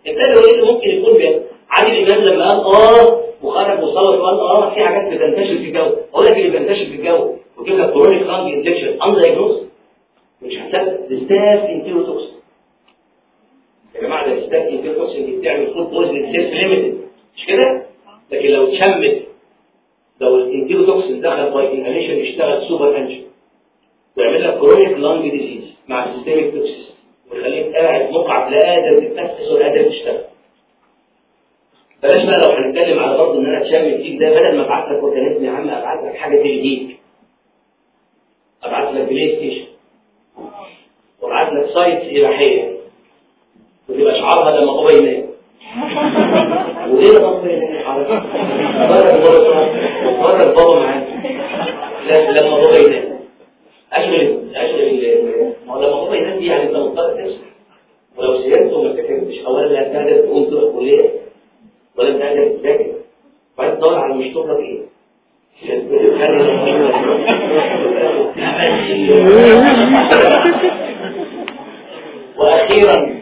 انت لو إيه اللي ممكن يكون عادل امام لما قال آه وخرج وصلت وقال آه في حاجات بتنتشر في الجو. أقول لك اللي بينتشر في الجو ويجيب لك كرونيك لانج انفكشن اندر دايجنوز مش هتصدق الستاف انتيروتوكس يا جماعة ده الستاف انتيروتوكس دي بتعمل فود بويزن سيلف ليميتد مش كده؟ لكن لو اتشمت لو ال enterotoxin دخل by inhalation يشتغل super antigen ويعمل لك chronic lung disease مع systemic toxicity ويخليك قاعد مقعد لا قادر تتنفس ولا قادر تشتغل. بلاش بقى لو هنتكلم على برضه إن أنا اتشمل فيك ده بدل ما أبعت لك organism يا عم أبعت لك حاجة تلهيك أبعت لك PlayStation وابعت لك site إباحية. وتبقى شعارها لما بابا ينام. <laughs> وليه لما بابا ينام بره بابا بره بابا لا لما بابا ينام. اشغل اشغل ما هو لما بابا ينام دي يعني انت مضطر تسمع ولو سيرت وما ذاكرتش اولا لا تقدر تقوم تروح كليه ولا انت قادر تذاكر وبعدين تدور على مش تخرج إيه وأخيرا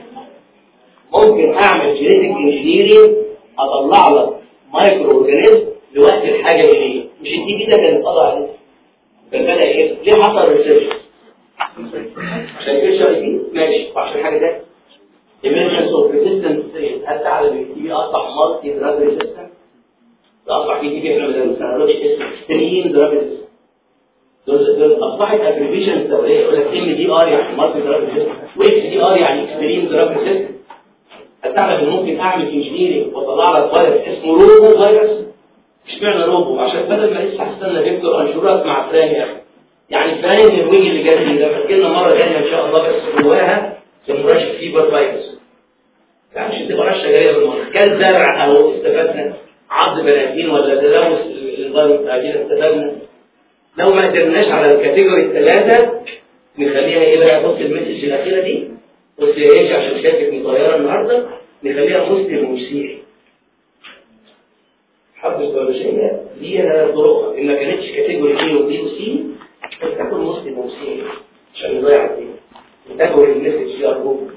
ممكن أعمل genetic engineering أطلع لك microorganism لوقت الحاجة اليه مش ال TB ده كان قضى عليه. كان بدا إيه ليه حصل resurgence عشان كده دي ماشي وعشان حاجة ده emergence of resistance هل تعلم ان ال TB اصبح multi drug resistant اصبح في TB إحنا ما بنسمعلوش اسم extreme drug resistant دول اصبحت اجريفيشن دوريه يقول لك ام دي ار يعني مالتي دراج ريزيستنت واكس دي ار يعني اكستريم دراج ريزيستنت هل ان ممكن اعمل انجينيرنج واطلع لك فيروس اسمه روبو فيروس اشمعنى روبو عشان بدل ما لسه هستنى فيكتور انشورات مع فران يعني فران النرويجي اللي جاي ده فاكرنا مرة ثانية إن شاء الله بس جواها سمراش فيبر فيروس يعني مش تبقى رشه جاية بالمرة كان زرع أو استفدنا. عض بنادين ولا تلوث النظام التعديل استفدنا. لو ما قدرناش على الكاتيجوري الثلاثة نخليها إيه بقى؟ بص المسج الأخيرة دي. بص يا عشان شايفك مطيرة النهارده. نخليها مسلم ومسيحي حد الزوجية دي أنا بطرقها إن ما كانتش كاتيجوري بي وبي وسي كنت هاكل مسلم ومسلم عشان نضيع دي كاتيجوري المسج دي أرجوكم